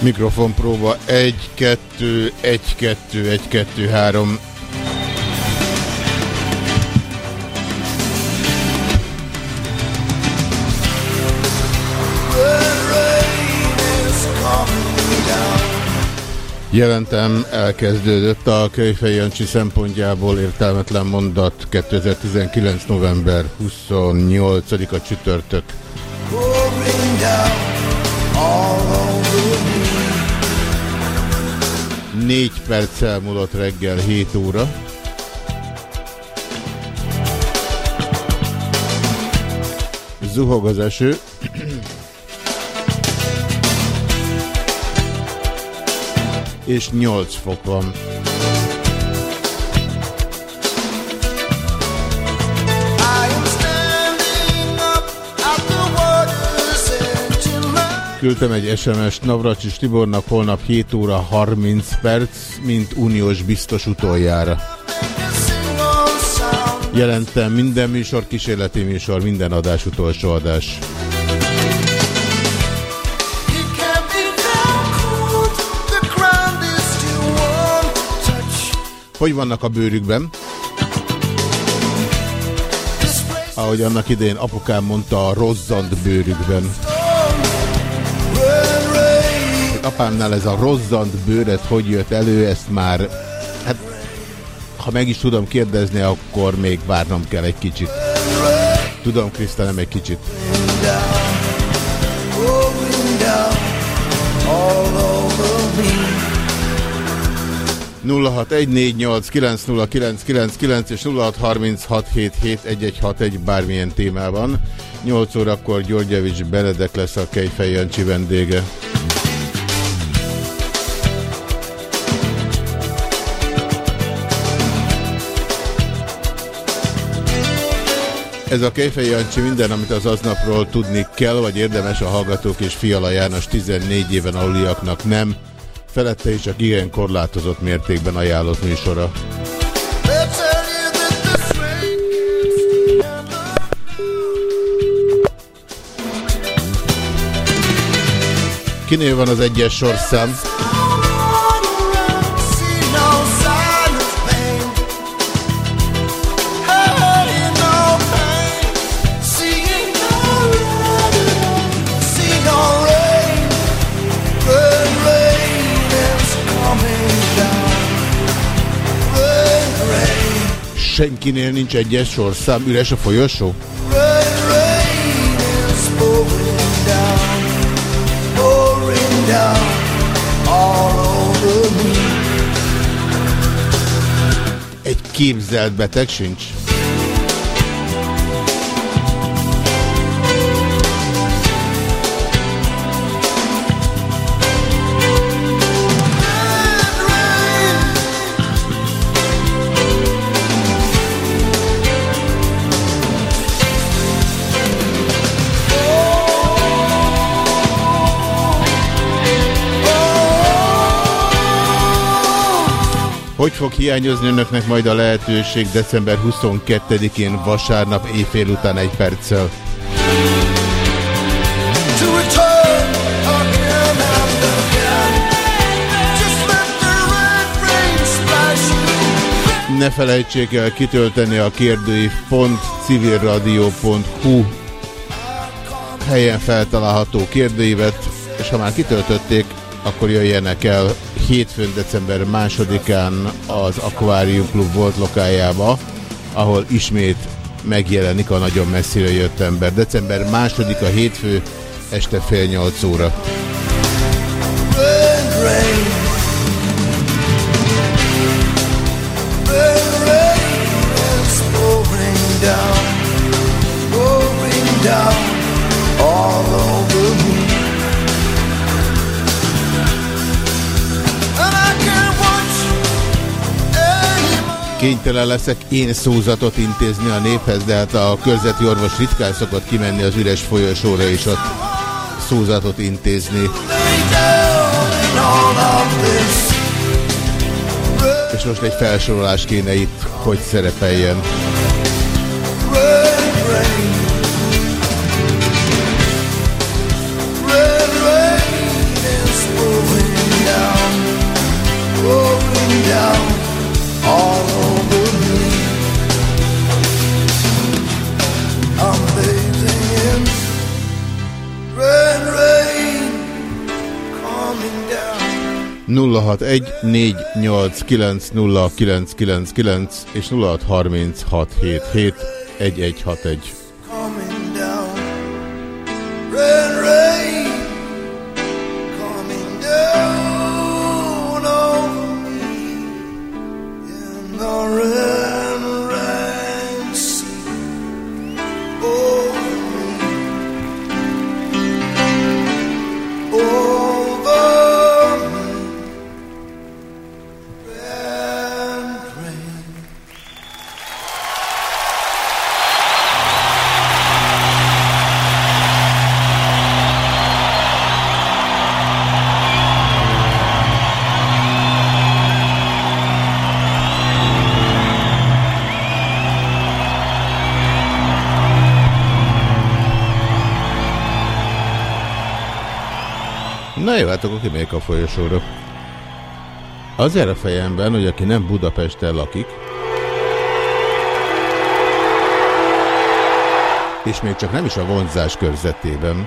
Mikrofon próba 1, 2, 1, 2, 1, 2, 3. Jelentem, elkezdődött a Kejfej Jancsi szempontjából értelmetlen mondat 2019. november 28-a csütörtök. Négy perccel múlott reggel 7 óra. Zuhog az eső. És 8 fok van. Küldtem egy SMS-t Navracsis Tibornak holnap 7 óra 30 perc, mint uniós biztos utoljára. Jelentem minden műsor, kísérleti műsor, minden adás utolsó adás. Hogy vannak a bőrükben? Ahogy annak idején apukám mondta, a rozzant bőrükben. Apámnál ez a rozzant bőret hogy jött elő, ezt már, hát ha meg is tudom kérdezni, akkor még várnom kell egy kicsit. Tudom, Kriszta, nem egy kicsit. nulla és nulla egy bármilyen témában. 8 órakor Györgyevics Benedek lesz a Kejfej Jancsi vendége. Ez a Kejfej Jancsi minden, amit az aznapról tudni kell, vagy érdemes a Hallgatók és Fiala János 14 éven aluliaknak nem. Felette is csak igen korlátozott mértékben ajánlott műsora. Kinél van az egyes sorszám? Senkinél nincs egyes sorszám, üres a folyosó? Egy képzelt beteg sincs? Hogy fog hiányozni önöknek majd a lehetőség december 22-én vasárnap éjfél után egy perccel? Ne felejtsék el kitölteni a kérdői.civilradio.hu helyen feltalálható kérdőívet, és ha már kitöltötték, akkor jöjjenek el hétfőn december másodikán az Aquarium Club volt lokájába, ahol ismét megjelenik a nagyon messzire jött ember. December második a hétfő este fél nyolc óra. Kénytelen leszek én szózatot intézni a néphez, de hát a körzeti orvos ritkán szokott kimenni az üres folyosóra és ott szózatot intézni. És most egy felsorolás kéne itt, hogy szerepeljen. 061 és 0636771161. kimegyek a folyosóra. Azért a fejemben, hogy aki nem Budapesten lakik, és még csak nem is a vonzás körzetében,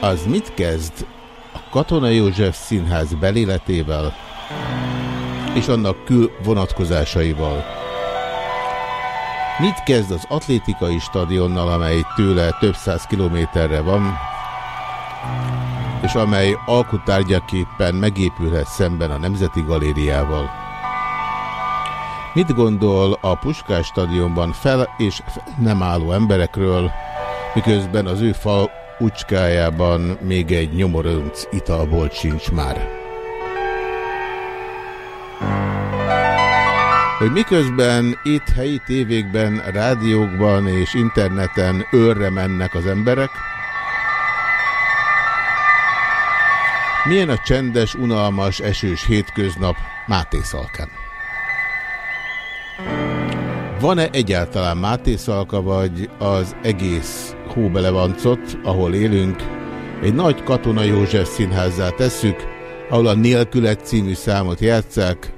az mit kezd a Katona József Színház beléletével és annak kül vonatkozásaival? Mit kezd az atlétikai stadionnal, amely tőle több száz kilométerre van, és amely alkutárgyaképpen megépülhet szemben a Nemzeti Galériával? Mit gondol a Puskás stadionban fel és nem álló emberekről, miközben az ő fal ucskájában még egy nyomorönc italbolt sincs már? Hogy miközben itt helyi tévékben, rádiókban és interneten őrre mennek az emberek, milyen a csendes, unalmas, esős hétköznap Máté Szalkán? Van-e egyáltalán Máté Szalka, vagy az egész hóbelevancot, ahol élünk, egy nagy katona József színházzá tesszük, ahol a Nélkület című számot játszák,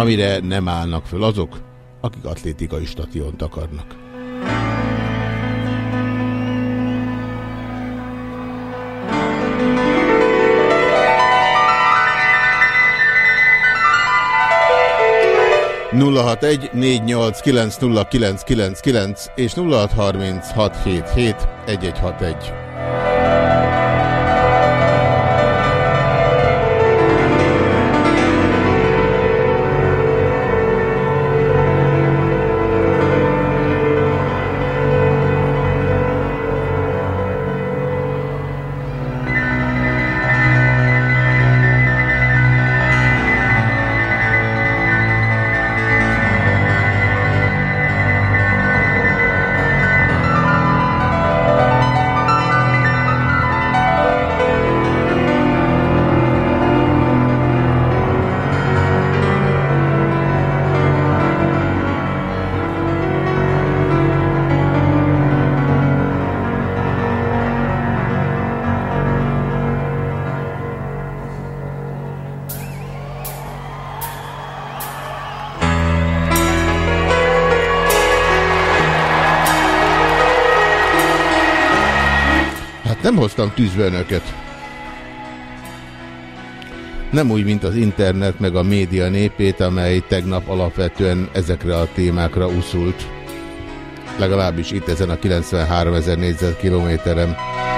amire nem állnak föl azok, akik atlétikai stationt akarnak. nulla és 0636771161. 好 tűzbe önöket. Nem úgy, mint az internet meg a média népét, amely tegnap alapvetően ezekre a témákra uszult. Legalábbis itt ezen a 93 ezer négyzetkilométeren. Akkor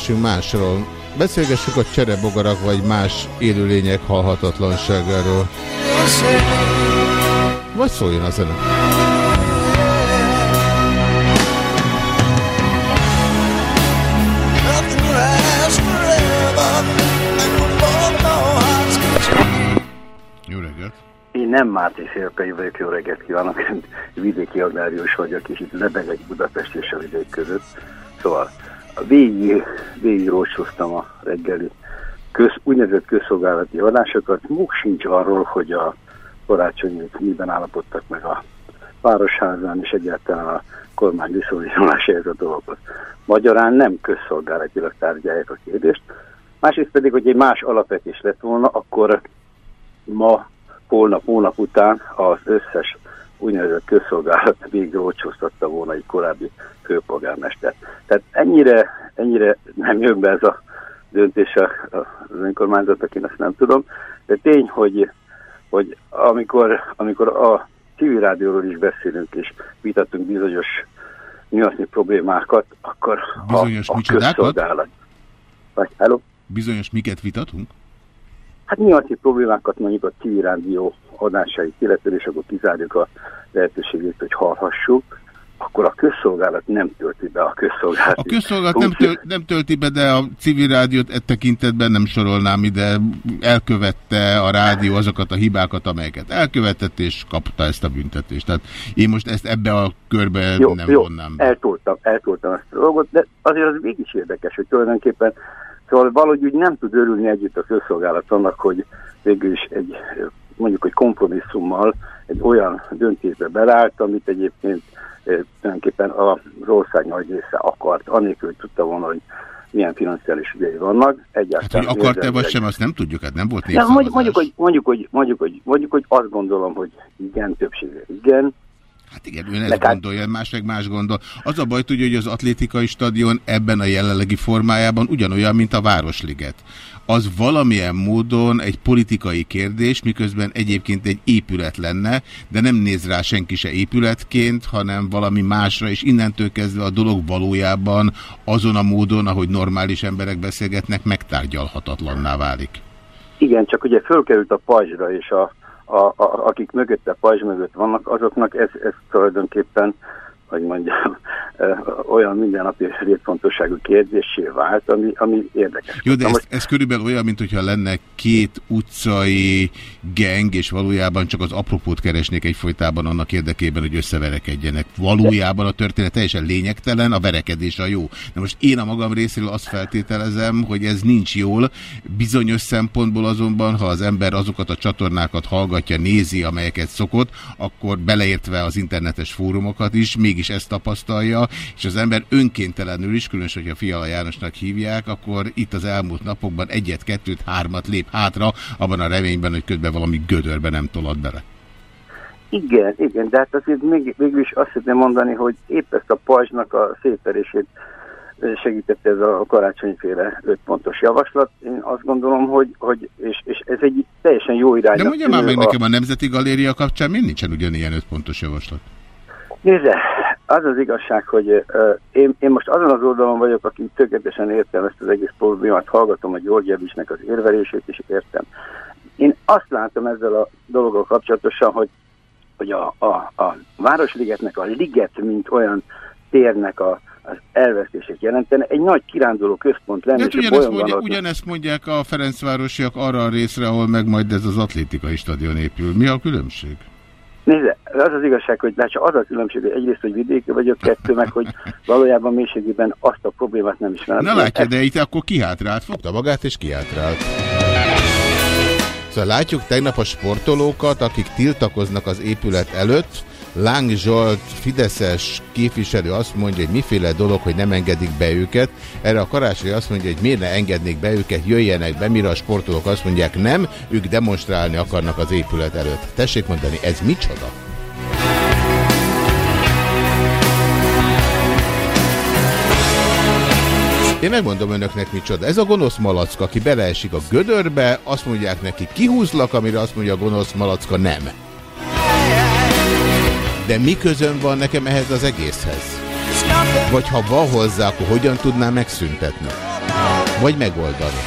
beszélgessünk másról. Beszélgessünk a cserebogarak vagy más élőlények halhatatlanságáról. Vagy szóljon a zene. Jó reggelt! Én nem Máté Szélkai vagyok, jó reggelt kívánok, vidéki agrárius vagyok, és itt lebegek Budapest és a vidék között. Szóval végig, végig rócsoztam a reggeli köz, úgynevezett közszolgálati adásokat. Muk sincs arról, hogy a karácsonyék miben állapodtak meg a városházán, és egyáltalán a kormány viszonyulásához a dolgot. Magyarán nem közszolgálatilag tárgyalják a kérdést. Másrészt pedig, hogy egy más alapvetés lett volna, akkor ma, holnap, hónap után az összes úgynevezett közszolgálat végrócsoztatta volna egy korábbi főpolgármester. Tehát ennyire, ennyire nem jön be ez a döntés az önkormányzatnak, én ezt nem tudom, de tény, hogy, hogy amikor, amikor a civil rádióról is beszélünk, és vitatunk bizonyos nyilatni problémákat, akkor bizonyos a, a közszolgálat. Vagy, hello? Bizonyos miket vitatunk? Hát nyilvánvaló problémákat mondjuk a civil rádió adásait illetve, és akkor kizárjuk a lehetőségét, hogy hallhassuk, akkor a közszolgálat nem tölti be a közszolgálat. A közszolgálat nem, töl, nem tölti be, de a civil rádiót e tekintetben nem sorolnám ide. Elkövette a rádió azokat a hibákat, amelyeket elkövetett, és kapta ezt a büntetést. Tehát én most ezt ebbe a körbe jó, nem jó, vonnám. Eltoltam, eltoltam ezt a dolgot, de azért az végig érdekes, hogy tulajdonképpen Szóval valahogy úgy nem tud örülni együtt a közszolgálat annak, hogy végül is egy mondjuk egy kompromisszummal egy olyan döntésbe belált, amit egyébként eh, tulajdonképpen az ország nagy része akart, anélkül, hogy tudta volna, hogy milyen financiális ügyei vannak. Egyáltalán hát, hogy akart-e vagy sem, azt nem tudjuk, hát nem volt ja, mondjuk, mondjuk, hogy, mondjuk, hogy, mondjuk, hogy, mondjuk, hogy azt gondolom, hogy igen, többsége igen, Hát igen, ön ezt gondolja, más meg más gondol. Az a baj, tudja, hogy az atlétikai stadion ebben a jelenlegi formájában ugyanolyan, mint a Városliget. Az valamilyen módon egy politikai kérdés, miközben egyébként egy épület lenne, de nem néz rá senki se épületként, hanem valami másra, és innentől kezdve a dolog valójában azon a módon, ahogy normális emberek beszélgetnek, megtárgyalhatatlanná válik. Igen, csak ugye fölkerült a pajzsra, és a a, a, akik mögötte, pajzs mögött vannak, azoknak ez, ez tulajdonképpen hogy mondjam, olyan mindennapi létfontosságú kérdésé vált, ami, ami érdekes. Jó, de ez, ez körülbelül olyan, mint hogyha lenne két utcai geng, és valójában csak az apropót keresnék egyfolytában annak érdekében, hogy összeverekedjenek. Valójában a történet teljesen lényegtelen, a verekedés a jó. Na most én a magam részéről azt feltételezem, hogy ez nincs jól. Bizonyos szempontból azonban, ha az ember azokat a csatornákat hallgatja, nézi, amelyeket szokott, akkor beleértve az internetes fórumokat is, még mégis ezt tapasztalja, és az ember önkéntelenül is, különösen, hogyha Fiala Jánosnak hívják, akkor itt az elmúlt napokban egyet, kettőt, hármat lép hátra, abban a reményben, hogy közben valami gödörbe nem tolad bele. Igen, igen, de hát azért még, mégis azt szeretném mondani, hogy épp ezt a pajzsnak a szétverését segítette ez a karácsonyféle öt pontos javaslat. Én azt gondolom, hogy, hogy és, és ez egy teljesen jó irány. De mondja már meg a... nekem a Nemzeti Galéria kapcsán, miért nincsen ugyanilyen öt pontos javaslat? Nézze, az az igazság, hogy uh, én, én most azon az oldalon vagyok, aki tökéletesen értem ezt az egész problémát, hallgatom a Györgyevicsnek az érvelését, és értem. Én azt látom ezzel a dologgal kapcsolatosan, hogy, hogy a, a, a Városligetnek a liget, mint olyan térnek a, az elvesztését jelentene, egy nagy kiránduló központ lenne. De ugyanezt, mondja, ugyanezt mondják a Ferencvárosiak arra a részre, ahol meg majd ez az atlétikai stadion épül. Mi a különbség? Nézze, az az igazság, hogy csak az a különbség, hogy egyrészt, hogy vidéki vagyok, kettő meg, hogy valójában mélységében azt a problémát nem ismerem. Na látja, de itt akkor kihátrált, fogta magát és kihátrált. Szóval látjuk tegnap a sportolókat, akik tiltakoznak az épület előtt, Láng Zsolt, Fideszes képviselő azt mondja, hogy miféle dolog, hogy nem engedik be őket. Erre a karácsony azt mondja, hogy miért ne engednék be őket, jöjjenek be, mire a sportolók azt mondják, nem, ők demonstrálni akarnak az épület előtt. Tessék mondani, ez micsoda? Én megmondom önöknek micsoda. Ez a gonosz malacka, aki beleesik a gödörbe, azt mondják neki kihúzlak, amire azt mondja a gonosz malacka nem. De mi közön van nekem ehhez az egészhez? Vagy ha van hozzá, akkor hogyan tudná megszüntetni? Vagy megoldani?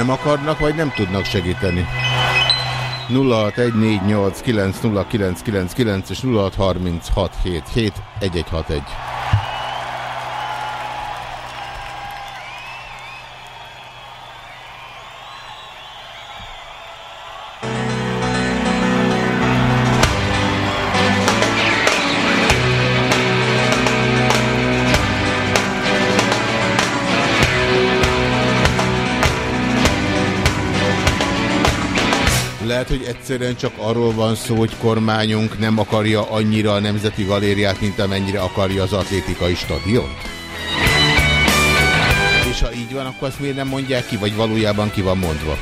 Nem akarnak, vagy nem tudnak segíteni. 0614890999 és 0636771161. hogy egyszerűen csak arról van szó, hogy kormányunk nem akarja annyira a Nemzeti Galériát, mint amennyire akarja az atlétikai stadiont? És ha így van, akkor azt miért nem mondják ki, vagy valójában ki van mondva?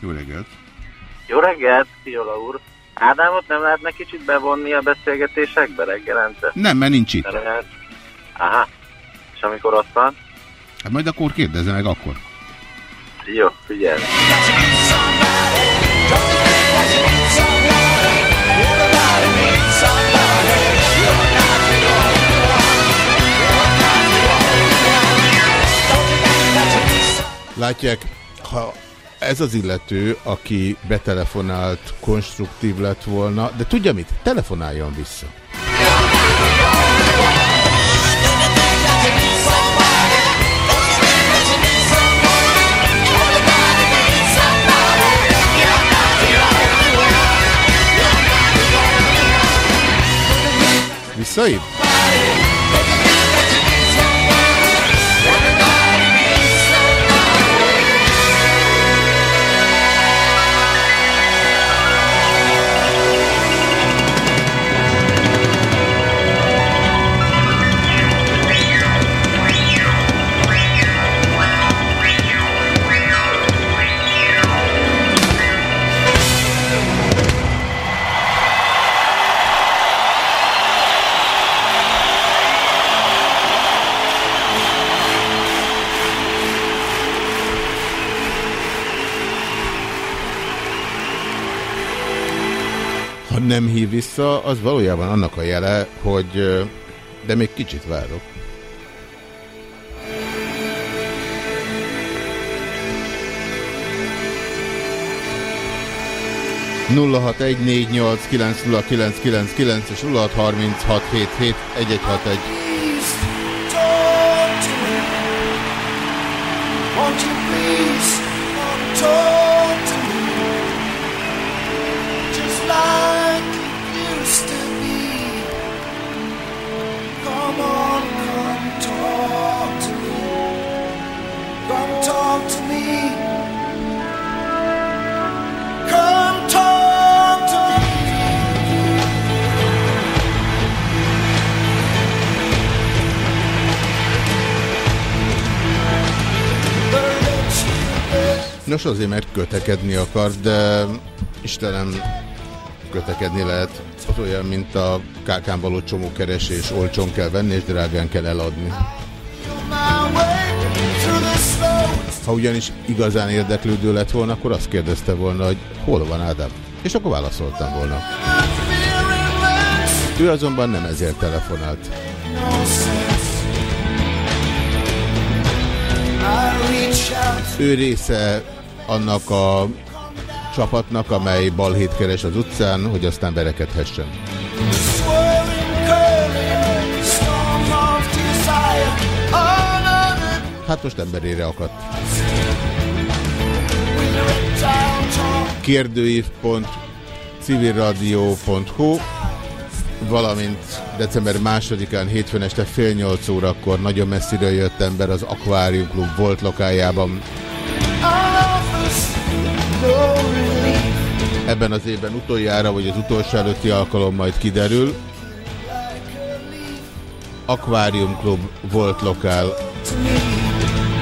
Jó reggelt! Jó reggelt, Fiola úr! Ádámot nem lehetne kicsit bevonni a beszélgetésekbe reggelente? Nem, mert nincs itt. Aha. És amikor ott van? Hát majd akkor kérdezze meg akkor. Jó, figyelj. Látják, ha ez az illető, aki betelefonált, konstruktív lett volna, de tudja mit? Telefonáljon vissza. isso aí. Nem hív vissza, az valójában annak a jele, hogy de még kicsit várok. nulla hat egy négy nyolc kilenc nulla kilenc kilenc kilenc és nulla harminc hat hét hét egy egy hat egy. Talk Nos, azért mert kötekedni akar, de Istenem, kötekedni lehet. Az olyan, mint a kákán való csomókeresés, olcsón kell venni, és drágán kell eladni. Ha ugyanis igazán érdeklődő lett volna, akkor azt kérdezte volna, hogy hol van Ádám? És akkor válaszoltam volna. Ő azonban nem ezért telefonált. Ő része annak a csapatnak, amely balhét keres az utcán, hogy aztán berekedhessen. Hát most emberére akadt. Kérdőív.civilradio.hu valamint december másodikán hétfőn este fél nyolc órakor nagyon messziről jött ember az Aquarium Club volt lokájában. Ebben az évben utoljára, vagy az utolsó előtti alkalom majd kiderül. Aquarium Club volt lokál.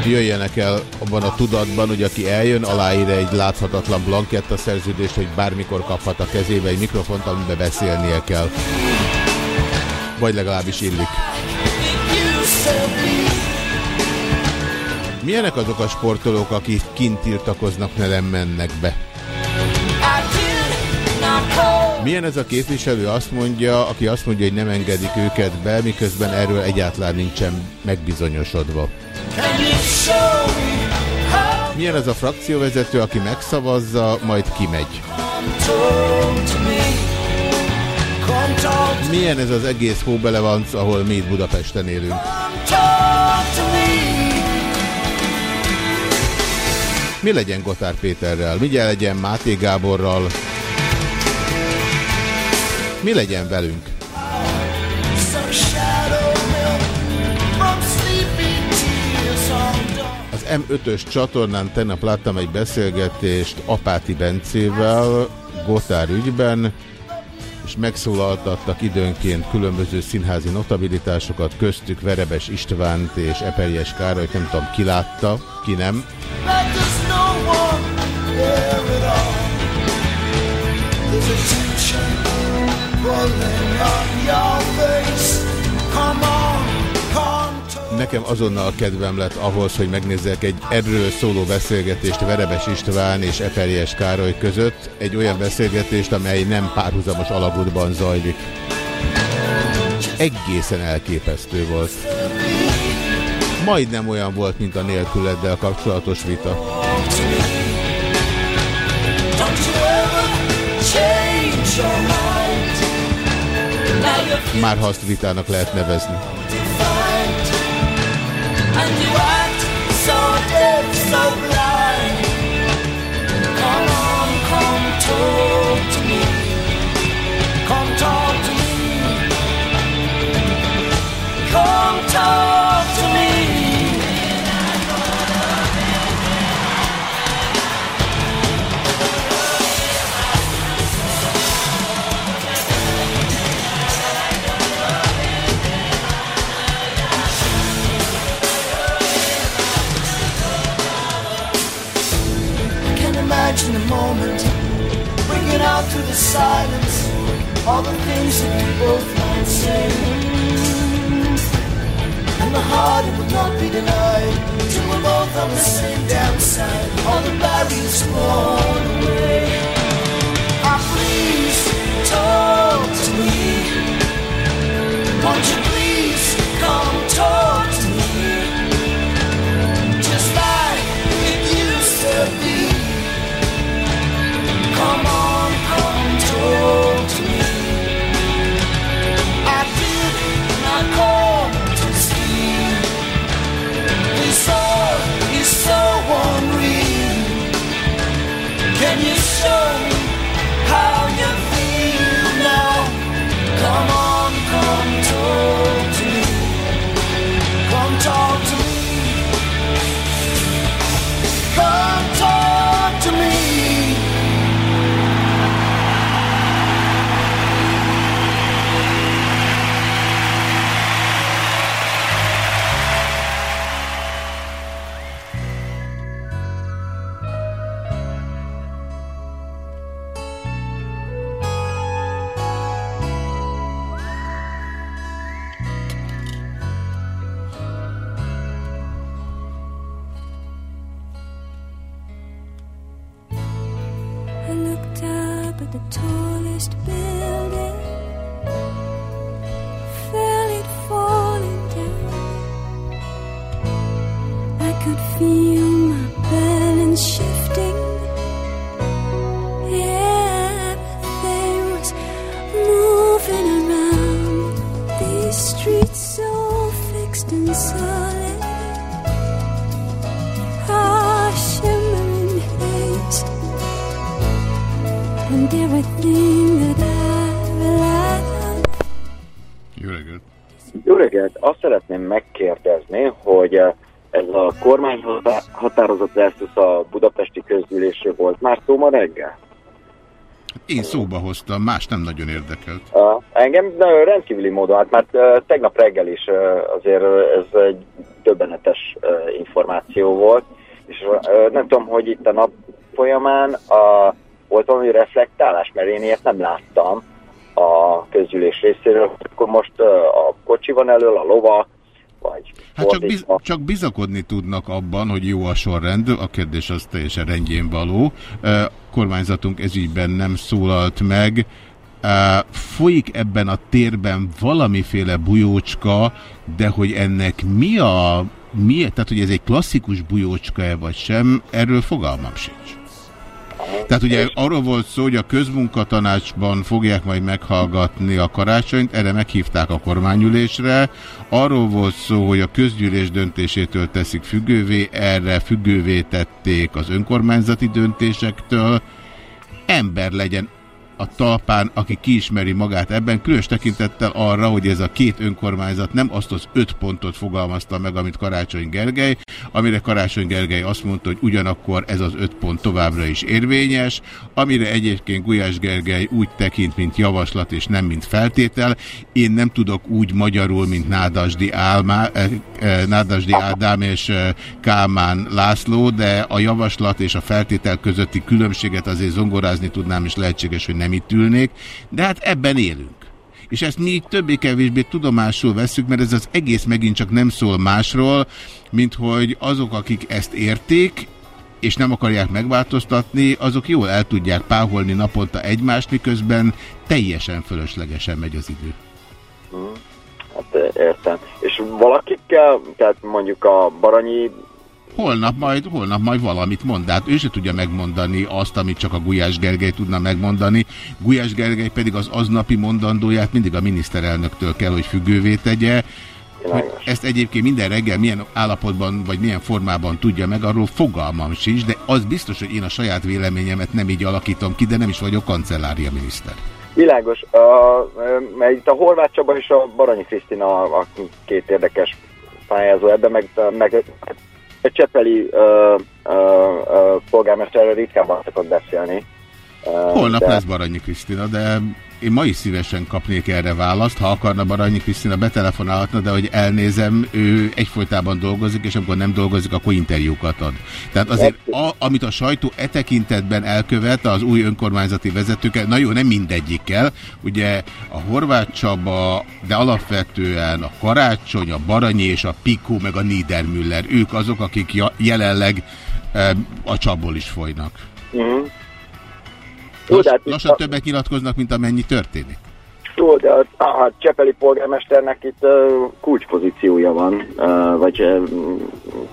Jöjjenek el abban a tudatban, hogy aki eljön, aláír egy láthatatlan blanketta szerződést, hogy bármikor kaphat a kezébe egy mikrofont, amiben beszélnie kell. Vagy legalábbis illik. Milyenek azok a sportolók, akik kint tiltakoznak, ne nem mennek be? Milyen ez a képviselő azt mondja, aki azt mondja, hogy nem engedik őket be, miközben erről egyáltalán nincsen megbizonyosodva? Milyen ez a frakcióvezető, aki megszavazza, majd kimegy? Milyen ez az egész hóbelevanc, ahol mi itt Budapesten élünk? Mi legyen Gotár Péterrel? Mi legyen Máté Gáborral? Mi legyen velünk? Az M5-ös csatornán tegnap láttam egy beszélgetést Apáti Bencével Gotár ügyben, és megszólaltattak időnként különböző színházi notabilitásokat, köztük Verebes Istvánt és Eperjes Károlyt, nem tudom ki látta, ki nem. A Nekem azonnal kedvem lett ahhoz, hogy megnézzek egy erről szóló beszélgetést Verebes István és Eperjes Károly között. Egy olyan beszélgetést, amely nem párhuzamos alagútban zajlik. Egészen elképesztő volt. Majdnem olyan volt, mint a nélküleddel kapcsolatos vita. Már ha azt vitának lehet nevezni. Come out through the silence All the things that we both might say. And the heart it will not be denied Till we're both on the same damn side All the barriers fall away. Ah, please talk to me. Won't you please come talk to me the tallest building, hatá- határozat versus a budapesti közgyűlésről volt már szó ma reggel? Én szóba hoztam, más nem nagyon érdekelt. Uh, engem de rendkívüli módon, hát már uh, tegnap reggel is uh, azért ez egy döbbenetes uh, információ volt, és uh, nem tudom, hogy itt a nap folyamán uh, volt valami reflektálás, mert én ilyet nem láttam a közgyűlés részéről, akkor most uh, a kocsi van elől, a lova, vagy Hát csak, biz, csak bizakodni tudnak abban, hogy jó a sorrend, a kérdés az teljesen rendjén való. A kormányzatunk ezügyben nem szólalt meg. Folyik ebben a térben valamiféle bujócska, de hogy ennek mi a... Mi, tehát, hogy ez egy klasszikus bujócska-e vagy sem, erről fogalmam sincs. Tehát ugye arról volt szó, hogy a közmunkatanácsban fogják majd meghallgatni a karácsonyt, erre meghívták a kormányülésre. Arról volt szó, hogy a közgyűlés döntésétől teszik függővé, erre függővé tették az önkormányzati döntésektől. Ember legyen a talpán, aki kiismeri magát ebben, különös tekintettel arra, hogy ez a két önkormányzat nem azt az öt pontot fogalmazta meg, amit Karácsony Gergely, amire Karácsony Gergely azt mondta, hogy ugyanakkor ez az öt pont továbbra is érvényes, amire egyébként Gulyás Gergely úgy tekint, mint javaslat és nem mint feltétel. Én nem tudok úgy magyarul, mint Nádasdi, Álmá, eh, eh, Nádasdi Ádám és eh, Kálmán László, de a javaslat és a feltétel közötti különbséget azért zongorázni tudnám, és lehetséges, hogy nem itt ülnék, de hát ebben élünk. És ezt mi többé-kevésbé tudomásul veszük, mert ez az egész megint csak nem szól másról, mint hogy azok, akik ezt érték, és nem akarják megváltoztatni, azok jól el tudják páholni naponta egymást, miközben teljesen fölöslegesen megy az idő. Hát értem. És valakikkel, tehát mondjuk a Baranyi Holnap majd, holnap majd valamit mond, de hát ő se tudja megmondani azt, amit csak a Gulyás Gergely tudna megmondani. Gulyás Gergely pedig az aznapi mondandóját mindig a miniszterelnöktől kell, hogy függővé tegye. Hogy ezt egyébként minden reggel milyen állapotban vagy milyen formában tudja meg, arról fogalmam sincs, de az biztos, hogy én a saját véleményemet nem így alakítom ki, de nem is vagyok kancellária miniszter. Világos, uh, mert itt a Horváth Csaba és a Baranyi Krisztina a két érdekes pályázó ebben, meg, meg egy Csepeli uh, uh, uh, polgármesterrel ritkábban szokott beszélni. Holnap de... lesz Baranyi Krisztina, de én ma is szívesen kapnék erre választ. Ha akarna Baranyi Krisztina, betelefonálhatna, de hogy elnézem, ő egyfolytában dolgozik, és amikor nem dolgozik, akkor interjúkat ad. Tehát azért, a, amit a sajtó e tekintetben elkövet az új önkormányzati vezetőkkel, na jó, nem mindegyikkel, ugye a Horváth Csaba, de alapvetően a Karácsony, a Baranyi és a Pikó, meg a Niedermüller, ők azok, akik jelenleg e, a csapból is folynak. Uh mhm. -huh. Lass, hát lassan a... többet nyilatkoznak, mint amennyi történik. Jó, de a, a Csepeli polgármesternek itt uh, kulcspozíciója van, uh, vagy uh,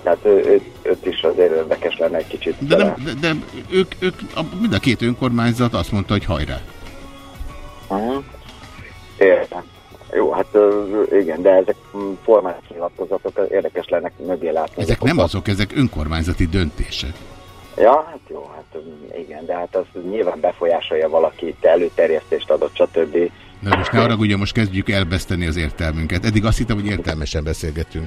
tehát őt, őt is azért érdekes lenne egy kicsit. De, nem, de, de ők, ők a, mind a két önkormányzat azt mondta, hogy hajrá. Uh -huh. Értem. Jó, hát igen, de ezek formális nyilatkozatok érdekes lenne mögé látni. Ezek nem azok, ezek önkormányzati döntések. Ja, hát jó, hát igen, de hát az nyilván befolyásolja valaki, te előterjesztést adott, stb. Na most ne arra, ugye most kezdjük elveszteni az értelmünket. Eddig azt hittem, hogy értelmesen beszélgetünk.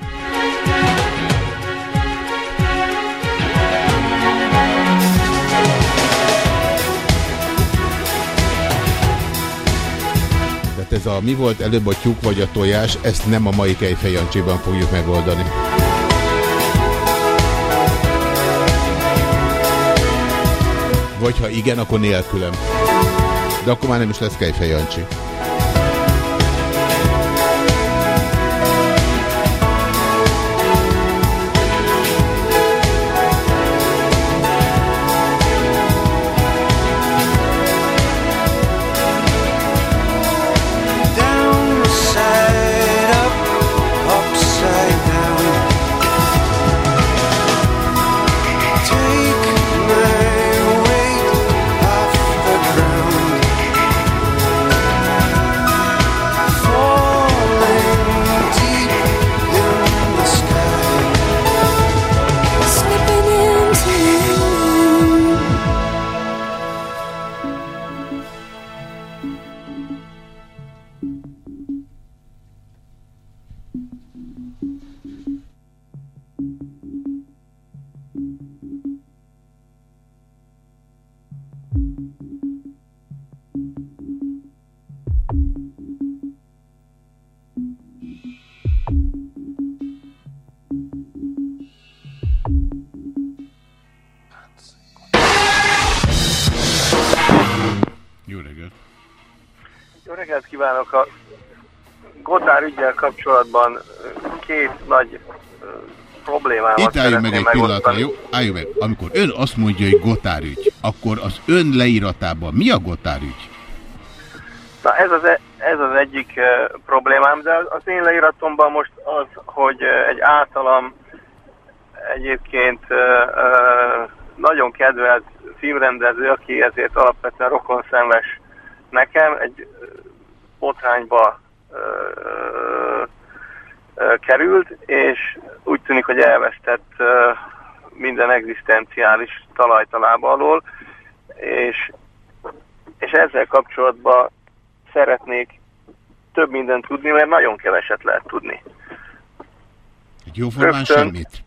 Tehát ez a mi volt előbb a tyúk vagy a tojás, ezt nem a mai Kejfejancséban fogjuk megoldani. Vagy ha igen, akkor nélkülem. De akkor már nem is lesz Kejfej Jancsi. Ügyel kapcsolatban két nagy problémámat Itt álljunk meg egy pillanatra, megosztani. jó? Álljunk meg. Amikor ön azt mondja, hogy gotárügy, akkor az ön leíratában mi a gotárügy? Na ez az, e- ez az egyik uh, problémám, de az én leíratomban most az, hogy uh, egy általam egyébként uh, uh, nagyon kedvelt filmrendező, aki ezért alapvetően rokonszenves nekem, egy botrányba került, és úgy tűnik, hogy elvesztett minden egzisztenciális talajtalába alól, és, és ezzel kapcsolatban szeretnék több mindent tudni, mert nagyon keveset lehet tudni. Egy jóformán Rögtön. semmit?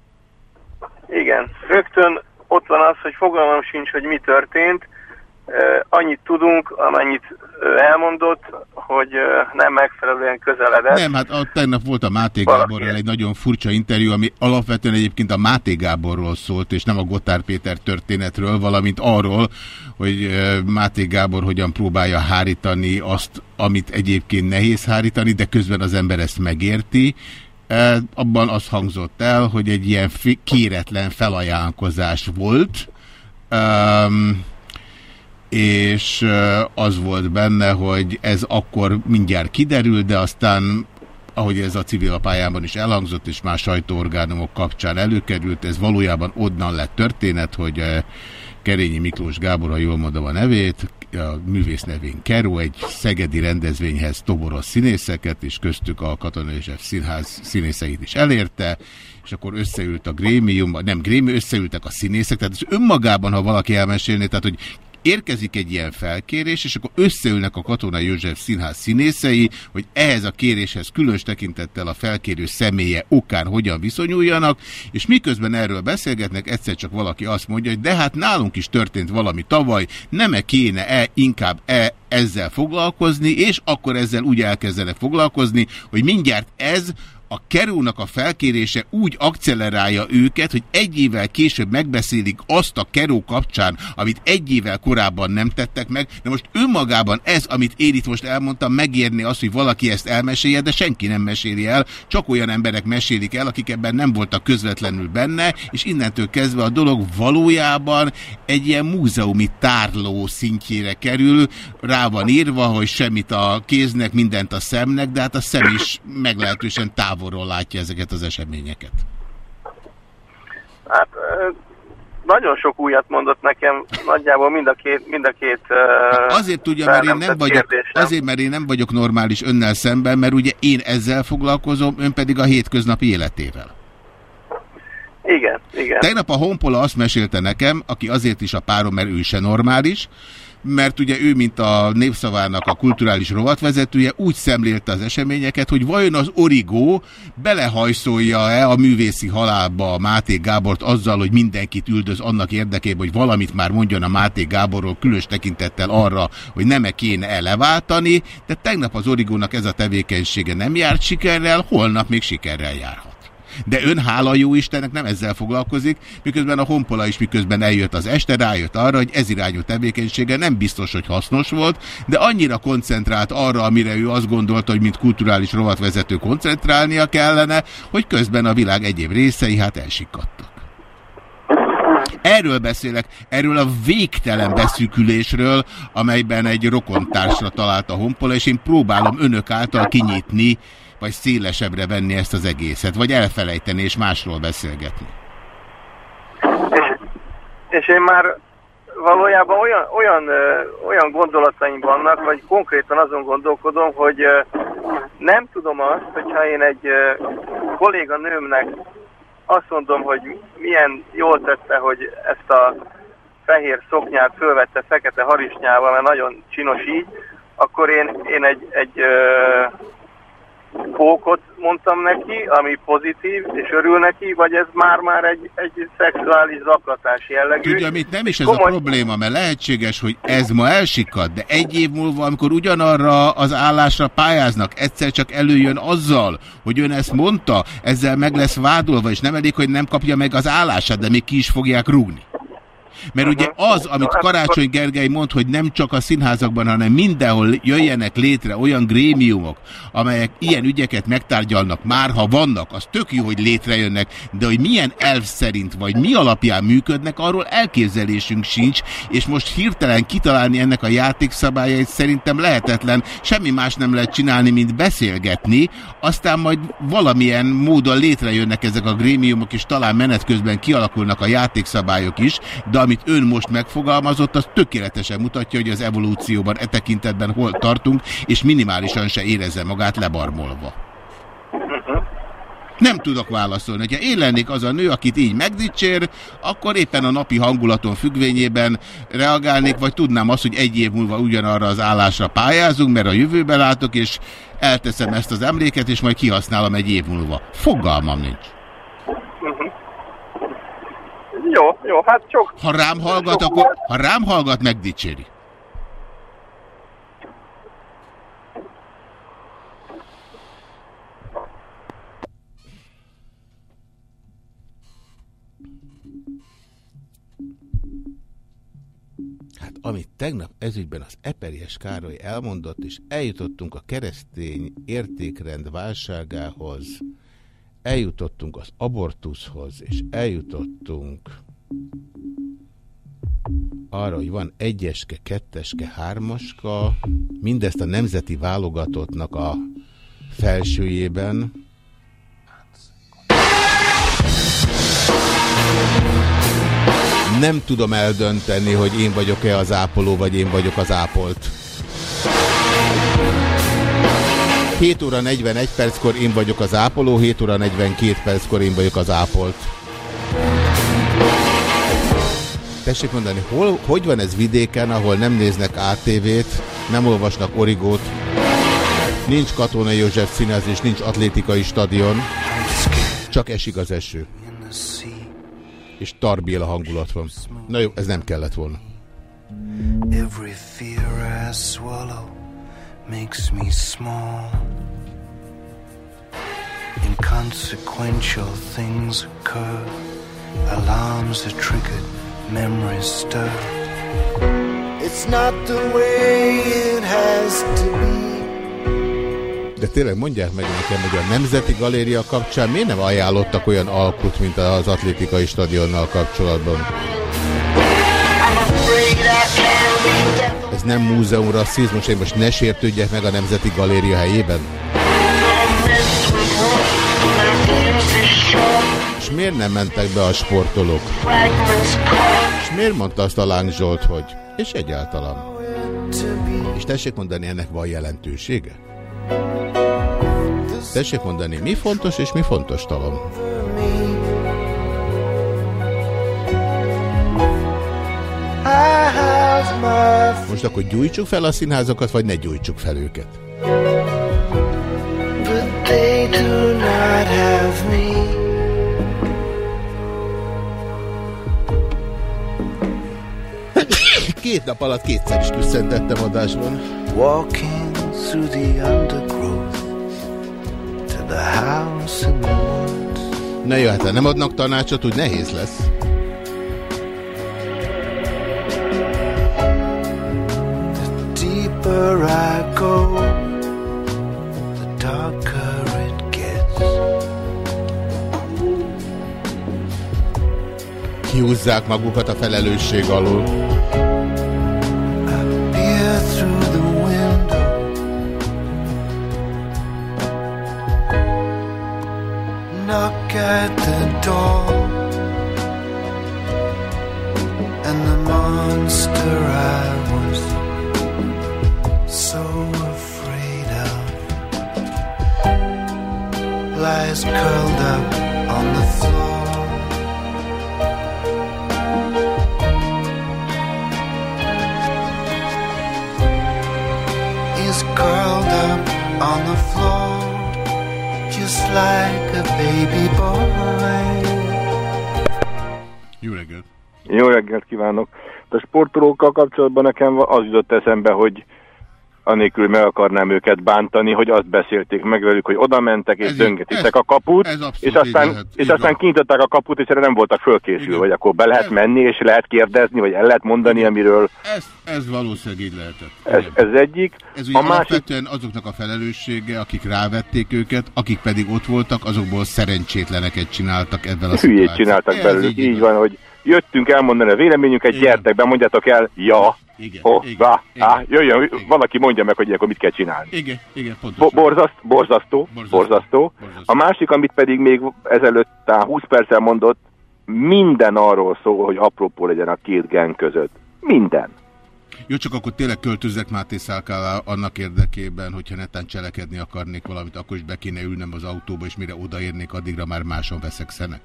Igen, rögtön ott van az, hogy fogalmam sincs, hogy mi történt. Annyit tudunk, amennyit elmondott, hogy nem megfelelően közeledett. Nem, hát a, tegnap volt a Máté Gáborral egy nagyon furcsa interjú, ami alapvetően egyébként a Máté Gáborról szólt, és nem a Gotár Péter történetről, valamint arról, hogy Máté Gábor hogyan próbálja hárítani azt, amit egyébként nehéz hárítani, de közben az ember ezt megérti. Abban az hangzott el, hogy egy ilyen kéretlen felajánlkozás volt, Um, és az volt benne, hogy ez akkor mindjárt kiderül, de aztán ahogy ez a civil pályában is elhangzott, és más sajtóorgánumok kapcsán előkerült, ez valójában onnan lett történet, hogy Kerényi Miklós Gábor, ha jól mondom a nevét, a művész nevén Keró, egy szegedi rendezvényhez toboros színészeket, és köztük a Katonai József Színház színészeit is elérte, és akkor összeült a grémium, nem grémium, összeültek a színészek, tehát ez önmagában, ha valaki elmesélné, tehát hogy érkezik egy ilyen felkérés, és akkor összeülnek a Katonai József Színház színészei, hogy ehhez a kéréshez különös tekintettel a felkérő személye okán hogyan viszonyuljanak, és miközben erről beszélgetnek, egyszer csak valaki azt mondja, hogy de hát nálunk is történt valami tavaly, nem-e kéne-e inkább -e ezzel foglalkozni, és akkor ezzel úgy elkezdenek foglalkozni, hogy mindjárt ez a kerúnak a felkérése úgy akcelerálja őket, hogy egy évvel később megbeszélik azt a keró kapcsán, amit egy évvel korábban nem tettek meg, de most önmagában ez, amit én most elmondtam, megérni azt, hogy valaki ezt elmesélje, de senki nem meséli el, csak olyan emberek mesélik el, akik ebben nem voltak közvetlenül benne, és innentől kezdve a dolog valójában egy ilyen múzeumi tárló szintjére kerül, rá van írva, hogy semmit a kéznek, mindent a szemnek, de hát a szem is meglehetősen távolról látja ezeket az eseményeket. Hát nagyon sok újat mondott nekem, nagyjából mind a két, mind a két uh, Azért tudja, mert én nem vagyok, kérdésem. azért, mert én nem vagyok normális önnel szemben, mert ugye én ezzel foglalkozom, ön pedig a hétköznapi életével. Igen, igen. Tegnap a Honpola azt mesélte nekem, aki azért is a párom, mert ő se normális, mert ugye ő, mint a Népszavának a kulturális rovatvezetője, úgy szemlélte az eseményeket, hogy vajon az origó belehajszolja-e a művészi halálba a Máté Gábort azzal, hogy mindenkit üldöz annak érdekében, hogy valamit már mondjon a Máté Gáborról, különös tekintettel arra, hogy nem-e kéne eleváltani, de tegnap az origónak ez a tevékenysége nem járt sikerrel, holnap még sikerrel járhat. De ön, hála jó Istennek, nem ezzel foglalkozik, miközben a honpola is miközben eljött az este, rájött arra, hogy ez irányú tevékenysége nem biztos, hogy hasznos volt, de annyira koncentrált arra, amire ő azt gondolta, hogy mint kulturális rovatvezető koncentrálnia kellene, hogy közben a világ egyéb részei hát elsikadtak. Erről beszélek, erről a végtelen beszűkülésről, amelyben egy rokontársra talált a honpola, és én próbálom önök által kinyitni, vagy szélesebbre venni ezt az egészet, vagy elfelejteni és másról beszélgetni. És én már valójában olyan, olyan, olyan gondolataim vannak, vagy konkrétan azon gondolkodom, hogy nem tudom azt, hogyha én egy kolléganőmnek azt mondom, hogy milyen jól tette, hogy ezt a fehér szoknyát fölvette fekete harisnyával, mert nagyon csinos így, akkor én, én egy, egy ö, pókot mondtam neki, ami pozitív, és örül neki, vagy ez már-már egy, egy szexuális zaklatás jellegű. Tudja, mit nem is ez a probléma, mert lehetséges, hogy ez ma elsikad, de egy év múlva, amikor ugyanarra az állásra pályáznak, egyszer csak előjön azzal, hogy ön ezt mondta, ezzel meg lesz vádolva, és nem elég, hogy nem kapja meg az állását, de még ki is fogják rúgni. Mert ugye az, amit Karácsony Gergely mond, hogy nem csak a színházakban, hanem mindenhol jöjjenek létre olyan grémiumok, amelyek ilyen ügyeket megtárgyalnak már, ha vannak, az tök jó, hogy létrejönnek, de hogy milyen elv szerint, vagy mi alapján működnek, arról elképzelésünk sincs, és most hirtelen kitalálni ennek a játékszabályait szerintem lehetetlen, semmi más nem lehet csinálni, mint beszélgetni, aztán majd valamilyen módon létrejönnek ezek a grémiumok, és talán menet közben kialakulnak a játékszabályok is, de amit ön most megfogalmazott, az tökéletesen mutatja, hogy az evolúcióban e tekintetben hol tartunk, és minimálisan se érezze magát lebarmolva. Nem tudok válaszolni. Ha én lennék az a nő, akit így megdicsér, akkor éppen a napi hangulaton függvényében reagálnék, vagy tudnám azt, hogy egy év múlva ugyanarra az állásra pályázunk, mert a jövőbe látok, és elteszem ezt az emléket, és majd kihasználom egy év múlva. Fogalmam nincs. Jó, jó, hát sok... Ha rám hallgat, akkor, ha rám hallgat, megdicséri. Hát amit tegnap ezügyben az Eperjes Károly elmondott, és eljutottunk a keresztény értékrend válságához, eljutottunk az abortuszhoz, és eljutottunk arra, hogy van egyeske, ketteske, hármaska, mindezt a nemzeti válogatottnak a felsőjében. Nem tudom eldönteni, hogy én vagyok-e az ápoló, vagy én vagyok az ápolt. 7 óra 41 perckor én vagyok az ápoló, 7 óra 42 perckor én vagyok az ápolt. Tessék mondani, hol, hogy van ez vidéken, ahol nem néznek ATV-t, nem olvasnak origót, nincs Katona József színház és nincs atlétikai stadion, csak esik az eső. És tarbiel a hangulat van. Na jó, ez nem kellett volna. Every fear I swallow makes me small. Inconsequential things occur. Alarms are triggered, memories stir. It's not the way it has to be. De tényleg mondják meg nekem, hogy a Nemzeti Galéria kapcsán miért nem ajánlottak olyan alkut, mint az atlétikai stadionnal kapcsolatban? Ez nem múzeum rasszizmus, én most ne sértődjek meg a Nemzeti Galéria helyében? És miért nem mentek be a sportolók? És miért mondta azt a Láng Zsolt, hogy? És egyáltalán. És tessék mondani, ennek van jelentősége? Tessék mondani, mi fontos és mi fontos talom? Most akkor gyújtsuk fel a színházokat, vagy ne gyújtsuk fel őket? Két nap alatt kétszer is küsszentettem adásban. Walking through the undergrowth to the house in the woods. Ne hát ha nem adnak tanácsot, úgy nehéz lesz. Deeper I go, the darker it gets. Kihúzzák magukat a felelősség alól. Jó reggelt kívánok! A sportolókkal kapcsolatban nekem az jutott eszembe, hogy anélkül meg akarnám őket bántani, hogy azt beszélték meg velük, hogy oda mentek és Ez- ez- a kaput, ez és aztán, lehet, és aztán kinyitották a kaput, és erre nem voltak fölkészülve, hogy akkor be lehet menni, és lehet kérdezni, vagy el lehet mondani, amiről Ez, ez valószínűleg így lehetett. ez, ez egyik. Ez ugye A másik, alapvetően azoknak a felelőssége, akik rávették őket, akik pedig ott voltak, azokból szerencsétleneket csináltak ebben a hülyét szituációban. csináltak Ez belőlük, így így, van, hogy jöttünk elmondani a véleményünket, gyertek be, mondjátok el, ja, Igen, oh, igen, vá, igen, á, jöjjön, valaki mondja meg, hogy ilyenkor mit kell csinálni. Igen, igen, pontosan. Bo borzaszt, borzasztó, Borzasztó. borzasztó. A másik, amit pedig még ezelőtt talán 20 perccel mondott, minden arról szól, hogy apropó legyen a két gen között. Minden. Jó, csak akkor tényleg költözzek Máté Szálkálá annak érdekében, hogyha netán cselekedni akarnék valamit, akkor is be kéne ülnem az autóba, és mire odaérnék, addigra már máson veszek szenek.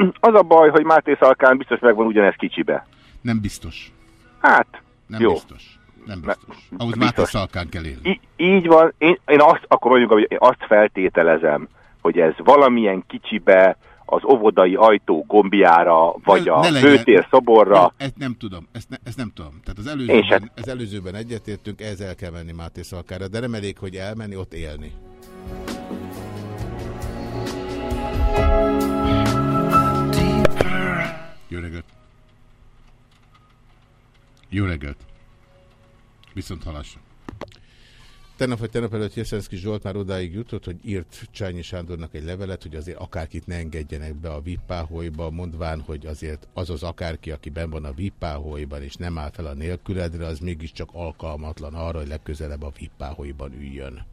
Az a baj, hogy Máté Szalkán biztos megvan ugyanez kicsibe. Nem biztos. Hát, Nem jó. biztos. Nem biztos. Ahhoz Máté Szalkán kell élni. Í- így van, én, én azt, akkor mondjuk, hogy én azt feltételezem, hogy ez valamilyen kicsibe az óvodai ajtó gombjára, vagy Ne- a ne főtér szoborra. Nem, ezt nem tudom, ezt, ne, ezt nem tudom. Tehát az előzőben, az előzőben egyetértünk, ehhez el kell menni Máté Szalkára, de nem elég, hogy elmenni, ott élni. Jó reggelt! Jó reggelt! Viszont halásra. Tegnap vagy tegnap előtt Jeszenszki Zsolt már odáig jutott, hogy írt Csányi Sándornak egy levelet, hogy azért akárkit ne engedjenek be a vippáholyba, mondván, hogy azért az az akárki, aki ben van a vippáholyban és nem áll fel a nélküledre, az mégiscsak alkalmatlan arra, hogy legközelebb a vippáholyban üljön.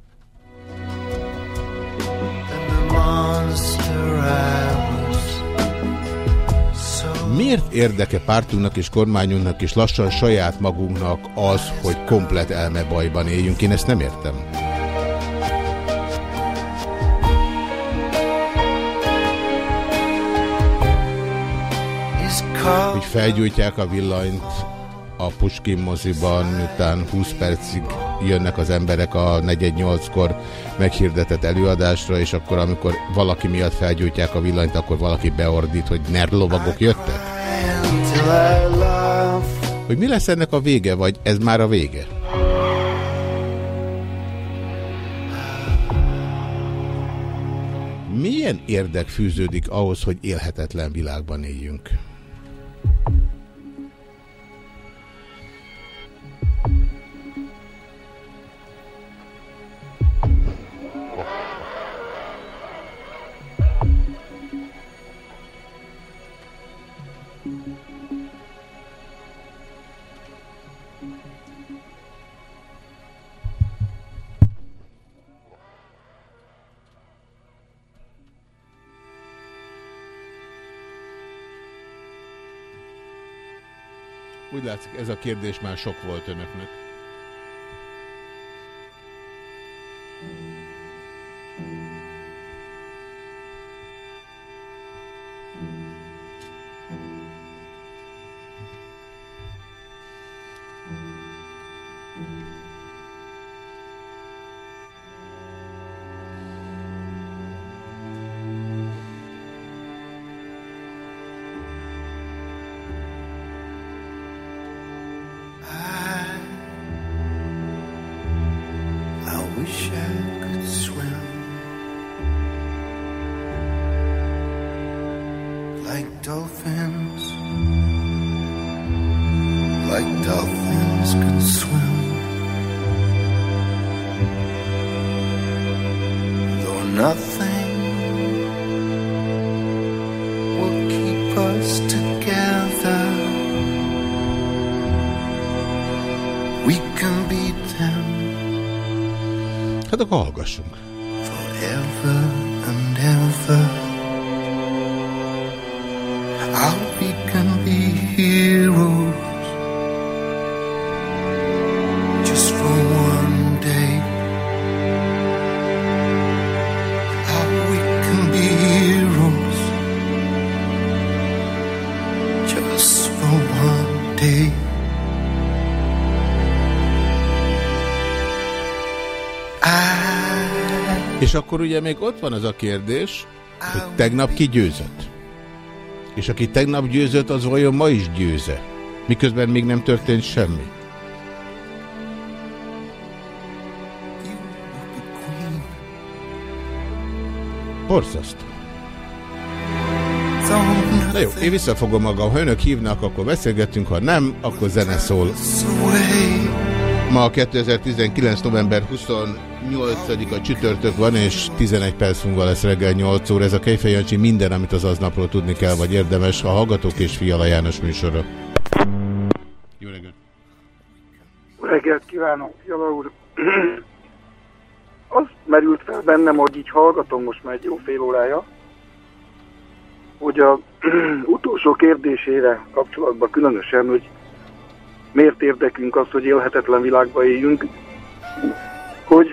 Miért érdeke pártunknak és kormányunknak és lassan saját magunknak az, hogy komplet elmebajban éljünk? Én ezt nem értem. Hogy felgyújtják a villanyt a Puskin moziban, miután 20 percig jönnek az emberek a 418-kor meghirdetett előadásra, és akkor, amikor valaki miatt felgyújtják a villanyt, akkor valaki beordít, hogy nerdlovagok jöttek? Hogy mi lesz ennek a vége, vagy ez már a vége? Milyen érdek fűződik ahhoz, hogy élhetetlen világban éljünk? Úgy látszik, ez a kérdés már sok volt önöknek. Hát akkor hallgassunk. forever És akkor ugye még ott van az a kérdés, hogy tegnap ki győzött. És aki tegnap győzött, az vajon ma is győze? Miközben még nem történt semmi. Borzasztó. Na jó, én visszafogom magam. Ha önök hívnak, akkor beszélgetünk, ha nem, akkor zene szól. Ma 2019. november 20 28-a csütörtök van, és 11 perc múlva lesz reggel 8 óra. Ez a Kejfej Jancsi minden, amit az aznapról tudni kell, vagy érdemes, a Hallgatók és Fiala János műsora. Jó reggelt! reggelt kívánok, Jala úr! Az merült fel bennem, hogy így hallgatom most már egy jó fél órája, hogy a utolsó kérdésére kapcsolatban különösen, hogy miért érdekünk az, hogy élhetetlen világba éljünk, hogy,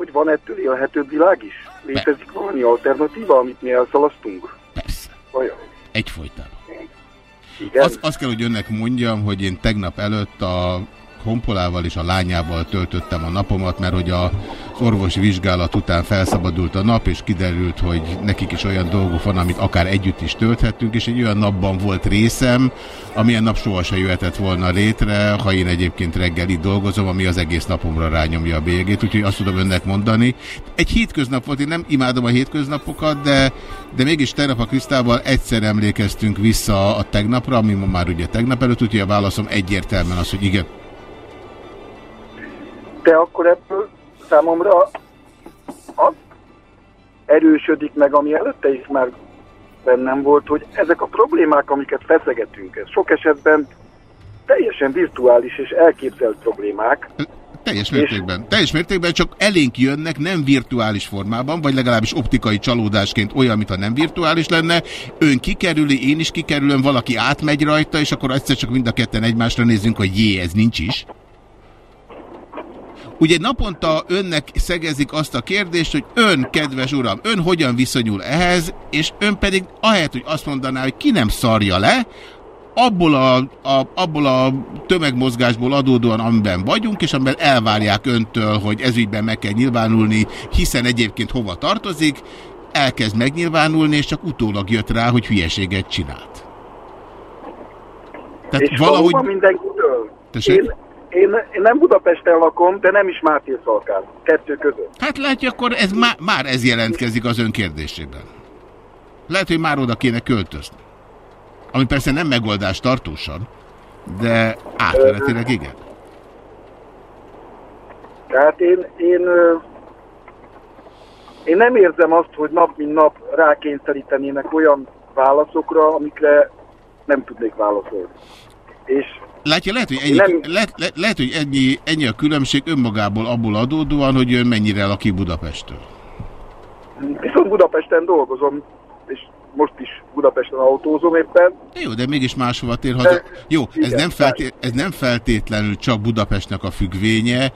hogy van ettől élhetőbb világ is? Létezik valami alternatíva, amit mi elszalasztunk? Persze. Vajon? Egyfolytában. Igen. Azt, azt kell, hogy önnek mondjam, hogy én tegnap előtt a honpolával és a lányával töltöttem a napomat, mert hogy az orvosi vizsgálat után felszabadult a nap, és kiderült, hogy nekik is olyan dolgok van, amit akár együtt is tölthettünk, és egy olyan napban volt részem, amilyen nap sohasem jöhetett volna létre, ha én egyébként reggel itt dolgozom, ami az egész napomra rányomja a bélyegét, úgyhogy azt tudom önnek mondani. Egy hétköznap volt, én nem imádom a hétköznapokat, de, de mégis tegnap a Krisztával egyszer emlékeztünk vissza a tegnapra, ami ma már ugye tegnap előtt, úgyhogy a válaszom egyértelműen az, hogy igen. De akkor ebből számomra az erősödik meg, ami előtte is már bennem volt, hogy ezek a problémák, amiket feszegetünk, ez sok esetben teljesen virtuális és elképzelt problémák. Teljes mértékben. Teljes mértékben csak elénk jönnek nem virtuális formában, vagy legalábbis optikai csalódásként olyan, mintha nem virtuális lenne. Ön kikerüli, én is kikerülöm, valaki átmegy rajta, és akkor egyszer csak mind a ketten egymásra nézzünk, hogy jé, ez nincs is. Ugye naponta önnek szegezik azt a kérdést, hogy ön, kedves uram, ön hogyan viszonyul ehhez, és ön pedig ahelyett, hogy azt mondaná, hogy ki nem szarja le, abból a, a, abból a tömegmozgásból adódóan, amiben vagyunk, és amiben elvárják öntől, hogy ezügyben meg kell nyilvánulni, hiszen egyébként hova tartozik, elkezd megnyilvánulni, és csak utólag jött rá, hogy hülyeséget csinált. Tehát és valahogy... mindenkitől. Tessék? Én, én, én nem Budapesten lakom, de nem is Máté Szalkán. Kettő között. Hát lehet, hogy akkor ez má, már ez jelentkezik az ön kérdésében. Lehet, hogy már oda kéne költözni. Ami persze nem megoldás tartósan, de átmenetileg igen. Tehát én, én, én nem érzem azt, hogy nap mint nap rákényszerítenének olyan válaszokra, amikre nem tudnék válaszolni. És Látja, lehet, hogy ennyi, Nem. lehet, le, lehet, hogy ennyi, ennyi a különbség önmagából abból adódóan, hogy ön mennyire lakik Budapesttől. viszont Budapesten dolgozom, és most is Budapesten autózom éppen. Jó, de mégis máshova tér haza. Jó, ez igen, nem, felté ez nem feltétlenül csak Budapestnek a függvénye,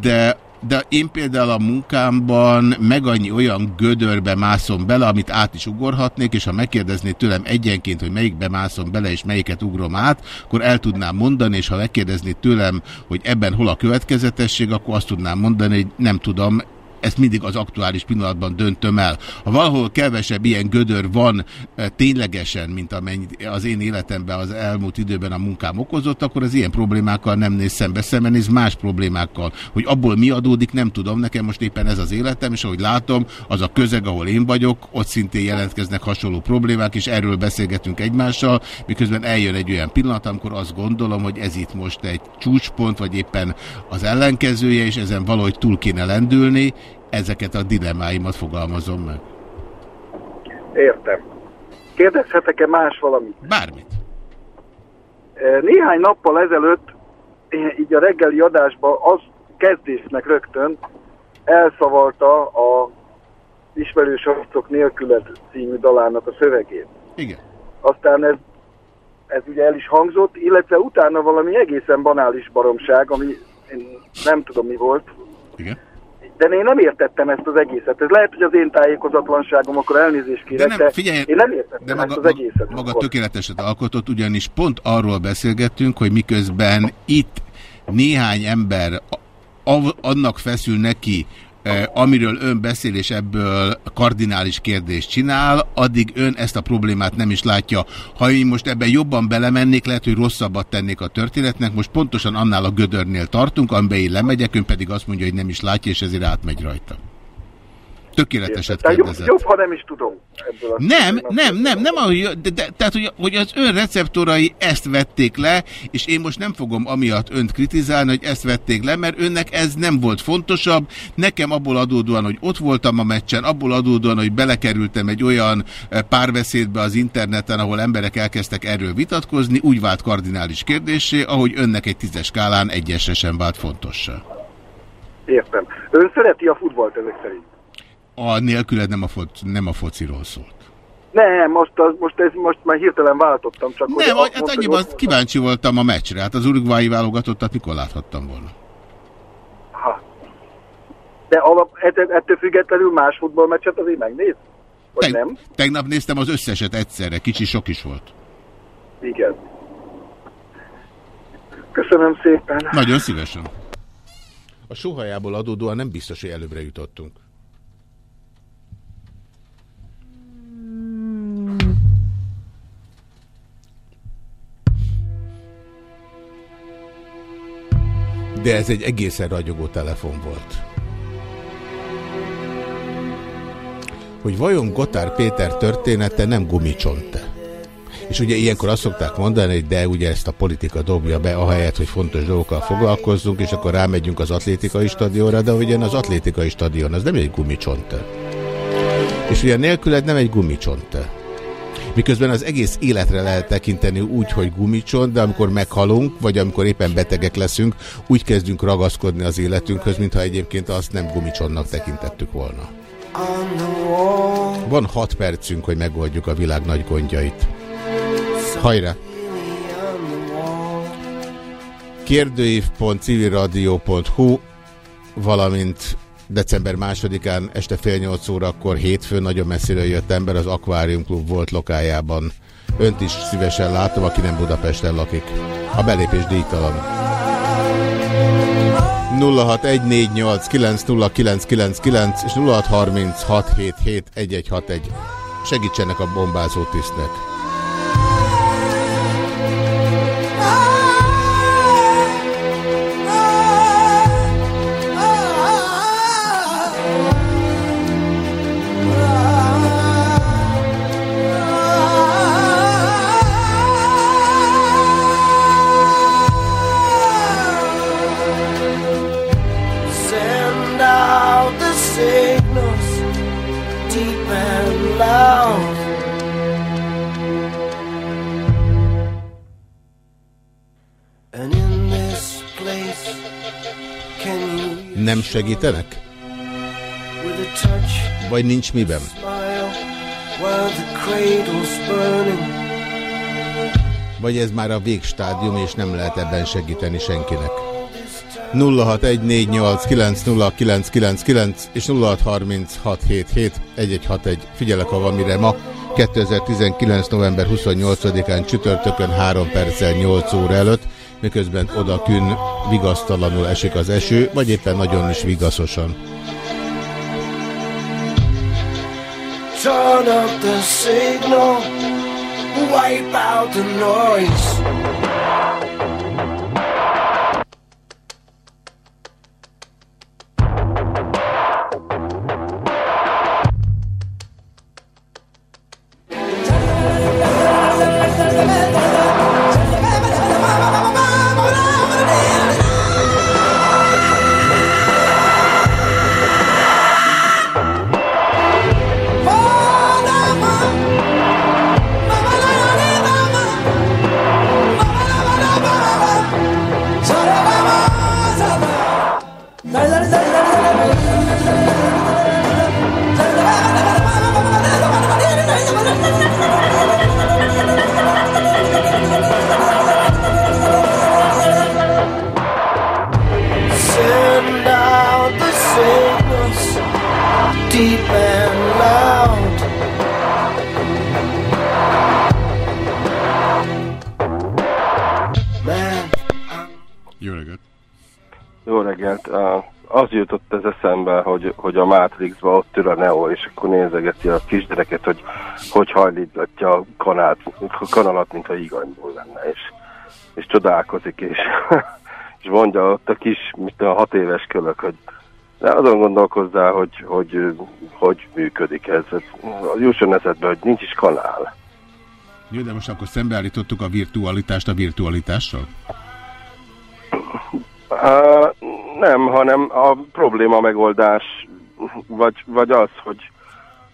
de de én például a munkámban meg annyi olyan gödörbe mászom bele, amit át is ugorhatnék, és ha megkérdezné tőlem egyenként, hogy melyikbe mászom bele, és melyiket ugrom át, akkor el tudnám mondani, és ha megkérdezné tőlem, hogy ebben hol a következetesség, akkor azt tudnám mondani, hogy nem tudom, ezt mindig az aktuális pillanatban döntöm el. Ha valahol kevesebb ilyen gödör van e, ténylegesen, mint amennyi az én életemben az elmúlt időben a munkám okozott, akkor az ilyen problémákkal nem néz szembe, szemben néz más problémákkal. Hogy abból mi adódik, nem tudom, nekem most éppen ez az életem, és ahogy látom, az a közeg, ahol én vagyok, ott szintén jelentkeznek hasonló problémák, és erről beszélgetünk egymással, miközben eljön egy olyan pillanat, amikor azt gondolom, hogy ez itt most egy csúcspont, vagy éppen az ellenkezője, és ezen valahogy túl kéne lendülni, ezeket a dilemmáimat fogalmazom meg. Értem. Kérdezhetek-e más valamit? Bármit. Néhány nappal ezelőtt, így a reggeli adásban az kezdésnek rögtön elszavalta a Ismerős arcok nélküled című dalának a szövegét. Igen. Aztán ez, ez ugye el is hangzott, illetve utána valami egészen banális baromság, ami én nem tudom mi volt. Igen. De én nem értettem ezt az egészet. Ez lehet, hogy az én tájékozatlanságom, akkor elnézést De kérek, de, nem, figyelj, én nem értettem de maga, ezt az egészet. maga tökéleteset alkotott, ugyanis pont arról beszélgettünk, hogy miközben itt néhány ember annak feszül neki, amiről ön beszél, és ebből kardinális kérdést csinál, addig ön ezt a problémát nem is látja. Ha én most ebben jobban belemennék, lehet, hogy rosszabbat tennék a történetnek. Most pontosan annál a gödörnél tartunk, amiben én lemegyek, ön pedig azt mondja, hogy nem is látja, és ezért átmegy rajta. Tökéleteset jobb, kérdezett. jobb, ha nem is tudom. Ebből Nem, nem, nem, nem, ahogy, de, de, tehát, hogy, hogy az ön receptorai ezt vették le, és én most nem fogom amiatt önt kritizálni, hogy ezt vették le, mert önnek ez nem volt fontosabb. Nekem abból adódóan, hogy ott voltam a meccsen, abból adódóan, hogy belekerültem egy olyan eh, párbeszédbe az interneten, ahol emberek elkezdtek erről vitatkozni, úgy vált kardinális kérdésé, ahogy önnek egy tízes skálán egyesre sem vált fontossá. Értem. Ön szereti a futballt ezek szerint? A nélküled nem a, fo nem a fociról szólt. Nem, most, az, most, ez, most már hirtelen váltottam, csak hogy Nem, azt hát annyiban hogy- kíváncsi voltam a meccsre. Hát az urugvái válogatottat mikor láthattam volna? Ha. De alap, ett- ettől függetlenül más futballmeccset azért megnéz? Vagy Teg nem? Tegnap néztem az összeset egyszerre, kicsi sok is volt. Igen. Köszönöm szépen. Nagyon szívesen. A sohajából adódóan nem biztos, hogy előbbre jutottunk. De ez egy egészen ragyogó telefon volt. Hogy vajon Gotár Péter története nem gumicsonte. És ugye ilyenkor azt szokták mondani, hogy de ugye ezt a politika dobja be, ahelyett, hogy fontos dolgokkal foglalkozzunk, és akkor rámegyünk az atlétikai stadionra, de ugyan az atlétikai stadion az nem egy gumicsonte. És ugye nélküled nem egy gumicsonte. Miközben az egész életre lehet tekinteni úgy, hogy gumicsont, de amikor meghalunk, vagy amikor éppen betegek leszünk, úgy kezdünk ragaszkodni az életünkhöz, mintha egyébként azt nem gumicsonnak tekintettük volna. Van hat percünk, hogy megoldjuk a világ nagy gondjait. Hajrá! kérdőív.civilradio.hu valamint december másodikán este fél nyolc órakor hétfőn nagyon messziről jött ember az Aquarium Klub volt lokájában. Önt is szívesen látom, aki nem Budapesten lakik. A belépés díjtalan. 0614890999 és 0636771161. Segítsenek a bombázó tisztnek. Nem segítenek? Vagy nincs miben? Vagy ez már a végstádium, és nem lehet ebben segíteni senkinek? 0614890999 és 0636771161. Figyelek, ha van mire ma. 2019. november 28-án csütörtökön 3 perccel 8 óra előtt, miközben odakün vigasztalanul esik az eső, vagy éppen nagyon is vigaszosan. Turn up the signal, wipe out the noise. Hogy, hogy a Matrixban ott ül a Neo, és akkor nézegeti a kisgyereket, hogy hogy hajlítgatja a kanát, a kanalat, mint ha iganyból lenne, és, és csodálkozik, és, és mondja ott a kis, mint a hat éves kölök, hogy De azon gondolkozzál, hogy hogy, hogy működik ez. ez jusson eszedbe, hogy nincs is kanál. Jó, de most akkor szembeállítottuk a virtualitást a virtualitással? Uh, nem, hanem a probléma megoldás, vagy, vagy az, hogy,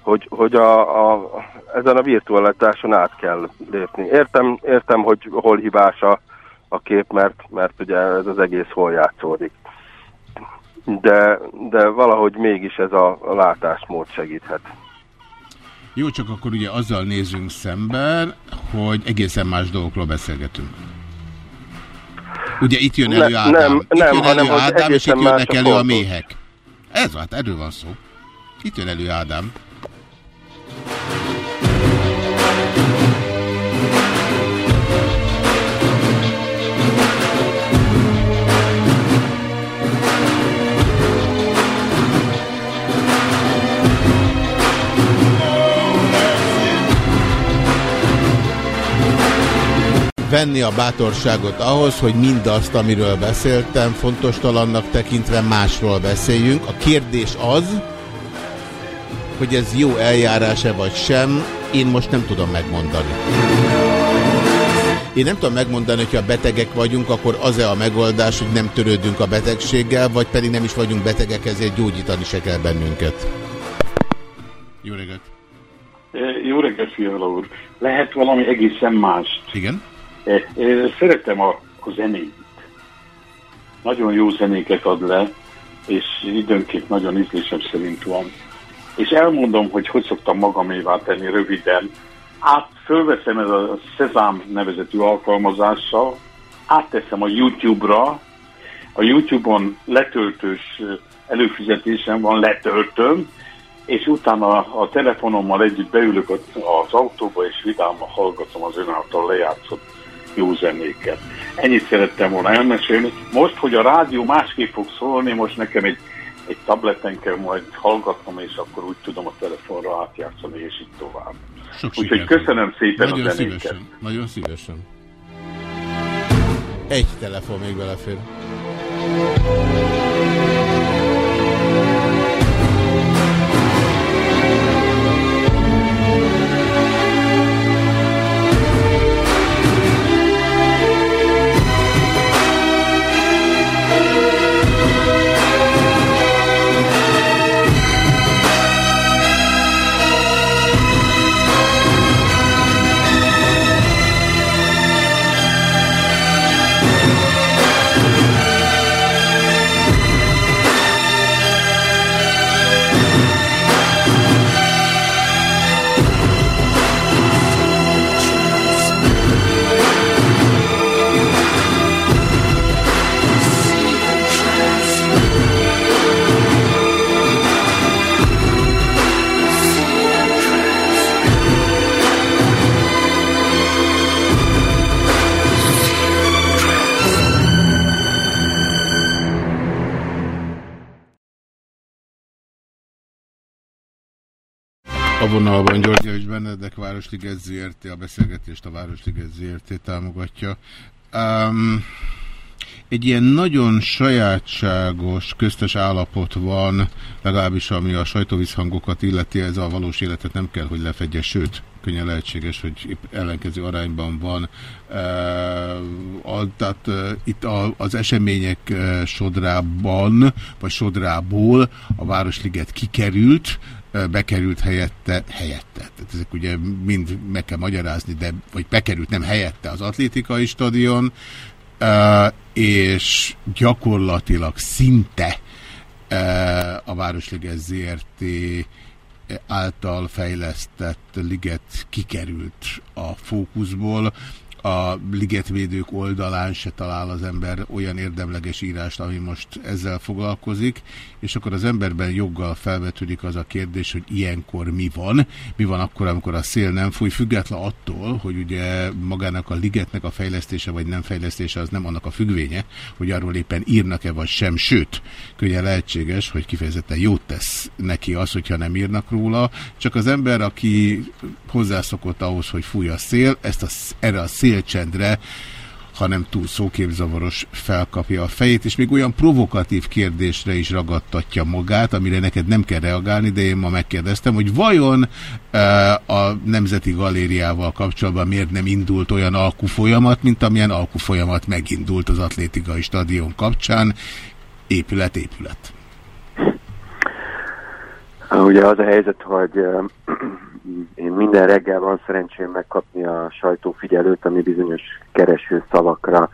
hogy, hogy a, a, ezen a virtualitáson át kell lépni. Értem, értem hogy hol hibás a, a kép, mert, mert ugye ez az egész hol játszódik. De, de valahogy mégis ez a, a látásmód segíthet. Jó, csak akkor ugye azzal nézünk szemben, hogy egészen más dolgokról beszélgetünk. Ugye itt jön elő Ádám. nem, itt nem, jön hanem, elő hogy Ádám, és itt jönnek elő a méhek. Ez van, hát erről van szó. Itt jön elő Ádám. Venni a bátorságot ahhoz, hogy mindazt, amiről beszéltem, fontos talannak tekintve másról beszéljünk. A kérdés az, hogy ez jó eljárás-e vagy sem, én most nem tudom megmondani. Én nem tudom megmondani, hogyha betegek vagyunk, akkor az-e a megoldás, hogy nem törődünk a betegséggel, vagy pedig nem is vagyunk betegek, ezért gyógyítani se kell bennünket. Jó reggelt! Jó reggelt, Fiala úr. Lehet valami egészen mást. Igen? Eh, Szeretem a, a zenét. Nagyon jó zenéket ad le, és időnként nagyon ízlésem szerint van. És elmondom, hogy hogy szoktam magamévá tenni röviden. Át fölveszem ez a Szezám nevezetű alkalmazással, átteszem a YouTube-ra, a YouTube-on letöltős előfizetésem van, letöltöm, és utána a telefonommal együtt beülök az autóba, és vidáman hallgatom az ön által lejátszott jó zenéket. Ennyit szerettem volna elmesélni. Most, hogy a rádió másképp fog szólni, most nekem egy, egy tableten kell majd hallgatnom, és akkor úgy tudom a telefonra átjátszani, és így tovább. Sok Úgyhogy köszönöm szépen Nagyon a zenéket. szívesen. Nagyon szívesen. Egy telefon még belefér. A vonalban Györgyevics Benedek Városliget ZRT, a beszélgetést a Városliget ZRT támogatja. Um, egy ilyen nagyon sajátságos köztes állapot van, legalábbis ami a sajtóvízhangokat illeti, ez a valós életet nem kell, hogy lefedje, sőt, könnyen lehetséges, hogy ellenkező arányban van. A, tehát itt az események sodrában, vagy sodrából a Városliget kikerült, bekerült helyette, helyette. Tehát ezek ugye mind meg kell magyarázni, de vagy bekerült, nem helyette az atlétikai stadion, és gyakorlatilag szinte a Városliget ZRT által fejlesztett liget kikerült a fókuszból. A ligetvédők oldalán se talál az ember olyan érdemleges írást, ami most ezzel foglalkozik, és akkor az emberben joggal felvetődik az a kérdés, hogy ilyenkor mi van, mi van akkor, amikor a szél nem fúj, független attól, hogy ugye magának a ligetnek a fejlesztése vagy nem fejlesztése az nem annak a függvénye, hogy arról éppen írnak-e vagy sem, sőt, könnyen lehetséges, hogy kifejezetten jót tesz neki az, hogyha nem írnak róla, csak az ember, aki hozzászokott ahhoz, hogy fúj a szél, ezt a, erre a szélcsendre hanem túl szóképzavaros felkapja a fejét, és még olyan provokatív kérdésre is ragadtatja magát, amire neked nem kell reagálni, de én ma megkérdeztem, hogy vajon e, a Nemzeti Galériával kapcsolatban miért nem indult olyan alkufolyamat, mint amilyen alkufolyamat megindult az atlétikai stadion kapcsán, épület, épület. Ugye az a helyzet, hogy én minden reggel van szerencsém megkapni a sajtófigyelőt, ami bizonyos kereső szavakra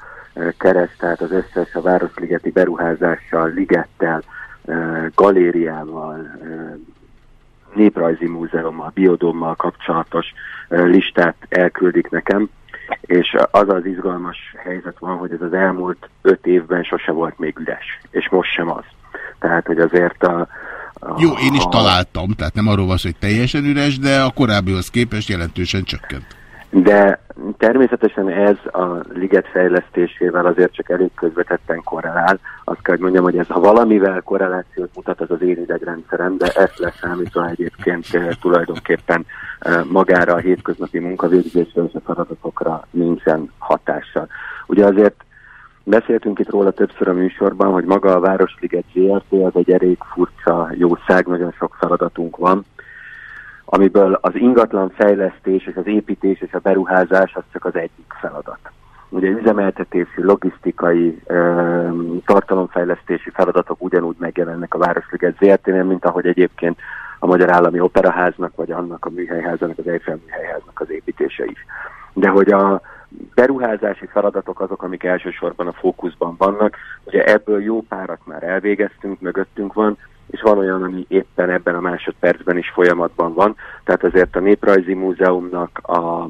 keres, tehát az összes a Városligeti beruházással, ligettel, galériával, néprajzi múzeummal, biodommal kapcsolatos listát elküldik nekem, és az az izgalmas helyzet van, hogy ez az elmúlt öt évben sose volt még üres, és most sem az. Tehát, hogy azért a, jó, én is találtam, tehát nem arról van hogy teljesen üres, de a korábbihoz képest jelentősen csökkent. De természetesen ez a liget fejlesztésével azért csak elég közvetetten korrelál. Azt kell, hogy mondjam, hogy ez ha valamivel korrelációt mutat, az az én idegrendszerem, de ezt leszámítva egyébként eh, tulajdonképpen eh, magára a hétköznapi munkavégzésre és a feladatokra nincsen hatással. Ugye azért Beszéltünk itt róla többször a műsorban, hogy maga a Városliget ZRT az egy elég furcsa jószág, nagyon sok feladatunk van, amiből az ingatlan fejlesztés és az építés és a beruházás az csak az egyik feladat. Ugye üzemeltetési, logisztikai, tartalomfejlesztési feladatok ugyanúgy megjelennek a Városliget ZRT-nél, mint ahogy egyébként a Magyar Állami Operaháznak, vagy annak a műhelyházának, az Eiffel műhelyháznak az építése is. De hogy a, beruházási feladatok azok, amik elsősorban a fókuszban vannak. Ugye ebből jó párat már elvégeztünk, mögöttünk van, és van olyan, ami éppen ebben a másodpercben is folyamatban van. Tehát azért a Néprajzi Múzeumnak, a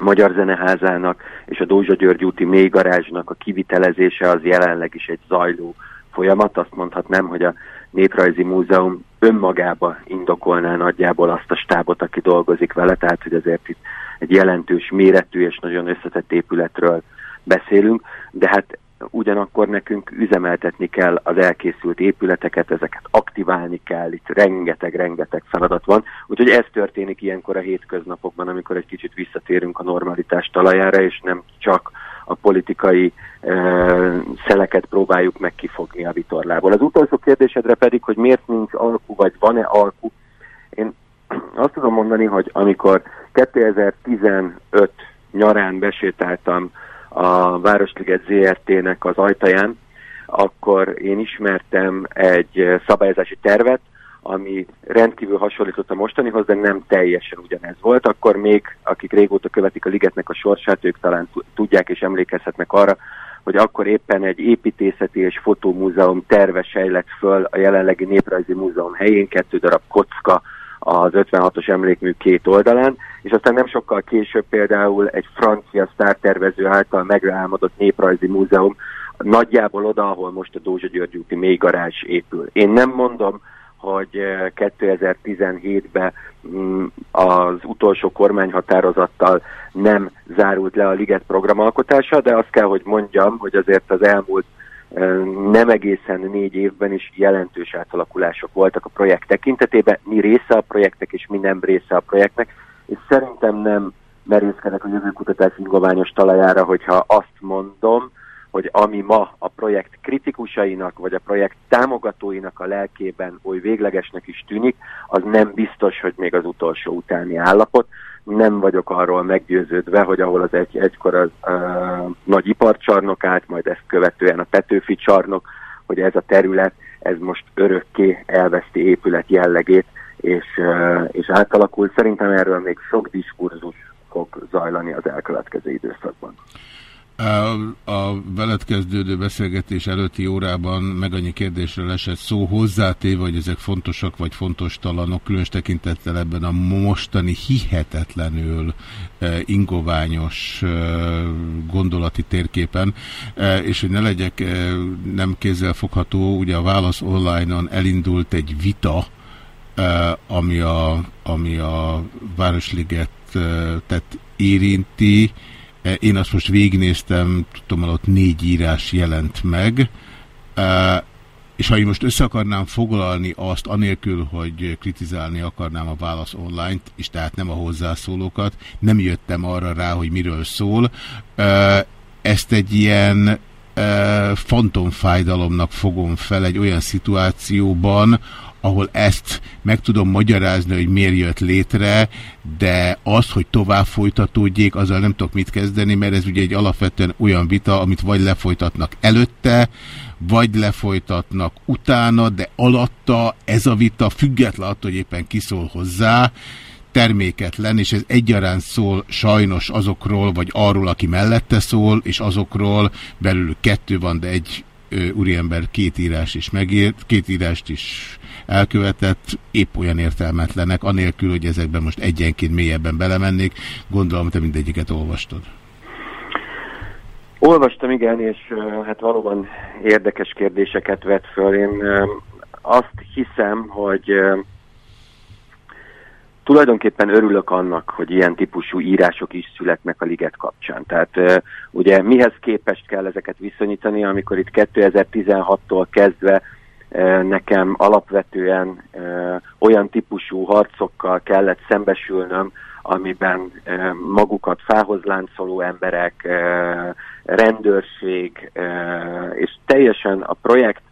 Magyar Zeneházának és a Dózsa György úti mélygarázsnak a kivitelezése az jelenleg is egy zajló folyamat. Azt mondhatnám, hogy a Néprajzi Múzeum önmagába indokolná nagyjából azt a stábot, aki dolgozik vele, tehát hogy azért itt egy jelentős méretű és nagyon összetett épületről beszélünk, de hát ugyanakkor nekünk üzemeltetni kell az elkészült épületeket, ezeket aktiválni kell, itt rengeteg-rengeteg feladat van. Úgyhogy ez történik ilyenkor a hétköznapokban, amikor egy kicsit visszatérünk a normalitás talajára, és nem csak a politikai e, szeleket próbáljuk meg kifogni a vitorlából. Az utolsó kérdésedre pedig, hogy miért nincs alku, vagy van-e alku, én azt tudom mondani, hogy amikor 2015 nyarán besétáltam a Városliget ZRT-nek az ajtaján, akkor én ismertem egy szabályozási tervet, ami rendkívül hasonlított a mostanihoz, de nem teljesen ugyanez volt. Akkor még, akik régóta követik a ligetnek a sorsát, ők talán tudják és emlékezhetnek arra, hogy akkor éppen egy építészeti és fotómúzeum terve sejlett föl a jelenlegi Néprajzi Múzeum helyén, kettő darab kocka az 56-os emlékmű két oldalán, és aztán nem sokkal később például egy francia sztártervező által megreálmodott néprajzi múzeum nagyjából oda, ahol most a Dózsa György úti mélygarázs épül. Én nem mondom, hogy 2017-ben eh, mm, az utolsó kormányhatározattal nem zárult le a Liget programalkotása, de azt kell, hogy mondjam, hogy azért az elmúlt nem egészen négy évben is jelentős átalakulások voltak a projekt tekintetében, mi része a projektek és mi nem része a projektnek, és szerintem nem merészkedek a jövőkutatás ingoványos talajára, hogyha azt mondom, hogy ami ma a projekt kritikusainak, vagy a projekt támogatóinak a lelkében oly véglegesnek is tűnik, az nem biztos, hogy még az utolsó utáni állapot nem vagyok arról meggyőződve, hogy ahol az egy, egykor az uh, nagy iparcsarnok állt, majd ezt követően a Petőfi csarnok, hogy ez a terület, ez most örökké elveszti épület jellegét, és, uh, és átalakul. Szerintem erről még sok diskurzus fog zajlani az elkövetkező időszakban. A veled kezdődő beszélgetés előtti órában meg annyi kérdésről esett szó hozzátéve, hogy ezek fontosak vagy fontos talanok, különös tekintettel ebben a mostani hihetetlenül ingoványos gondolati térképen, és hogy ne legyek nem kézzelfogható, ugye a Válasz online-on elindult egy vita, ami a, ami a Városliget tehát érinti, E, én azt most végignéztem, tudom, ott négy írás jelent meg, és ha én most össze akarnám foglalni azt, anélkül, hogy kritizálni akarnám a Válasz online-t, és tehát nem a hozzászólókat, nem jöttem arra rá, hogy miről szól. Ezt egy ilyen fantomfájdalomnak fogom fel egy olyan szituációban, ahol ezt meg tudom magyarázni, hogy miért jött létre, de az, hogy tovább folytatódjék, azzal nem tudok mit kezdeni, mert ez ugye egy alapvetően olyan vita, amit vagy lefolytatnak előtte, vagy lefolytatnak utána, de alatta ez a vita független attól, hogy éppen kiszól hozzá, terméketlen, és ez egyaránt szól sajnos azokról, vagy arról, aki mellette szól, és azokról belül kettő van, de egy úriember két írás is megért, két írást is elkövetett, épp olyan értelmetlenek, anélkül, hogy ezekben most egyenként mélyebben belemennék. Gondolom, te mindegyiket olvastad. Olvastam, igen, és hát valóban érdekes kérdéseket vet föl. Én azt hiszem, hogy tulajdonképpen örülök annak, hogy ilyen típusú írások is születnek a liget kapcsán. Tehát ugye mihez képest kell ezeket viszonyítani, amikor itt 2016-tól kezdve nekem alapvetően olyan típusú harcokkal kellett szembesülnöm, amiben magukat fához láncoló emberek, rendőrség, és teljesen a projekt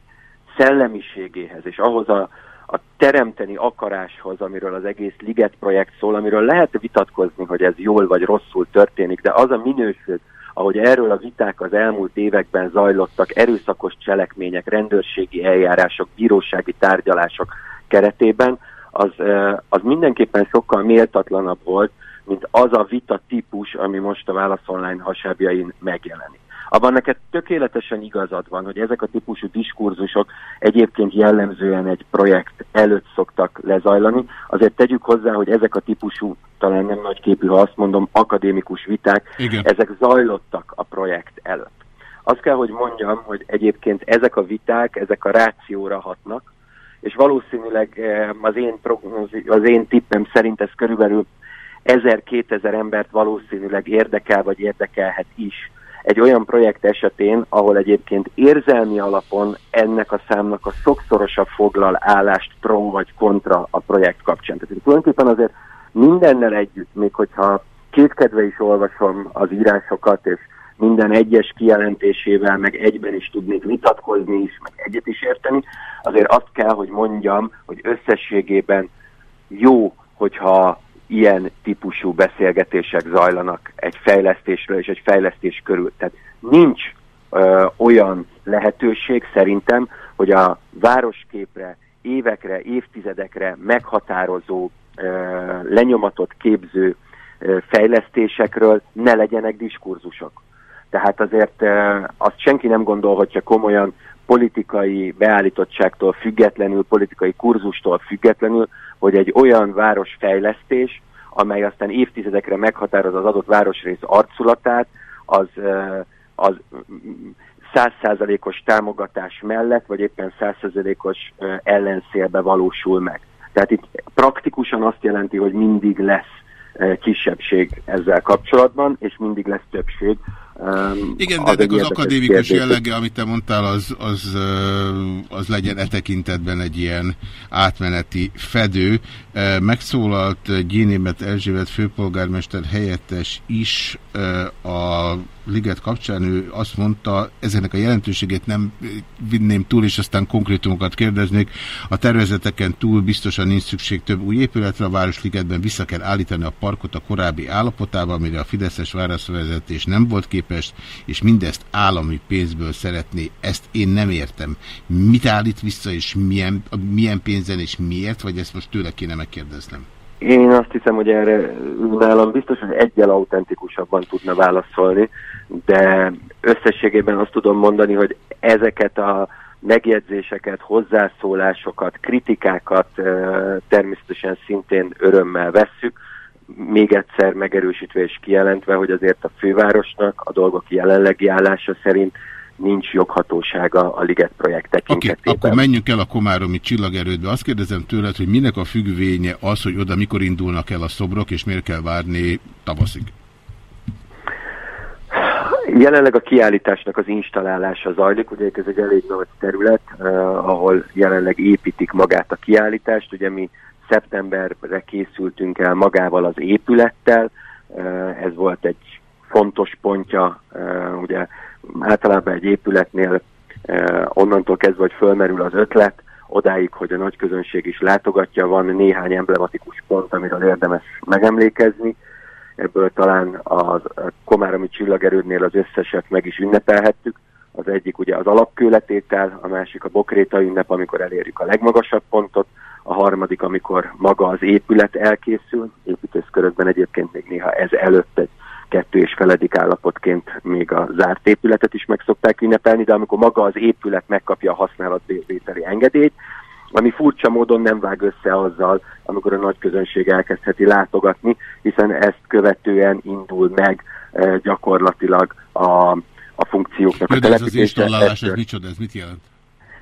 szellemiségéhez, és ahhoz a, a teremteni akaráshoz, amiről az egész Liget projekt szól, amiről lehet vitatkozni, hogy ez jól vagy rosszul történik, de az a minőség, ahogy erről a viták az elmúlt években zajlottak, erőszakos cselekmények, rendőrségi eljárások, bírósági tárgyalások keretében, az, az mindenképpen sokkal méltatlanabb volt, mint az a vita típus, ami most a Válasz Online hasábjain megjelenik. Abban neked tökéletesen igazad van, hogy ezek a típusú diskurzusok egyébként jellemzően egy projekt előtt szoktak lezajlani. Azért tegyük hozzá, hogy ezek a típusú, talán nem nagy képű, ha azt mondom, akadémikus viták, Igen. ezek zajlottak a projekt előtt. Azt kell, hogy mondjam, hogy egyébként ezek a viták, ezek a rációra hatnak, és valószínűleg eh, az én, prognózi, az én tippem szerint ez körülbelül 1000-2000 embert valószínűleg érdekel, vagy érdekelhet is egy olyan projekt esetén, ahol egyébként érzelmi alapon ennek a számnak a sokszorosabb foglal állást pro vagy kontra a projekt kapcsán. Tehát tulajdonképpen azért mindennel együtt, még hogyha kétkedve is olvasom az írásokat, és minden egyes kijelentésével, meg egyben is tudnék vitatkozni is, meg egyet is érteni, azért azt kell, hogy mondjam, hogy összességében jó, hogyha ilyen típusú beszélgetések zajlanak egy fejlesztésről és egy fejlesztés körül. Tehát nincs ö, olyan lehetőség szerintem, hogy a városképre évekre, évtizedekre meghatározó, ö, lenyomatot képző ö, fejlesztésekről ne legyenek diskurzusok. Tehát azért ö, azt senki nem gondolhatja komolyan politikai beállítottságtól függetlenül, politikai kurzustól függetlenül, hogy egy olyan városfejlesztés, amely aztán évtizedekre meghatároz az adott városrész arculatát, az, az százszázalékos támogatás mellett, vagy éppen százszázalékos ellenszélbe valósul meg. Tehát itt praktikusan azt jelenti, hogy mindig lesz kisebbség ezzel kapcsolatban, és mindig lesz többség. Igen, de ennek az akadémikus jellege, amit te mondtál, az, az, az legyen e tekintetben egy ilyen átmeneti fedő. Megszólalt Gyénémet Erzsébet főpolgármester helyettes is a liget kapcsán ő azt mondta, ezeknek a jelentőségét nem vinném túl, és aztán konkrétumokat kérdeznék. A tervezeteken túl biztosan nincs szükség több új épületre, a Városligetben vissza kell állítani a parkot a korábbi állapotába, amire a Fideszes válaszvezetés nem volt képes, és mindezt állami pénzből szeretné. Ezt én nem értem. Mit állít vissza, és milyen, milyen pénzen, és miért, vagy ezt most tőle kéne megkérdeznem? Én azt hiszem, hogy erre nálam biztos, hogy egyel autentikusabban tudna válaszolni, de összességében azt tudom mondani, hogy ezeket a megjegyzéseket, hozzászólásokat, kritikákat természetesen szintén örömmel vesszük, még egyszer megerősítve és kijelentve, hogy azért a fővárosnak a dolgok jelenlegi állása szerint nincs joghatósága a Liget projekt tekintetében. Okay, akkor menjünk el a Komáromi csillagerődbe. Azt kérdezem tőled, hogy minek a függvénye az, hogy oda mikor indulnak el a szobrok, és miért kell várni tavaszig? Jelenleg a kiállításnak az installálása zajlik, ugye ez egy elég nagy terület, uh, ahol jelenleg építik magát a kiállítást, ugye mi szeptemberre készültünk el magával az épülettel, uh, ez volt egy fontos pontja, ugye általában egy épületnél onnantól kezdve, hogy fölmerül az ötlet, odáig, hogy a nagy közönség is látogatja, van néhány emblematikus pont, amiről érdemes megemlékezni. Ebből talán a Komáromi csillagerődnél az összeset meg is ünnepelhettük. Az egyik ugye az alapkőletétel, a másik a bokréta ünnep, amikor elérjük a legmagasabb pontot, a harmadik, amikor maga az épület elkészül, építészkörökben egyébként még néha ez előtt egy kettő és feledik állapotként még a zárt épületet is meg szokták ünnepelni, de amikor maga az épület megkapja a használatvételi engedélyt, ami furcsa módon nem vág össze azzal, amikor a nagy közönség elkezdheti látogatni, hiszen ezt követően indul meg e, gyakorlatilag a, a funkcióknak Jó, a de ez az telepítése. installálás, ez micsoda, ez mit jelent?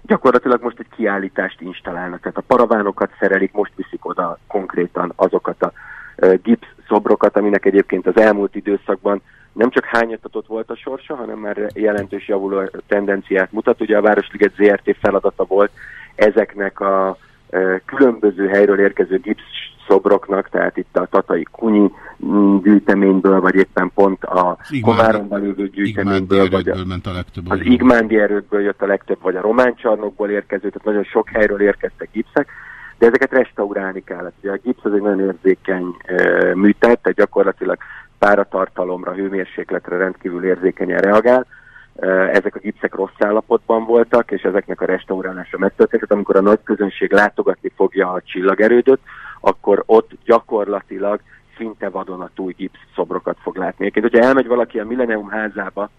gyakorlatilag most egy kiállítást installálnak. Tehát a paravánokat szerelik, most viszik oda konkrétan azokat a ö, gipsz szobrokat, aminek egyébként az elmúlt időszakban nem csak hányatatott volt a sorsa, hanem már jelentős javuló tendenciát mutat. Ugye a Városliget ZRT feladata volt ezeknek a ö, különböző helyről érkező gipsz szobroknak, tehát itt a Tatai Kunyi mm, gyűjteményből, vagy éppen pont a Komáromban lévő gyűjteményből, vagy a, ment a legtöbb. az Igmándi erődből jött a legtöbb, vagy a román csarnokból érkező, tehát nagyon sok helyről érkeztek gipszek, de ezeket restaurálni kellett. Ugye a gipsz az egy nagyon érzékeny e, műtett, tehát gyakorlatilag páratartalomra, hőmérsékletre rendkívül érzékenyen reagál. Ezek a gipszek rossz állapotban voltak, és ezeknek a restaurálása megtörtént. Amikor a nagy közönség látogatni fogja a csillagerődöt, akkor ott gyakorlatilag szinte vadonatúj gipsz szobrokat fog látni. Egyébként, hogyha elmegy valaki a Millennium házába,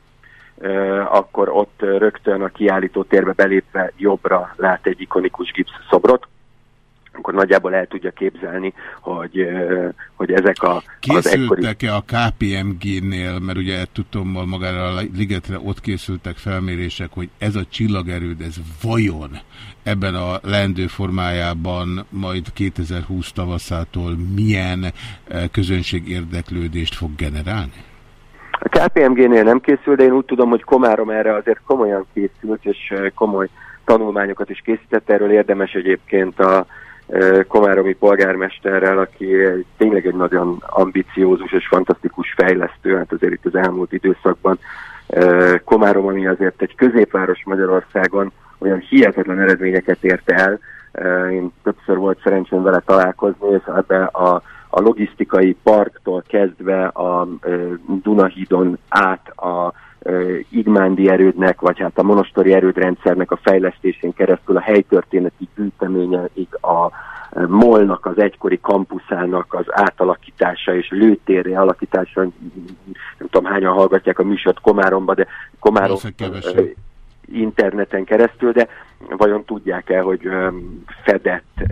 akkor ott rögtön a kiállító térbe belépve jobbra lát egy ikonikus gipsz szobrot, akkor nagyjából el tudja képzelni, hogy, hogy ezek a. Készültek-e a KPMG-nél, mert ugye tudtommal magára a ligetre ott készültek felmérések, hogy ez a csillagerőd, ez vajon ebben a leendő formájában majd 2020 tavaszától milyen eh, közönség érdeklődést fog generálni? A KPMG-nél nem készül, de én úgy tudom, hogy Komárom erre azért komolyan készült, és ö, komoly tanulmányokat is készített. Erről érdemes egyébként a komáromi polgármesterrel, aki egy, tényleg egy nagyon ambiciózus és fantasztikus fejlesztő, hát azért itt az elmúlt időszakban. Komárom, ami azért egy középváros Magyarországon olyan hihetetlen eredményeket ért el. Én többször volt szerencsém vele találkozni, és ebbe a a logisztikai parktól kezdve a ö, Dunahídon át a Igmándi erődnek, vagy hát a monostori erődrendszernek a fejlesztésén keresztül a helytörténeti gyűjteményeig a ö, Molnak az egykori kampuszának az átalakítása és lőtérre alakítása, nem tudom hányan hallgatják a műsort Komáromba, de Komárom ö, interneten keresztül, de vajon tudják-e, hogy fedett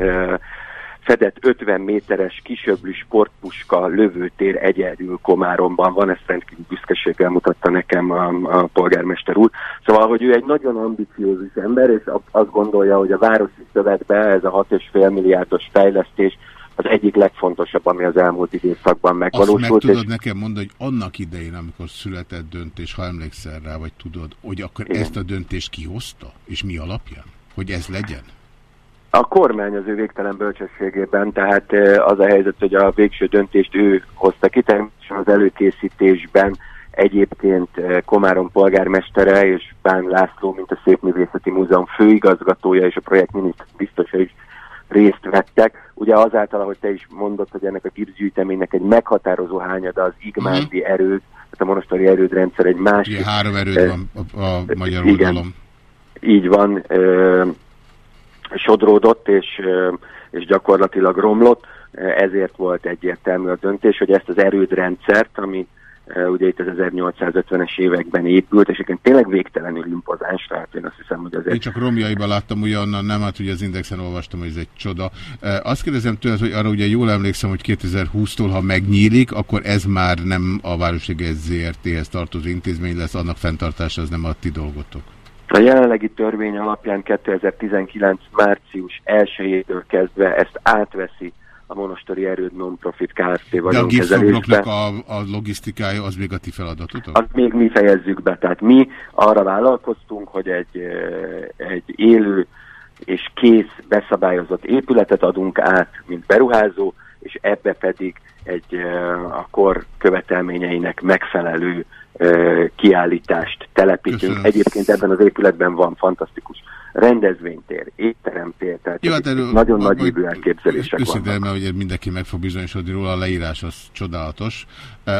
fedett 50 méteres kisöblű sportpuska lövőtér egyedül Komáromban van, ezt rendkívül büszkeséggel mutatta nekem a, a polgármester úr. Szóval, hogy ő egy nagyon ambiciózus ember, és azt gondolja, hogy a városi szövetbe ez a 6,5 milliárdos fejlesztés az egyik legfontosabb, ami az elmúlt időszakban Azt meg megvalósult. tudod és nekem mondani, hogy annak idején, amikor született döntés, ha emlékszel rá, vagy tudod, hogy akkor Igen. ezt a döntést kihozta? És mi alapján? Hogy ez legyen? A kormány az ő végtelen bölcsességében, tehát eh, az a helyzet, hogy a végső döntést ő hozta ki, természetesen az előkészítésben egyébként Komárom polgármestere és Bán László, mint a Szépművészeti Múzeum főigazgatója és a projekt miniszter biztosa is részt vettek. Ugye azáltal, ahogy te is mondod, hogy ennek a gipszgyűjteménynek egy meghatározó hányada az Igmándi erőd, tehát a monostori erődrendszer egy másik. Ugye három erőd van a, a magyar igen. oldalon. így van, sodródott és, és gyakorlatilag romlott, ezért volt egyértelmű a döntés, hogy ezt az erődrendszert, ami ugye itt az 1850-es években épült, és egyébként tényleg végtelenül impozáns, tehát én azt hiszem, hogy azért Én csak romjaiban láttam ugyannan, nem, hát ugye az Indexen olvastam, hogy ez egy csoda. Azt kérdezem tőled, hogy arra ugye jól emlékszem, hogy 2020-tól, ha megnyílik, akkor ez már nem a Városliges ZRT-hez tartozó intézmény lesz, annak fenntartása az nem a ti dolgotok. A jelenlegi törvény alapján 2019. március 1-től kezdve ezt átveszi a Monostori Erőd Non-Profit Kft. De a vagyonkezelésbe. a, a logisztikája az még a ti feladatotok? Azt még mi fejezzük be. Tehát mi arra vállalkoztunk, hogy egy, eh, egy élő és kész beszabályozott épületet adunk át, mint beruházó, és ebbe pedig egy a kor követelményeinek megfelelő kiállítást telepítünk. Köszönöm. Egyébként ebben az épületben van fantasztikus rendezvénytér, étteremtér, tehát Jó, hát erről nagyon nagy évű elképzelések vannak. Őszintén, mert ugye mindenki meg fog bizonyosodni róla, a leírás az csodálatos.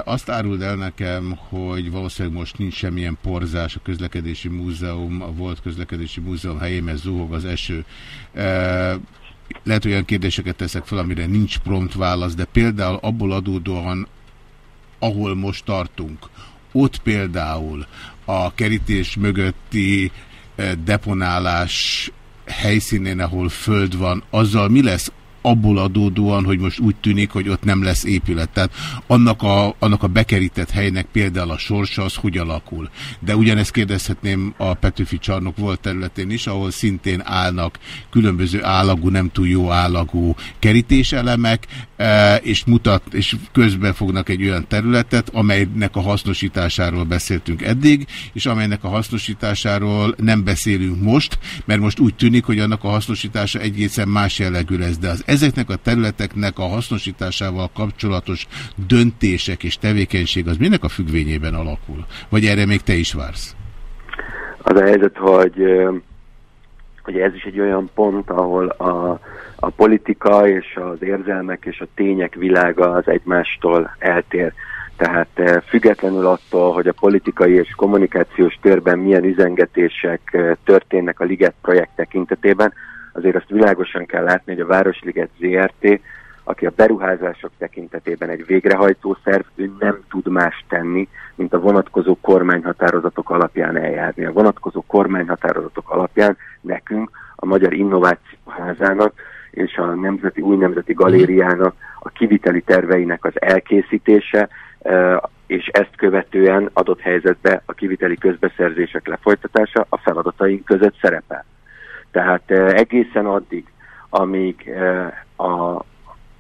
Azt áruld el nekem, hogy valószínűleg most nincs semmilyen porzás a közlekedési múzeum, a volt közlekedési múzeum helyén, mert zuhog az eső. Lehet olyan kérdéseket teszek fel, amire nincs prompt válasz, de például abból adódóan, ahol most tartunk, ott például a kerítés mögötti eh, deponálás helyszínén, ahol föld van, azzal mi lesz abból adódóan, hogy most úgy tűnik, hogy ott nem lesz épület. Tehát annak a, annak a bekerített helynek például a sorsa az hogy alakul. De ugyanezt kérdezhetném a Petőfi csarnok volt területén is, ahol szintén állnak különböző állagú, nem túl jó állagú kerítéselemek, és mutat, és közben fognak egy olyan területet, amelynek a hasznosításáról beszéltünk eddig, és amelynek a hasznosításáról nem beszélünk most, mert most úgy tűnik, hogy annak a hasznosítása egészen más jellegű lesz, de az ezeknek a területeknek a hasznosításával kapcsolatos döntések és tevékenység az minek a függvényében alakul? Vagy erre még te is vársz? Az a helyzet, hogy, hogy ez is egy olyan pont, ahol a, a politika és az érzelmek és a tények világa az egymástól eltér. Tehát eh, függetlenül attól, hogy a politikai és kommunikációs térben milyen üzengetések eh, történnek a Liget projekt tekintetében, azért azt világosan kell látni, hogy a Városliget ZRT, aki a beruházások tekintetében egy végrehajtó szerv, ő nem tud más tenni, mint a vonatkozó kormányhatározatok alapján eljárni. A vonatkozó kormányhatározatok alapján nekünk, a Magyar Innovációházának és a Nemzeti Új Nemzeti Galériának a kiviteli terveinek az elkészítése, és ezt követően adott helyzetben a kiviteli közbeszerzések lefolytatása a feladataink között szerepel. Tehát eh, egészen addig, amíg a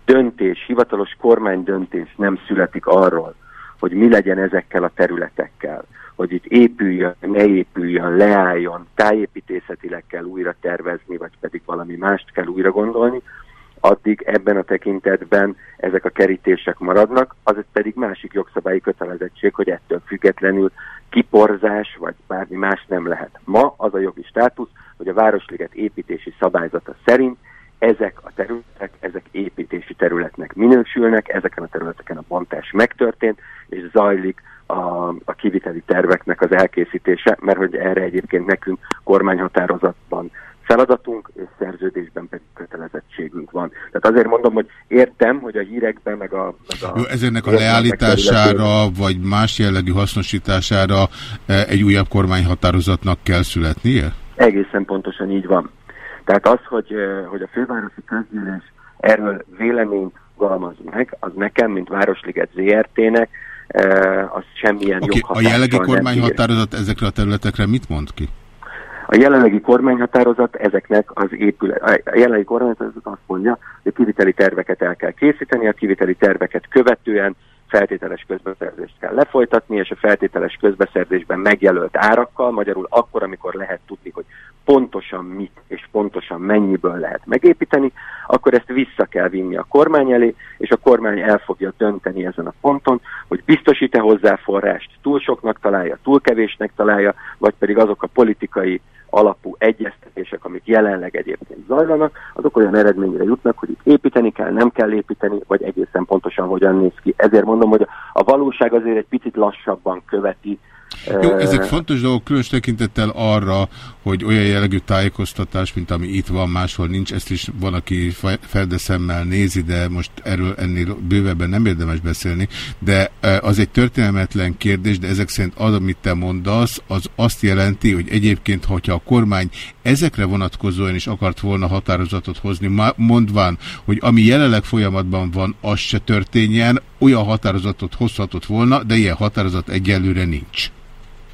döntés, hivatalos kormánydöntés nem születik arról, hogy mi legyen ezekkel a területekkel, hogy itt épüljön, ne épüljön, leálljon, tájépítészetileg kell újra tervezni, vagy pedig valami mást kell újra gondolni, addig ebben a tekintetben ezek a kerítések maradnak, az pedig másik jogszabályi kötelezettség, hogy ettől függetlenül kiporzás vagy bármi más nem lehet. Ma az a jogi státusz, hogy a Városliget építési szabályzata szerint ezek a területek, ezek építési területnek minősülnek, ezeken a területeken a bontás megtörtént, és zajlik a, a kiviteli terveknek az elkészítése, mert hogy erre egyébként nekünk kormányhatározatban feladatunk, és szerződésben pedig kötelezettségünk van. Tehát azért mondom, hogy értem, hogy a hírekben meg a... Meg a Jó, ezeknek a leállítására, vagy más jellegű hasznosítására eh, egy újabb kormányhatározatnak kell születnie? Egészen pontosan így van. Tehát az, hogy, hogy a fővárosi közgyűlés erről véleményt fogalmaz meg, az nekem, mint Városliget ZRT-nek, az semmilyen Oké, a joghatással nem bír. kormányhatározat ezekre a területekre mit mond ki? A jelenlegi kormányhatározat ezeknek az épület, a jelenlegi kormányhatározat azt mondja, hogy a kiviteli terveket el kell készíteni, a kiviteli terveket követően feltételes közbeszerzést kell lefolytatni, és a feltételes közbeszerzésben megjelölt árakkal, magyarul akkor, amikor lehet tudni, hogy pontosan mit és pontosan mennyiből lehet megépíteni, akkor ezt vissza kell vinni a kormány elé, és a kormány el fogja dönteni ezen a ponton, hogy biztosít-e hozzá forrást, túl soknak találja, túl kevésnek találja, vagy pedig azok a politikai alapú egyeztetések, amik jelenleg egyébként zajlanak, azok olyan eredményre jutnak, hogy itt építeni kell, nem kell építeni, vagy egészen pontosan hogyan néz ki. Ezért mondom, hogy a valóság azért egy picit lassabban követi Jó, ezek fontos dolgok, különös tekintettel arra, hogy olyan jellegű tájékoztatás, mint ami itt van, máshol nincs, ezt is van, aki fe- feldeszemmel nézi, de most erről ennél bővebben nem érdemes beszélni, de az egy történelmetlen kérdés, de ezek szerint az, amit te mondasz, az azt jelenti, hogy egyébként, hogyha a kormány ezekre vonatkozóan is akart volna határozatot hozni, mondván, hogy ami jelenleg folyamatban van, az se történjen, olyan határozatot hozhatott volna, de ilyen határozat egyelőre nincs.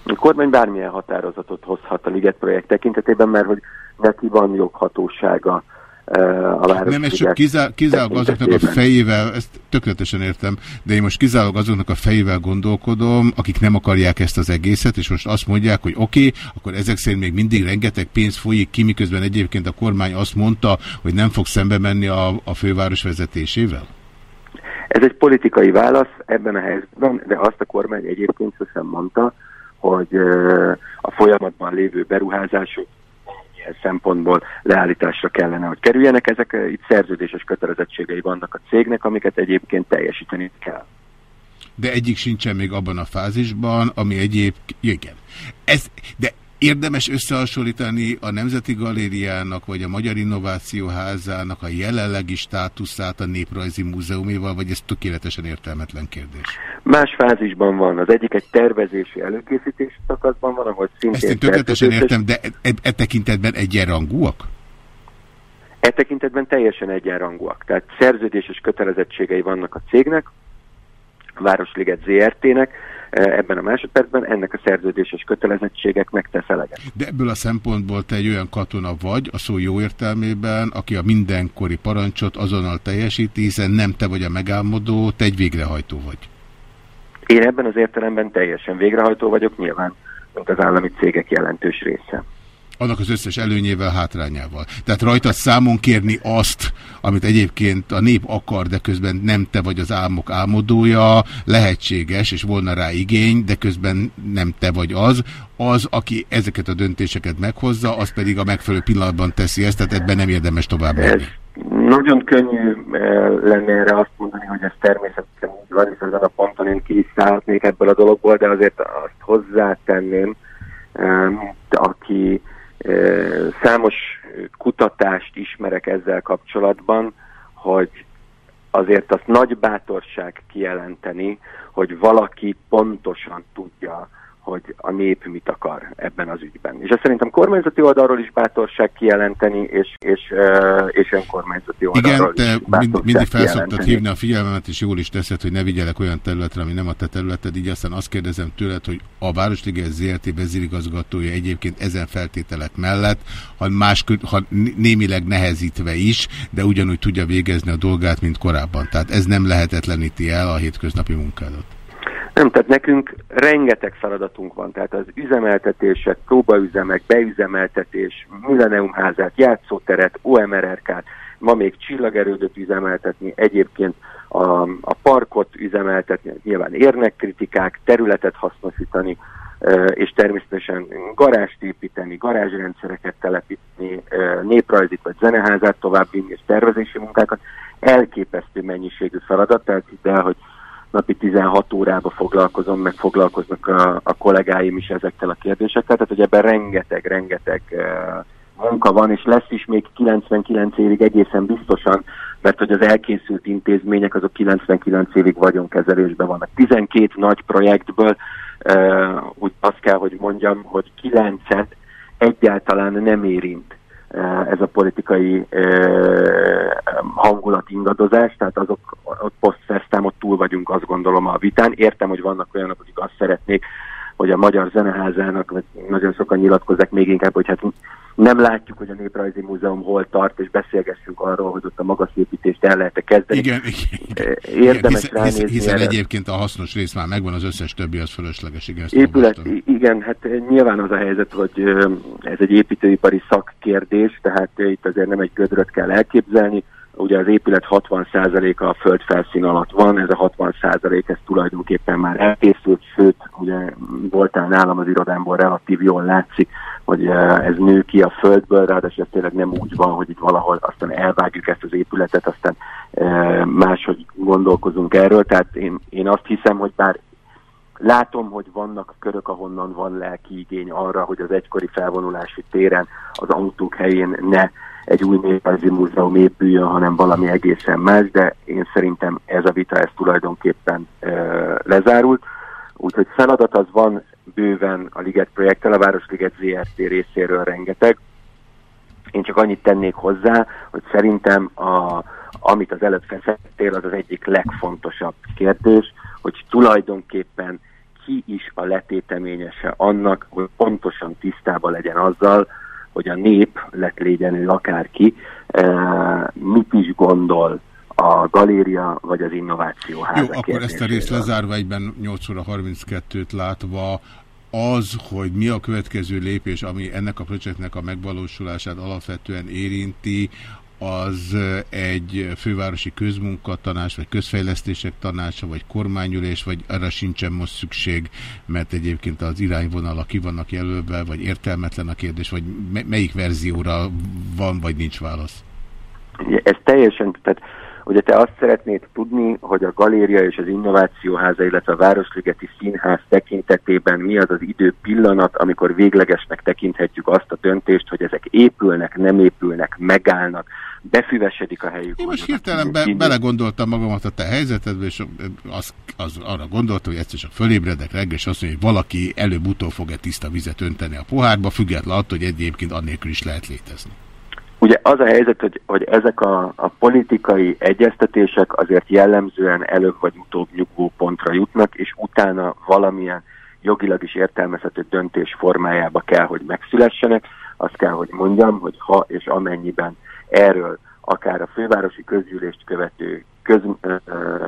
A kormány bármilyen határozatot hozhat a Liget projekt tekintetében, mert hogy neki van joghatósága eh, a város. Nem, ez csak kizá kizárólag azoknak a fejével, ezt tökéletesen értem, de én most kizárólag azoknak a fejével gondolkodom, akik nem akarják ezt az egészet, és most azt mondják, hogy oké, okay, akkor ezek szerint még mindig rengeteg pénz folyik ki, miközben egyébként a kormány azt mondta, hogy nem fog szembe menni a, a főváros vezetésével? Ez egy politikai válasz ebben a helyzetben, de azt a kormány egyébként sosem mondta, hogy a folyamatban lévő beruházások ilyen szempontból leállításra kellene, hogy kerüljenek. Ezek itt szerződéses kötelezettségei vannak a cégnek, amiket egyébként teljesíteni kell. De egyik sincsen még abban a fázisban, ami egyéb... Igen. Ez, de Érdemes összehasonlítani a Nemzeti Galériának vagy a Magyar Innovációházának a jelenlegi státuszát a Néprajzi Múzeuméval, vagy ez tökéletesen értelmetlen kérdés? Más fázisban van. Az egyik egy tervezési előkészítési szakaszban van, ahol szintén... Ezt én tökéletesen értem, de e, e, e tekintetben egyenrangúak? E tekintetben teljesen egyenrangúak. Tehát szerződéses kötelezettségei vannak a cégnek, a Városliget ZRT-nek, ebben a másodpercben, ennek a szerződéses kötelezettségek megtesz eleget. De ebből a szempontból te egy olyan katona vagy, a szó jó értelmében, aki a mindenkori parancsot azonnal teljesíti, hiszen nem te vagy a megálmodó, te egy végrehajtó vagy. Én ebben az értelemben teljesen végrehajtó vagyok, nyilván, mint az állami cégek jelentős része annak az összes előnyével, hátrányával. Tehát rajta számon kérni azt, amit egyébként a nép akar, de közben nem te vagy az álmok álmodója, lehetséges, és volna rá igény, de közben nem te vagy az. Az, aki ezeket a döntéseket meghozza, az pedig a megfelelő pillanatban teszi ezt, tehát ebben nem érdemes tovább menni. Nagyon könnyű eh, lenne erre azt mondani, hogy ez természetesen így van, és ezen a ponton én ki is szállhatnék ebből a dologból, de azért azt hozzátenném, eh, aki Számos kutatást ismerek ezzel kapcsolatban, hogy azért az nagy bátorság kijelenteni, hogy valaki pontosan tudja, hogy a nép mit akar ebben az ügyben. És ezt szerintem kormányzati oldalról is bátorság kijelenteni, és, és, és önkormányzati oldalról Igen, is te mind, mindig felszoktad hívni a figyelmemet, és jól is teszed, hogy ne vigyelek olyan területre, ami nem a te területed, így aztán azt kérdezem tőled, hogy a Városliges ZRT vezérigazgatója egyébként ezen feltételek mellett, ha, más, ha némileg nehezítve is, de ugyanúgy tudja végezni a dolgát, mint korábban. Tehát ez nem lehetetleníti el a hétköznapi munkádat. Nem, tehát nekünk rengeteg feladatunk van, tehát az üzemeltetések, próbaüzemek, beüzemeltetés, Millenniumházát, játszóteret, OMRRK-t, ma még csillagerődöt üzemeltetni, egyébként a, a parkot üzemeltetni, nyilván érnek kritikák, területet hasznosítani, és természetesen garást építeni, garázsrendszereket telepíteni, néprajzit vagy zeneházát továbbvinni és tervezési munkákat. Elképesztő mennyiségű feladat, tehát ide, hogy napi 16 órába foglalkozom, meg foglalkoznak a, a kollégáim is ezekkel a kérdésekkel, tehát hogy ebben rengeteg, rengeteg munka van, és lesz is még 99 évig egészen biztosan, mert hogy az elkészült intézmények azok 99 évig vagyonkezelésben vannak. 12 nagy projektből úgy azt kell, hogy mondjam, hogy 9-et egyáltalán nem érint ez a politikai eh, hangulat ingadozás, tehát azok ott posztfesztám, ott túl vagyunk, azt gondolom a vitán. Értem, hogy vannak olyanok, akik azt szeretnék, hogy a Magyar Zeneházának, vagy nagyon sokan nyilatkozzák még inkább, hogy hát nem látjuk, hogy a Néprajzi Múzeum hol tart, és beszélgessünk arról, hogy ott a magasépítést el lehet -e kezdeni. Igen, igen. Érdemes igen, hiszen, hiszen erre. egyébként a hasznos rész már megvan, az összes többi az fölösleges. Igen, Épület, igen, hát nyilván az a helyzet, hogy ez egy építőipari szakkérdés, tehát itt azért nem egy gödröt kell elképzelni, ugye az épület 60%-a a földfelszín alatt van, ez a 60% ez tulajdonképpen már elkészült, sőt, ugye voltál nálam az irodámból relatív jól látszik, hogy eh, ez nő ki a földből, ráadásul ez tényleg nem úgy van, hogy itt valahol aztán elvágjuk ezt az épületet, aztán eh, máshogy gondolkozunk erről, tehát én, én azt hiszem, hogy bár Látom, hogy vannak körök, ahonnan van lelki igény arra, hogy az egykori felvonulási téren az autók helyén ne egy új néprajzi múzeum épüljön, hanem valami egészen más, de én szerintem ez a vita ez tulajdonképpen e, lezárult. Úgyhogy feladat az van bőven a Liget projekttel, a Városliget ZRT részéről rengeteg. Én csak annyit tennék hozzá, hogy szerintem a, amit az előbb feszettél, az az egyik legfontosabb kérdés, hogy tulajdonképpen ki is a letéteményese annak, hogy pontosan tisztában legyen azzal, hogy a nép, lett légyen ő akárki, e, mit is gondol a galéria vagy az innováció háza Jó, akkor ezt a részt lezárva egyben 8 óra 32-t látva, az, hogy mi a következő lépés, ami ennek a projektnek a megvalósulását alapvetően érinti, az egy fővárosi közmunkatanács, vagy közfejlesztések tanácsa, vagy kormányülés, vagy arra sincsen most szükség, mert egyébként az irányvonala ki vannak jelölve, vagy értelmetlen a kérdés, vagy melyik verzióra van, vagy nincs válasz? Ez teljesen, tehát Ugye te azt szeretnéd tudni, hogy a galéria és az innovációháza, illetve a Városligeti Színház tekintetében mi az az idő pillanat, amikor véglegesnek tekinthetjük azt a döntést, hogy ezek épülnek, nem épülnek, megállnak, befüvesedik a helyük. Én most hirtelen be, belegondoltam magamat a te helyzetedbe, és az, az arra gondoltam, hogy egyszer csak fölébredek reggel, és azt mondja, hogy valaki előbb-utóbb fog-e tiszta vizet önteni a pohárba, függetlenül attól, hogy egyébként annélkül is lehet létezni. Ugye az a helyzet, hogy, hogy ezek a, a politikai egyeztetések azért jellemzően előbb vagy utóbb nyugvó pontra jutnak, és utána valamilyen jogilag is értelmezhető döntés formájába kell, hogy megszülessenek. Azt kell, hogy mondjam, hogy ha és amennyiben erről akár a fővárosi közgyűlést követő köz,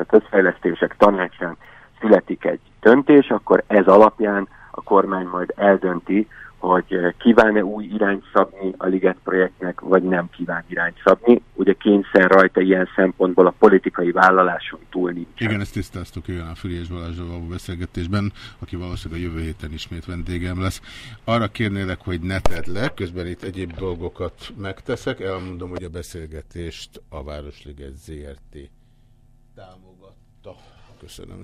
közfejlesztések tanácsán születik egy döntés, akkor ez alapján a kormány majd eldönti, hogy eh, kíván-e új irányt szabni a Liget projektnek, vagy nem kíván irányt szabni. Ugye kényszer rajta ilyen szempontból a politikai vállaláson túl nincs. Igen, ezt tisztáztuk igen a Füriás Balázsral való beszélgetésben, aki valószínűleg a jövő héten ismét vendégem lesz. Arra kérnélek, hogy ne tedd le, közben itt egyéb dolgokat megteszek. Elmondom, hogy a beszélgetést a Városliget ZRT támogatta. Köszönöm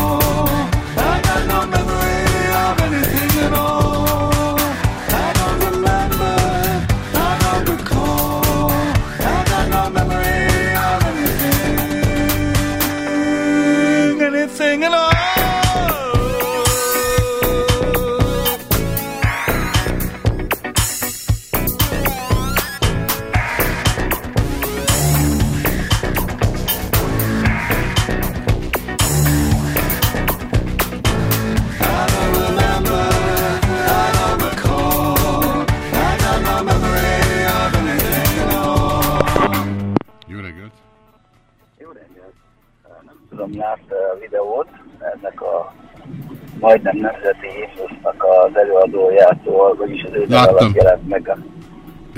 Majdnem nemzeti himnusznak az előadójától, vagyis az ő Láttam. jelent meg. A,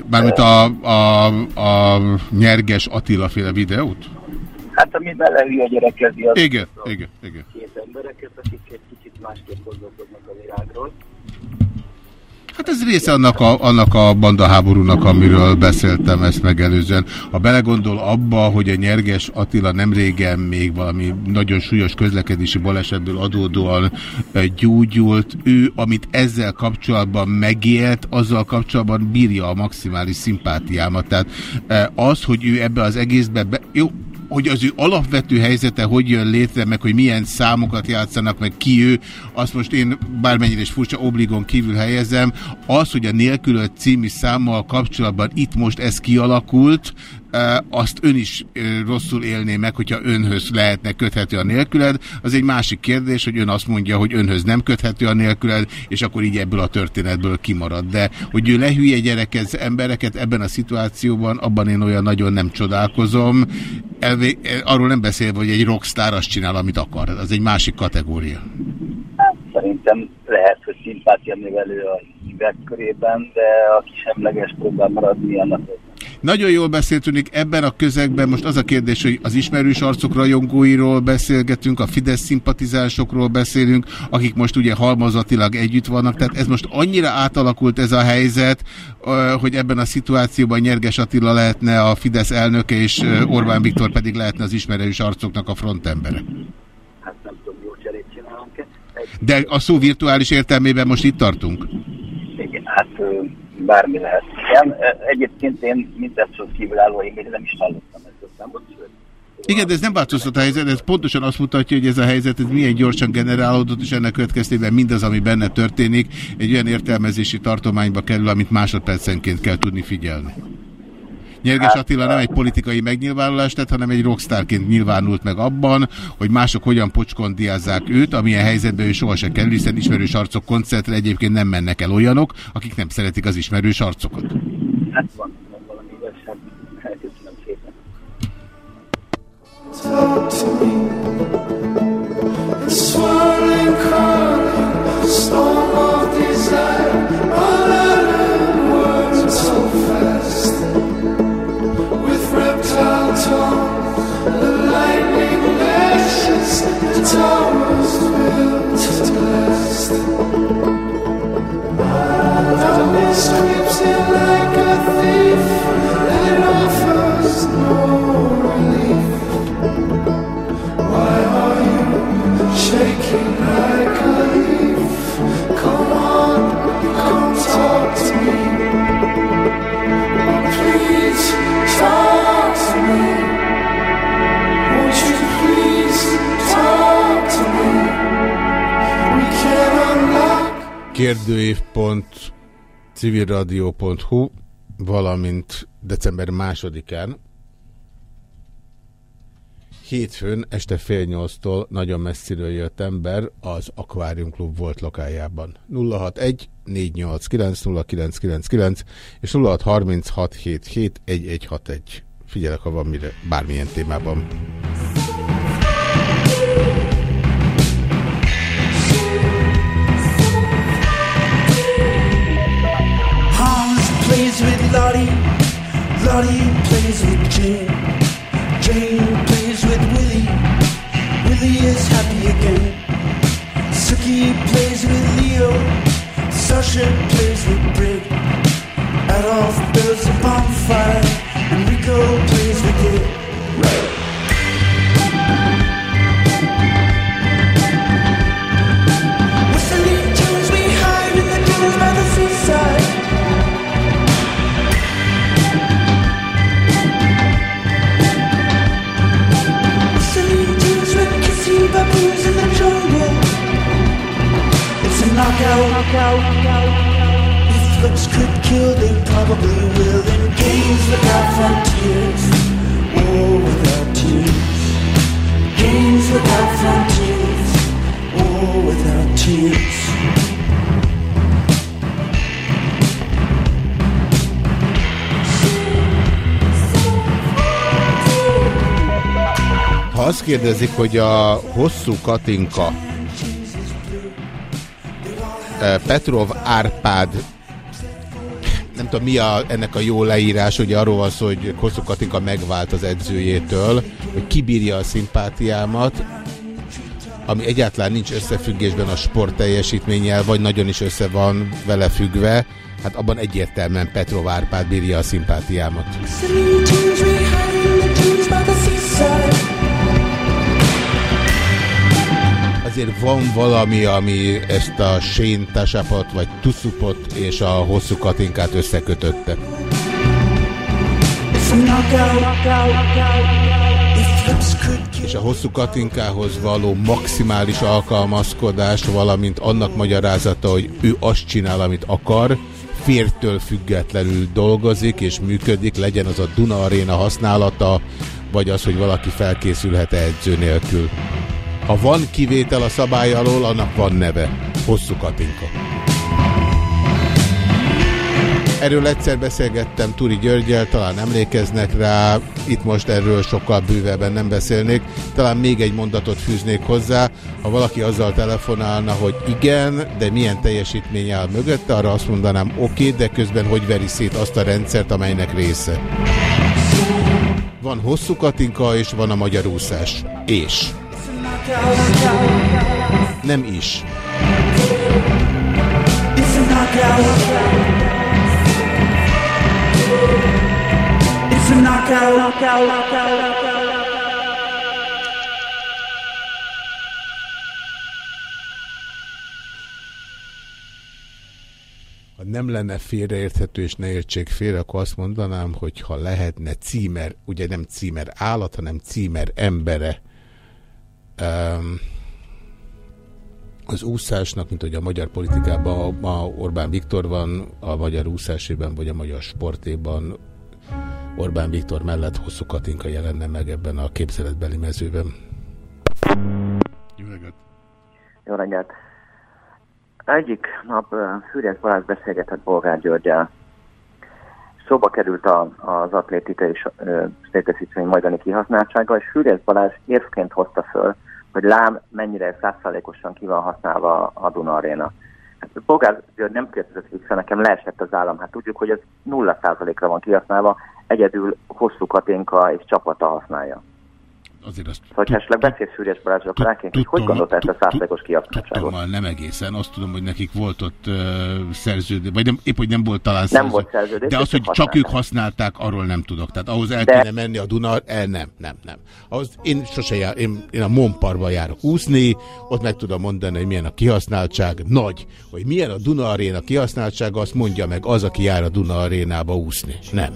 Bármint a, a, a nyerges Attila féle videót? Hát ami belehű a gyerekezi az igen, igen, igen. két embereket, akik egy kicsit másképp gondolkodnak a világról. Hát ez része annak a, annak a bandaháborúnak, amiről beszéltem ezt megelőzően. Ha belegondol abba, hogy a Nyerges Attila nem régen még valami nagyon súlyos közlekedési balesetből adódóan gyógyult, ő, amit ezzel kapcsolatban megélt, azzal kapcsolatban bírja a maximális szimpátiámat. Tehát az, hogy ő ebbe az egészbe, be, jó, hogy az ő alapvető helyzete hogy jön létre, meg hogy milyen számokat játszanak, meg ki ő, azt most én bármennyire is furcsa obligon kívül helyezem. Az, hogy a nélkülött című számmal kapcsolatban itt most ez kialakult, azt ön is rosszul élné meg, hogyha önhöz lehetne köthető a nélküled. Az egy másik kérdés, hogy ön azt mondja, hogy önhöz nem köthető a nélküled, és akkor így ebből a történetből kimarad. De hogy ő lehülye gyerekez embereket ebben a szituációban, abban én olyan nagyon nem csodálkozom. Elvé arról nem beszélve, hogy egy rockstar azt csinál, amit akar. Az egy másik kategória. Hát, szerintem lehet, hogy szimpátia növelő a hívek körében, de aki semleges próbál maradni, annak nagyon jól beszéltünk ebben a közegben, most az a kérdés, hogy az ismerős arcok rajongóiról beszélgetünk, a Fidesz szimpatizánsokról beszélünk, akik most ugye halmazatilag együtt vannak, tehát ez most annyira átalakult ez a helyzet, hogy ebben a szituációban Nyerges Attila lehetne a Fidesz elnöke, és Orbán Viktor pedig lehetne az ismerős arcoknak a frontembere. Hát nem tudom, jó cserét csinálunk-e. De a szó virtuális értelmében most itt tartunk? Igen, hát bármi lehet. Igen, egyébként én mindezt kívülálló, én még nem is hallottam ezt a számot, igen, de ez nem változtat a helyzet, ez pontosan azt mutatja, hogy ez a helyzet ez milyen gyorsan generálódott, és ennek következtében mindaz, ami benne történik, egy olyan értelmezési tartományba kerül, amit másodpercenként kell tudni figyelni. Nyerges hát, Attila nem egy politikai megnyilvánulást tett, hanem egy rockstárként nyilvánult meg abban, hogy mások hogyan pocskondiázzák őt, amilyen helyzetben ő sohasem kerül, hiszen ismerős arcok koncertre egyébként nem mennek el olyanok, akik nem szeretik az ismerős arcokat. Hát van, van valami igazság. Köszönöm szépen. Talk to me. It's swirling, curling, storm of lashes, the towers built to last. The mist creeps in like a thief, kérdőív.pont civilradio.hu valamint december másodikán hétfőn este fél nyolctól nagyon messziről jött ember az Aquarium Club volt lokájában. 061 489 0999 és 0636771161. Figyelek, ha van mire, bármilyen témában. Lottie, Lottie plays with Jane, Jane plays with Willie, Willie is happy again. Suki plays with Leo, Sasha plays with Brig, Adolf builds a bonfire, and Rico plays with it. Right. Knockout. If looks could kill, they probably will. In games without frontiers, war without tears. Games without frontiers, war without tears. Ha azt kérdezik, hogy a hosszú Katinka Petrov Árpád. Nem tudom mi a, ennek a jó leírás, ugye arról van szó, hogy Hosszú Katinka megvált az edzőjétől, hogy kibírja a szimpátiámat, ami egyáltalán nincs összefüggésben a sport teljesítménnyel, vagy nagyon is össze van vele függve, hát abban egyértelműen Petrov Árpád bírja a szimpátiámat. Azért van valami, ami ezt a Shane Tasapot, vagy Tuszupot és a hosszú Katinkát összekötötte. és a hosszú Katinkához való maximális alkalmazkodás, valamint annak magyarázata, hogy ő azt csinál, amit akar, fértől függetlenül dolgozik és működik, legyen az a Duna Arena használata, vagy az, hogy valaki felkészülhet -e edző nélkül. Ha van kivétel a szabály alól, annak van neve. Hosszú Katinka. Erről egyszer beszélgettem Turi Györgyel, talán emlékeznek rá, itt most erről sokkal bővebben nem beszélnék. Talán még egy mondatot fűznék hozzá, ha valaki azzal telefonálna, hogy igen, de milyen teljesítmény áll mögötte, arra azt mondanám oké, okay, de közben hogy veri szét azt a rendszert, amelynek része. Van hosszú katinka, és van a magyar úszás. És. Nem is. Ha nem lenne félreérthető és ne értsék félre, akkor azt mondanám, hogy ha lehetne címer, ugye nem címer állat, hanem címer embere az úszásnak, mint hogy a magyar politikában ma Orbán Viktor van, a magyar úszásében vagy a magyar sportéban Orbán Viktor mellett hosszú Katinka jelenne meg ebben a képzeletbeli mezőben. Jó reggelt! Jó reggelt! Egyik nap Fűrjes Balázs beszélgetett Bolgár Györgyel. Szóba került a, az atlétika és létesítmény majdani kihasználtsága, és Fűrjes Balázs érvként hozta föl, hogy lám mennyire százszálékosan ki van használva a Duna Arena. Hát Bogár nem kérdezett vissza, nekem leesett az állam. Hát tudjuk, hogy ez nulla százalékra van kihasználva, egyedül hosszú katénka és csapata használja. Azért azt... Hogy esetleg beszélsz Fűrjes Balázsra, akkor ráként, hogy hogy ezt a százszázalékos kihasználtságot? Tudom, nem egészen. Azt tudom, hogy nekik volt ott uh, szerződés, vagy nem, épp, hogy nem volt talán szerződés. Nem volt szerződés. De az, hogy csak ők használták, arról nem tudok. Tehát ahhoz el kéne menni a Duna, el nem, nem, nem. Ahhoz én sose jár, én, én a Monparban járok úszni, ott meg tudom mondani, hogy milyen a kihasználtság, nagy. Hogy milyen a Duna Aréna kihasználtsága, azt mondja meg az, aki jár a Duna Arénába úszni. Nem.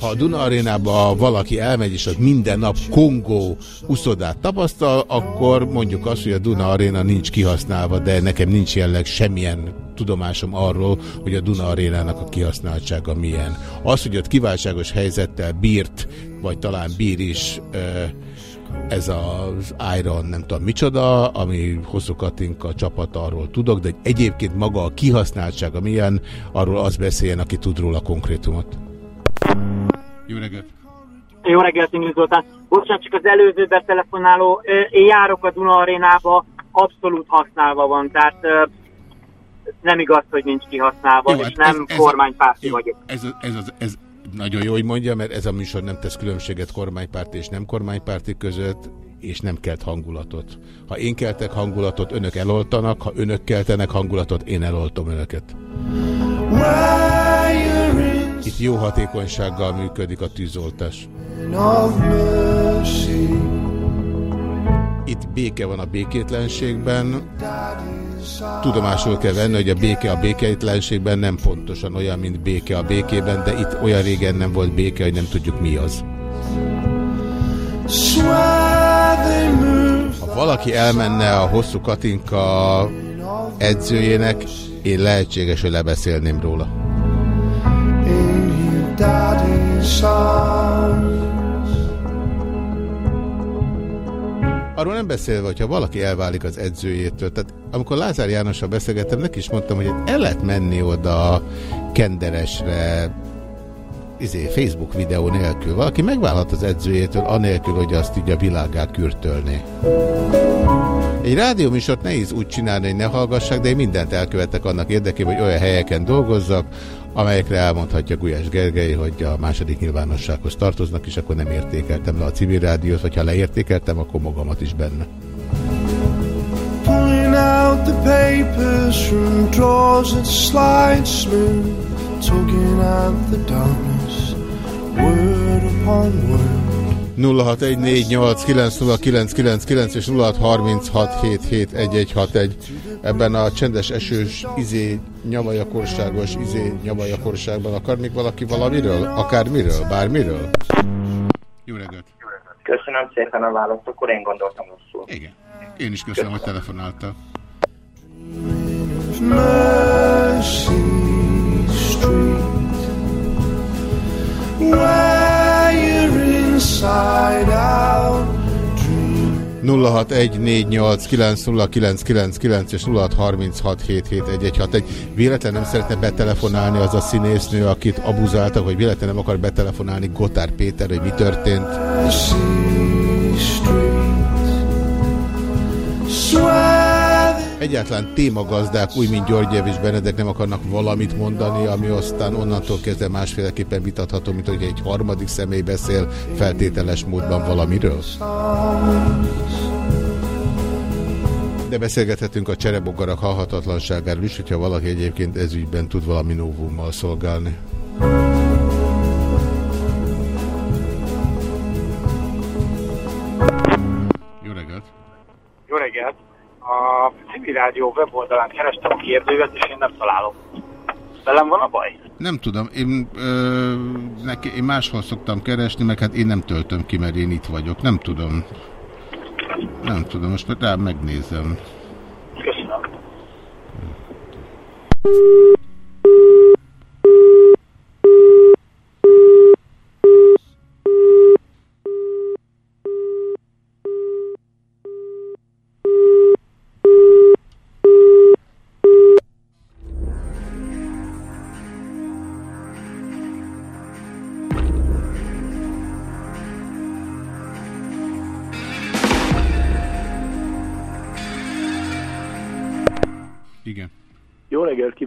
Ha a Duna Arénába valaki elmegy, és az minden nap Kongó uszodát tapasztal, akkor mondjuk azt, hogy a Duna Aréna nincs kihasználva, de nekem nincs jelleg semmilyen tudomásom arról, hogy a Duna Arénának a kihasználtsága milyen. Az, hogy ott kiváltságos helyzettel bírt, vagy talán bír is ez az Iron nem tudom micsoda, ami Hosszú Katinka csapat arról tudok, de egyébként maga a kihasználtsága milyen, arról az beszéljen, aki tud róla konkrétumot. Jó reggelt! Jó reggelt, Ingrid Zoltán. Bocsánat, csak az előző betelefonáló. Én járok a Duna arénába, abszolút használva van, tehát nem igaz, hogy nincs kihasználva, jó, és hát nem ez, ez kormánypárti vagyok. Ez, ez, ez, ez nagyon jó, hogy mondja, mert ez a műsor nem tesz különbséget kormánypárti és nem kormánypárti között, és nem kelt hangulatot. Ha én keltek hangulatot, önök eloltanak, ha önök keltenek hangulatot, én eloltom önöket. Itt jó hatékonysággal működik a tűzoltás. Itt béke van a békétlenségben. Tudomásul kell venni, hogy a béke a békétlenségben nem pontosan olyan, mint béke a békében, de itt olyan régen nem volt béke, hogy nem tudjuk mi az. Ha valaki elmenne a hosszú Katinka edzőjének, én lehetséges, hogy lebeszélném róla. Arról nem beszélve, hogyha valaki elválik az edzőjétől. Tehát amikor Lázár Jánossal beszélgettem, neki is mondtam, hogy el lehet menni oda kenderesre, izé, Facebook videó nélkül. Valaki megválhat az edzőjétől, anélkül, hogy azt így a világá kürtölné. Egy rádióműsort nehéz úgy csinálni, hogy ne hallgassák, de én mindent elkövetek annak érdekében, hogy olyan helyeken dolgozzak, amelyekre elmondhatja Gulyás Gergely, hogy a második nyilvánossághoz tartoznak, és akkor nem értékeltem le a civil rádiót, vagy ha leértékeltem, akkor magamat is benne. Word upon word 0614890999 és 0636771161. Ebben a csendes esős izé nyavajakorságos izé nyavajakorságban akar még valaki valamiről? Akármiről? Bármiről? Jó reggelt! Köszönöm szépen a választ, akkor én gondoltam rosszul. Igen. Én is köszönöm, hogy telefonálta. Mercy Street, where out. 0614890999 és 0636771161. Véletlen nem szeretne betelefonálni az a színésznő, akit abuzáltak, vagy véletlen nem akar betelefonálni Gotár Péter, hogy mi történt. Egyáltalán témagazdák, úgy, mint Györgyev és Benedek nem akarnak valamit mondani, ami aztán onnantól kezdve másféleképpen vitatható, mint hogy egy harmadik személy beszél feltételes módban valamiről. De beszélgethetünk a cserebogarak halhatatlanságáról is, hogyha valaki egyébként ezügyben tud valami novummal szolgálni. A civil rádió weboldalán kerestem a kérdővet, és én nem találom. Velem van a baj? Nem tudom, én, ö, neki, én máshol szoktam keresni, meg hát én nem töltöm ki, mert én itt vagyok. Nem tudom. Nem tudom, most rá megnézem. Köszönöm.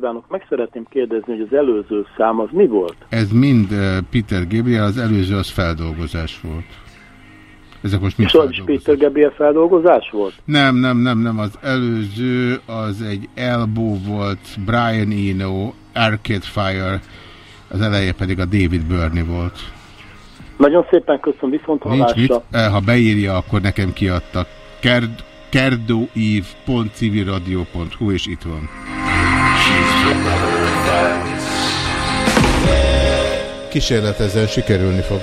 Kívánok! Meg szeretném kérdezni, hogy az előző szám az mi volt? Ez mind uh, Peter Gabriel, az előző az feldolgozás volt. Ezek most mind Szóval is Péter Gabriel feldolgozás volt? Nem, nem, nem, nem. Az előző az egy Elbow volt, Brian Eno, Arcade Fire, az eleje pedig a David Burney volt. Nagyon szépen köszönöm, viszont Nincs mit. hallásra. Eh, Ha beírja, akkor nekem kiadtak. Kerd, kerdoív.civilradio.hu és itt van. Kísérletezzen sikerülni fog.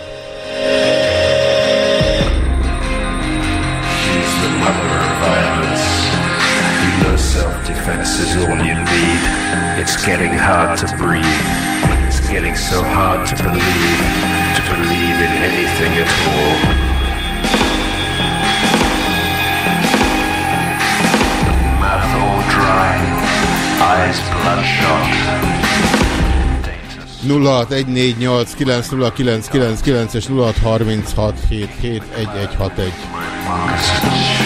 She's the mother of violence. You know self-defense is all you need. It's getting hard to breathe. It's getting so hard to believe, to believe in anything at all. Mouth all dry, eyes bloodshot. 0614890999 és 0636771161.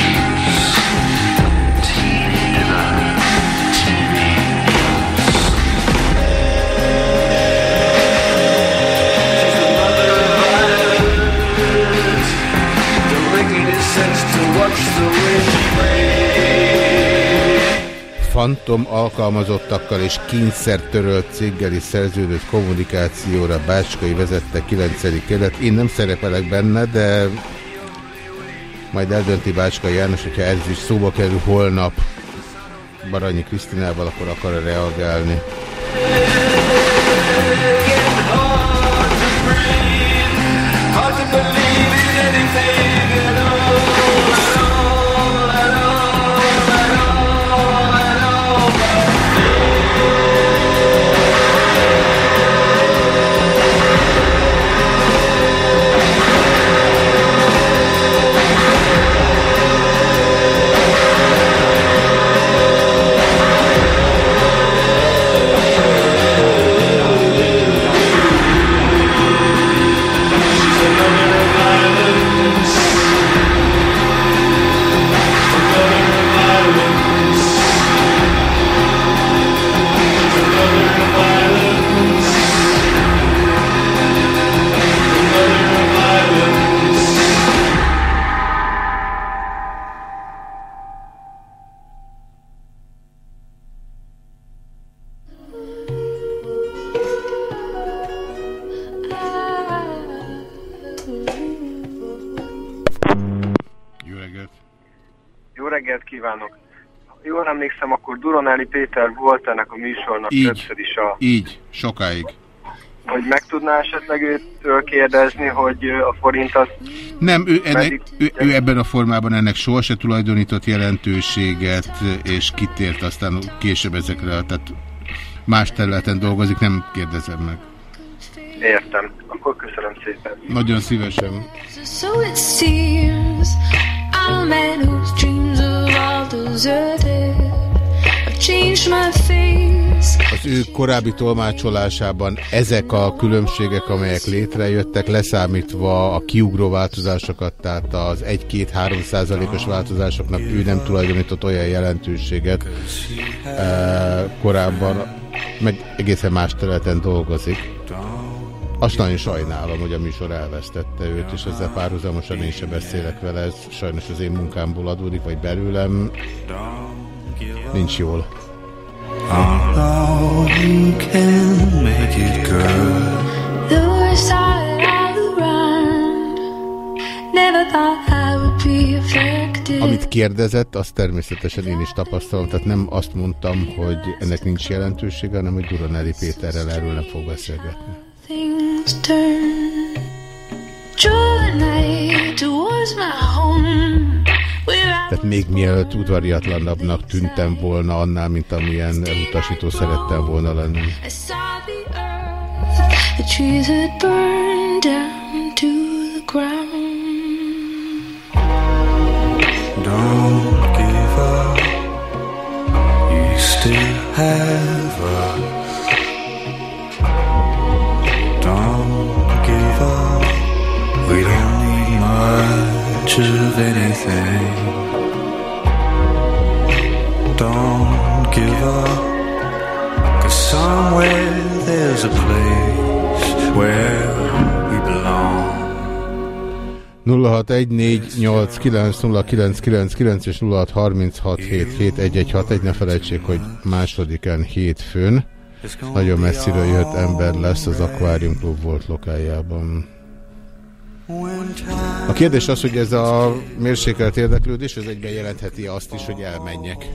Fantom alkalmazottakkal és kényszer törölt céggel is szerződött kommunikációra Bácskai vezette 9. kelet. Én nem szerepelek benne, de majd eldönti Bácskai János, hogyha ez is szóba kerül holnap Baranyi Krisztinával, akkor akar -e reagálni. Duronelli Péter volt ennek a műsornak Így. többször is a... Így, sokáig. Hogy meg tudná esetleg őtől kérdezni, hogy a forint az... Nem, ő, ennek, Meddig- ő, ő ebben a formában ennek soha se tulajdonított jelentőséget, és kitért aztán később ezekre, tehát más területen dolgozik, nem kérdezem meg. Értem. Akkor köszönöm szépen. Nagyon szívesen. So it seems I'm a man whose dreams are all deserted. Az ő korábbi tolmácsolásában ezek a különbségek, amelyek létrejöttek, leszámítva a kiugró változásokat, tehát az 1-2-3 százalékos változásoknak ő nem tulajdonított olyan jelentőséget eh, korábban, meg egészen más területen dolgozik. Azt nagyon sajnálom, hogy a műsor elvesztette őt, és ezzel párhuzamosan én sem beszélek vele, ez sajnos az én munkámból adódik, vagy belőlem. Nincs jól. Amit kérdezett, azt természetesen én is tapasztalom, tehát nem azt mondtam, hogy ennek nincs jelentősége, hanem hogy Duranelli Péterrel erről nem fog beszélgetni. Things turn. Journey towards my home. Tehát még mielőtt udvariatlanabbnak tűntem volna annál, mint amilyen utasító szerettem volna lenni. I saw the earth. The trees had burned down to the ground. Don't give up. You still have us. Much of anything. Don't give up. Cause somewhere there's a place where we belong. 0614890999 és 0636771161, ne felejtsék, hogy másodikán hétfőn nagyon messziről jött ember lesz az Aquarium Club volt lokájában. A kérdés az, hogy ez a mérsékelt érdeklődés, ez egyben jelentheti azt is, hogy elmenjek.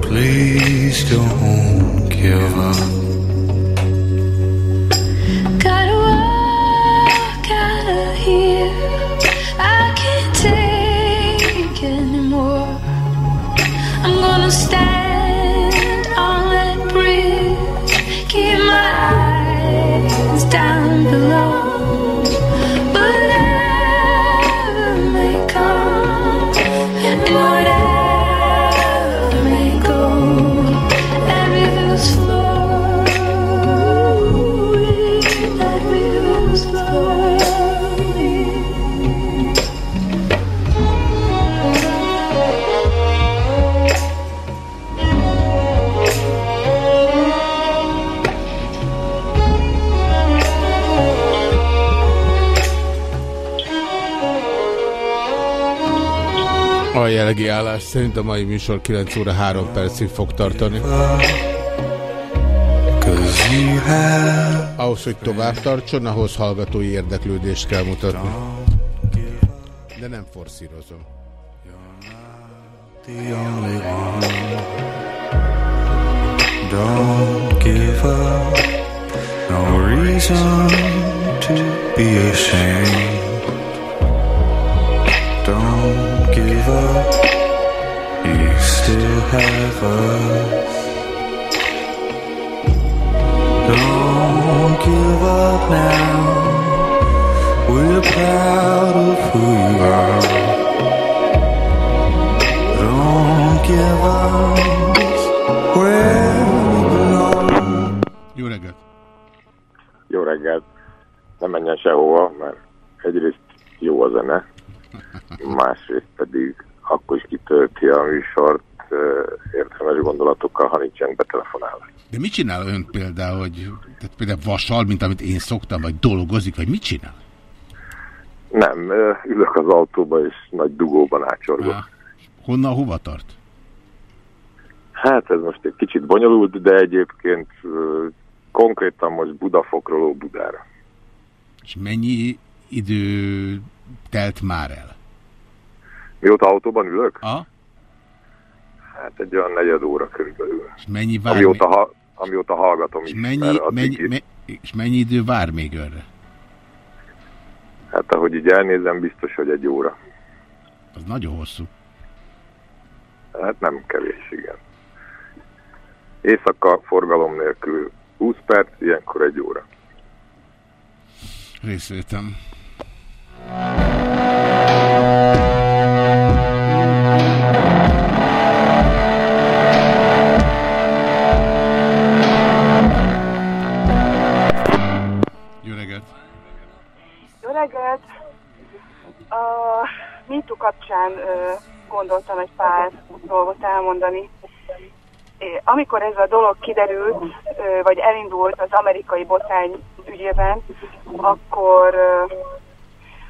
Please don't give up. Gotta A jelenlegi állás szerint a mai műsor 9 óra 3 percig fog tartani. Ahhoz, hogy tovább tartson, ahhoz hallgatói érdeklődést kell mutatni. De nem forszírozom. No reason to be ashamed. Don't give up. You still have! Jó reggelt! Nem menjen sehova, mert egyrészt jó a zene, másrészt pedig akkor is kitölti a műsort értelmes gondolatokkal, ha nincsen betelefonálás. De mit csinál ön például, hogy tehát például vasal, mint amit én szoktam, vagy dolgozik, vagy mit csinál? Nem, ülök az autóba és nagy dugóban ácsorgok. Ah. Honnan, hova tart? Hát ez most egy kicsit bonyolult, de egyébként konkrétan most Budafokról Budára. És mennyi idő telt már el? Mióta autóban ülök? Ha? Hát egy olyan negyed óra körülbelül. És mennyi vár Amióta, még? ha, amióta hallgatom És is. mennyi, mennyi, me, és mennyi idő vár még önre? Hát ahogy így elnézem, biztos, hogy egy óra. Az nagyon hosszú. Hát nem kevés, igen. Éjszaka forgalom nélkül 20 perc, ilyenkor egy óra. Részvétem. Jó reggelt! Jó reggelt! A MeToo kapcsán gondoltam egy pár dolgot elmondani. Amikor ez a dolog kiderült, vagy elindult az amerikai botrány ügyében, akkor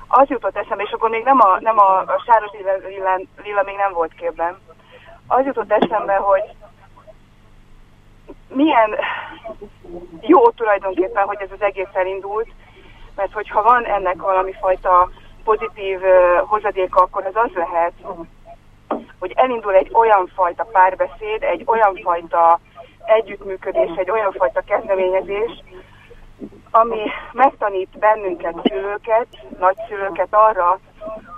az jutott eszembe, és akkor még nem a, nem a, a sáros lila, lila, lila még nem volt képben. Az jutott eszembe, hogy milyen jó tulajdonképpen, hogy ez az egész elindult, mert hogyha van ennek valami fajta pozitív hozadéka, akkor az az lehet, hogy elindul egy olyan fajta párbeszéd, egy olyan fajta együttműködés, egy olyan fajta kezdeményezés, ami megtanít bennünket, szülőket, nagyszülőket arra,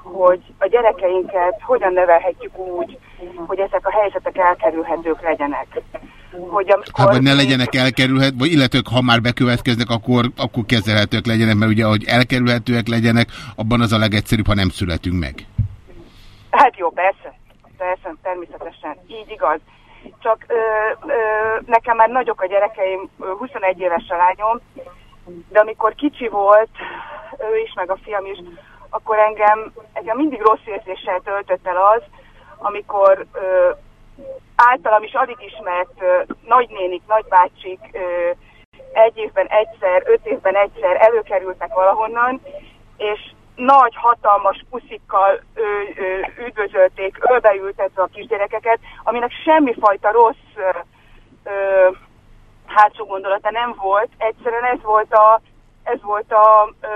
hogy a gyerekeinket hogyan nevelhetjük úgy, hogy ezek a helyzetek elkerülhetők legyenek. Hogy amikor Hát vagy ne legyenek elkerülhet, vagy illetve ha már bekövetkeznek, akkor, akkor kezelhetőek legyenek, mert ugye, hogy elkerülhetőek legyenek, abban az a legegyszerűbb, ha nem születünk meg. Hát jó, persze, persze, természetesen, így igaz. Csak ö, ö, nekem már nagyok a gyerekeim, ö, 21 éves a lányom, de amikor kicsi volt, ő is, meg a fiam is, akkor engem, engem mindig rossz érzéssel töltött el az, amikor ö, általam is alig ismert ö, nagynénik, nagybácsik ö, egy évben egyszer, öt évben egyszer előkerültek valahonnan, és nagy, hatalmas puszikkal ö, ö, üdvözölték, ölbeültetve a kisgyerekeket, aminek semmifajta rossz ö, ö, hátsó gondolata nem volt. Egyszerűen ez volt a, ez volt a ö,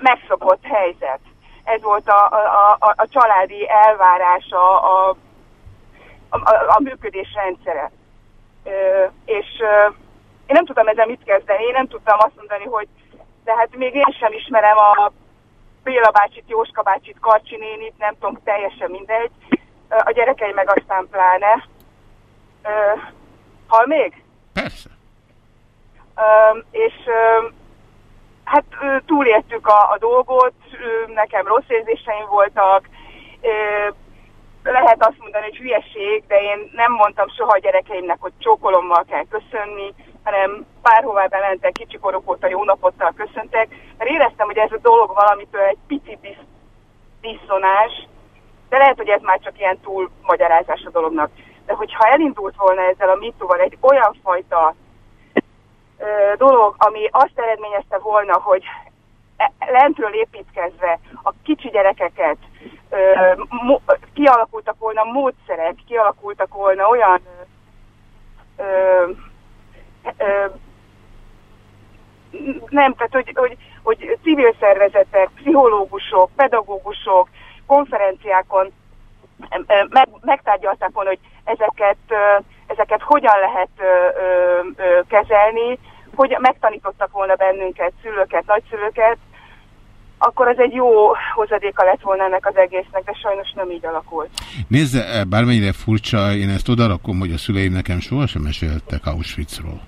megszokott helyzet. Ez volt a, a, a, a családi elvárása, a, a, a, működés rendszere. Ö, és ö, én nem tudtam ezzel mit kezdeni, én nem tudtam azt mondani, hogy de hát még én sem ismerem a Béla bácsit, Jóska bácsit, Karcsi nénit, nem tudom, teljesen mindegy. A gyerekei meg aztán pláne. Ö, Hal még? Persze. Ö, és ö, hát túléltük a, a dolgot, nekem rossz érzéseim voltak, lehet azt mondani, hogy hülyeség, de én nem mondtam soha a gyerekeimnek, hogy csókolommal kell köszönni, hanem bárhová bementek, kicsikorok óta jó napottal köszöntek, mert éreztem, hogy ez a dolog valamitől egy pici disz, diszonás, de lehet, hogy ez már csak ilyen túlmagyarázás a dolognak. De hogyha elindult volna ezzel a mitóval egy olyan fajta ö, dolog, ami azt eredményezte volna, hogy lentről építkezve a kicsi gyerekeket kialakultak volna módszerek, kialakultak volna olyan ö, ö, nem, tehát hogy, hogy, hogy civil szervezetek, pszichológusok, pedagógusok konferenciákon meg, megtárgyalták volna, hogy ezeket, ezeket hogyan lehet ö, ö, kezelni, hogy megtanítottak volna bennünket, szülőket, nagyszülőket, akkor az egy jó hozadéka lett volna ennek az egésznek, de sajnos nem így alakult. Nézze, bármennyire furcsa, én ezt odarakom, hogy a szüleim nekem sohasem meséltek Auschwitzról.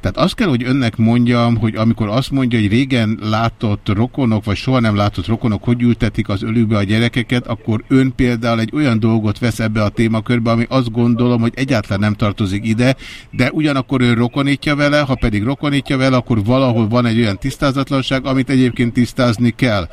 Tehát azt kell, hogy önnek mondjam, hogy amikor azt mondja, hogy régen látott rokonok, vagy soha nem látott rokonok, hogy ültetik az ölübe a gyerekeket, akkor ön például egy olyan dolgot vesz ebbe a témakörbe, ami azt gondolom, hogy egyáltalán nem tartozik ide, de ugyanakkor ön rokonítja vele, ha pedig rokonítja vele, akkor valahol van egy olyan tisztázatlanság, amit egyébként tisztázni kell.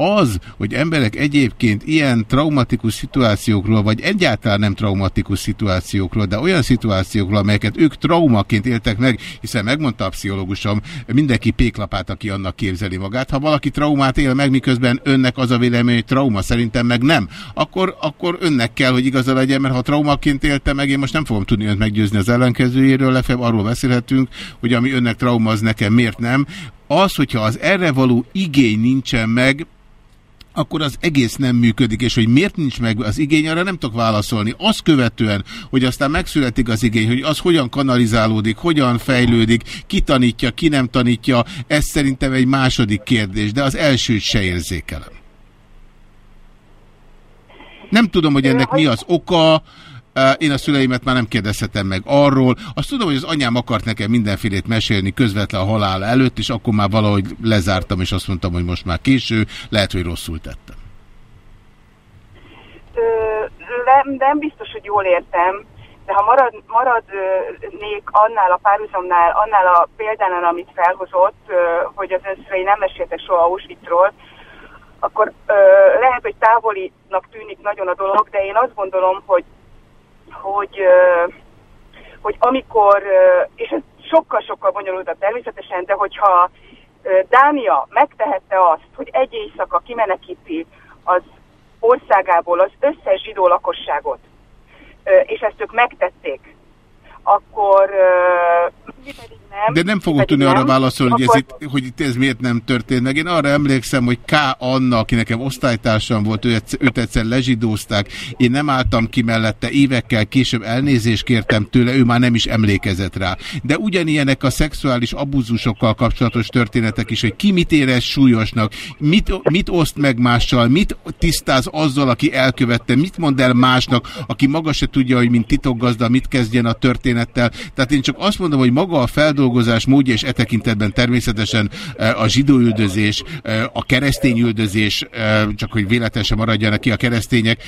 Az, hogy emberek egyébként ilyen traumatikus szituációkról, vagy egyáltalán nem traumatikus szituációkról, de olyan szituációkról, amelyeket ők traumaként éltek meg, hiszen megmondta a pszichológusom, mindenki péklapát, aki annak képzeli magát. Ha valaki traumát él meg, miközben önnek az a vélemény, hogy trauma, szerintem meg nem, akkor, akkor önnek kell, hogy igaza legyen, mert ha traumaként élte meg, én most nem fogom tudni önt meggyőzni az ellenkezőjéről, legfeljebb arról beszélhetünk, hogy ami önnek trauma, az nekem miért nem Az, hogyha az erre való igény nincsen meg, akkor az egész nem működik, és hogy miért nincs meg az igény, arra nem tudok válaszolni. Azt követően, hogy aztán megszületik az igény, hogy az hogyan kanalizálódik, hogyan fejlődik, ki tanítja, ki nem tanítja, ez szerintem egy második kérdés, de az elsőt se érzékelem. Nem tudom, hogy ennek mi az oka, én a szüleimet már nem kérdezhetem meg arról. Azt tudom, hogy az anyám akart nekem mindenfélét mesélni közvetlen a halál előtt, és akkor már valahogy lezártam, és azt mondtam, hogy most már késő, lehet, hogy rosszul tettem. Nem, nem biztos, hogy jól értem, de ha marad, maradnék annál a párhuzamnál, annál a példánál, amit felhozott, hogy az önszülei nem meséltek soha Auschwitzról, akkor lehet, hogy távolinak tűnik nagyon a dolog, de én azt gondolom, hogy hogy, hogy amikor, és ez sokkal-sokkal bonyolultabb természetesen, de hogyha Dánia megtehette azt, hogy egy éjszaka kimenekíti az országából az összes zsidó lakosságot, és ezt ők megtették, akkor nem. De nem fogok tudni arra válaszolni, hogy, ez itt, hogy itt ez miért nem történt meg. Én arra emlékszem, hogy K. Anna, aki nekem osztálytársam volt, őt egyszer lezsidózták, én nem álltam ki mellette, évekkel később elnézést kértem tőle, ő már nem is emlékezett rá. De ugyanilyenek a szexuális abúzusokkal kapcsolatos történetek is, hogy ki mit érez súlyosnak, mit, mit oszt meg mással, mit tisztáz azzal, aki elkövette, mit mond el másnak, aki maga se tudja, hogy mint titokgazda mit kezdjen a történettel. Tehát én csak azt mondom, hogy maga a feldolgozás módja, és e tekintetben természetesen e, a zsidóüldözés, e, a keresztényüldözés, e, csak hogy véletlenül maradjanak ki a keresztények,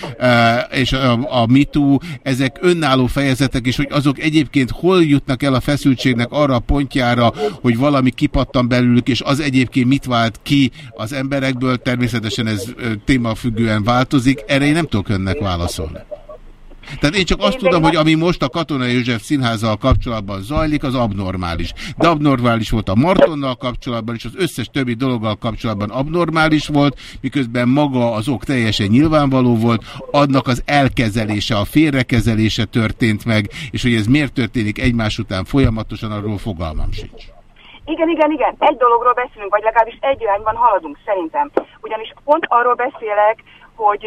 és a, MeToo, ezek önálló fejezetek, és hogy azok egyébként hol jutnak el a feszültségnek arra a pontjára, hogy valami kipattan belülük, és az egyébként mit vált ki az emberekből, természetesen ez témafüggően változik, erre én nem tudok önnek válaszolni. Tehát én csak azt én tudom, hogy ami most a Katona József színházzal kapcsolatban zajlik, az abnormális. De abnormális volt a Martonnal kapcsolatban, és az összes többi dologgal kapcsolatban abnormális volt, miközben maga az ok teljesen nyilvánvaló volt, annak az elkezelése, a félrekezelése történt meg, és hogy ez miért történik egymás után folyamatosan, arról fogalmam sincs. Igen, igen, igen. Egy dologról beszélünk, vagy legalábbis egy irányban haladunk, szerintem. Ugyanis pont arról beszélek, hogy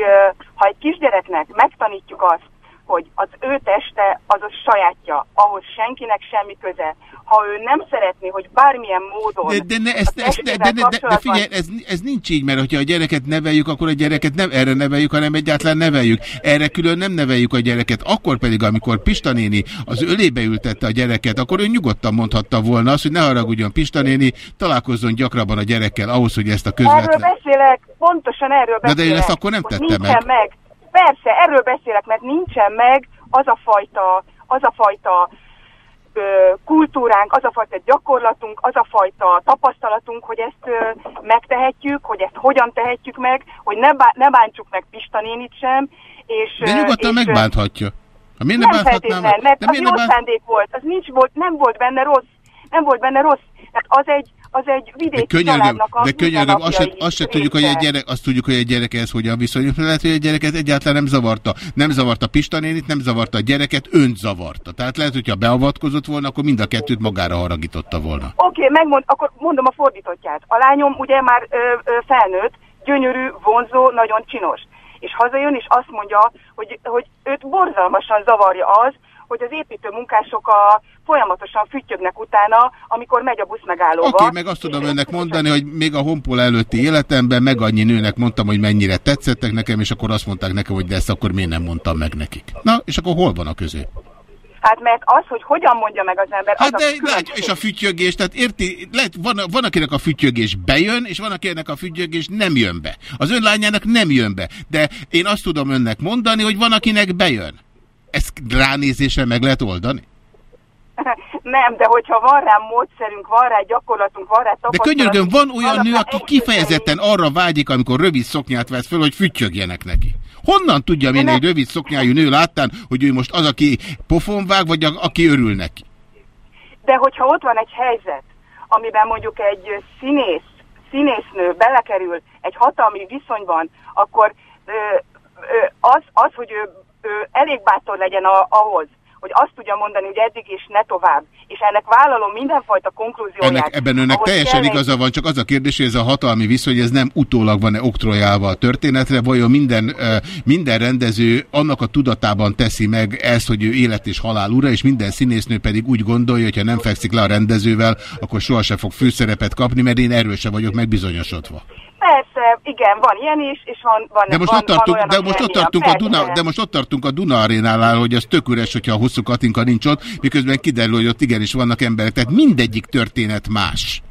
ha egy kisgyereknek megtanítjuk azt, hogy az ő teste az a sajátja, ahhoz senkinek semmi köze. Ha ő nem szeretné, hogy bármilyen módon... De, de, ne, ezt, ezt, de, de, de, de, de figyelj, ez, ez nincs így, mert hogyha a gyereket neveljük, akkor a gyereket nem erre neveljük, hanem egyáltalán neveljük. Erre külön nem neveljük a gyereket. Akkor pedig, amikor Pista néni az ölébe ültette a gyereket, akkor ő nyugodtan mondhatta volna azt, hogy ne haragudjon Pista néni, találkozzon gyakrabban a gyerekkel ahhoz, hogy ezt a közvetlen... Erről beszélek, pontosan erről beszélek. De, de én ezt akkor nem tettem meg. meg. Persze, erről beszélek, mert nincsen meg az a fajta, az a fajta ö, kultúránk, az a fajta gyakorlatunk, az a fajta tapasztalatunk, hogy ezt ö, megtehetjük, hogy ezt hogyan tehetjük meg, hogy ne, bá ne bántsuk meg Pista nénit sem. És, De nyugodtan és, megbánthatja. Ha miért nem, nem feltétlenül, mert az jó szándék volt, az nincs volt, nem volt benne rossz, nem volt benne rossz. Tehát az egy, az egy vidéki de könyörgöm, De könyörgöm, azt se, azt se tudjuk, hogy egy gyerek, azt tudjuk, hogy egy gyerek ez hogyan viszonyul. Lehet, hogy egy gyereket egyáltalán nem zavarta. Nem zavarta Pista nénit, nem zavarta a gyereket, önt zavarta. Tehát lehet, hogyha beavatkozott volna, akkor mind a kettőt magára haragította volna. Oké, okay, megmond, akkor mondom a fordítottját. A lányom ugye már ö, ö, felnőtt, gyönyörű, vonzó, nagyon csinos. És hazajön, és azt mondja, hogy, hogy őt borzalmasan zavarja az, hogy az építő munkások a, folyamatosan füttyögnek utána, amikor megy a busz megállóba. Oké, okay, meg azt tudom önnek mondani, hogy még a honpol előtti életemben meg annyi nőnek mondtam, hogy mennyire tetszettek nekem, és akkor azt mondták nekem, hogy de ezt akkor miért nem mondtam meg nekik. Na, és akkor hol van a közé? Hát mert az, hogy hogyan mondja meg az ember, hát az de, a lát, és a fütyögés, tehát érti, lehet, van, van akinek a fütyögés bejön, és van akinek a fütyögés nem jön be. Az ön lányának nem jön be, de én azt tudom önnek mondani, hogy van akinek bejön. Ezt ránézésre meg lehet oldani? Nem, de hogyha van rá módszerünk, van rá gyakorlatunk, van rá tapasztalatunk... De könyörgöm, van olyan nő, aki kifejezetten arra vágyik, amikor rövid szoknyát vesz föl, hogy füttyögjenek neki. Honnan tudja én egy rövid szoknyájú nő láttán, hogy ő most az, aki pofon vág, vagy a, aki örül neki? De hogyha ott van egy helyzet, amiben mondjuk egy színész, színésznő belekerül egy hatalmi viszonyban, akkor ö, ö, az, az, hogy ő, ő elég bátor legyen a, ahhoz, hogy azt tudja mondani, hogy eddig is ne tovább, és ennek vállalom mindenfajta konklúzióját. Ennek, ebben önnek teljesen kellene... igaza van, csak az a kérdés, hogy ez a hatalmi viszony, ez nem utólag van-e oktrojálva a történetre, vajon minden, minden rendező annak a tudatában teszi meg ezt, hogy ő élet és halál ura, és minden színésznő pedig úgy gondolja, hogy ha nem fekszik le a rendezővel, akkor sohasem fog főszerepet kapni, mert én erről sem vagyok megbizonyosodva. Persze, igen, van ilyen is, és van, van de most van, ott tartunk, van de most ott tartunk a Duna, de most ott tartunk a Duna arénálál, hogy az tök üres, hogyha a hosszú Katinka nincs ott, miközben kiderül, hogy ott igenis vannak emberek. Tehát mindegyik történet más.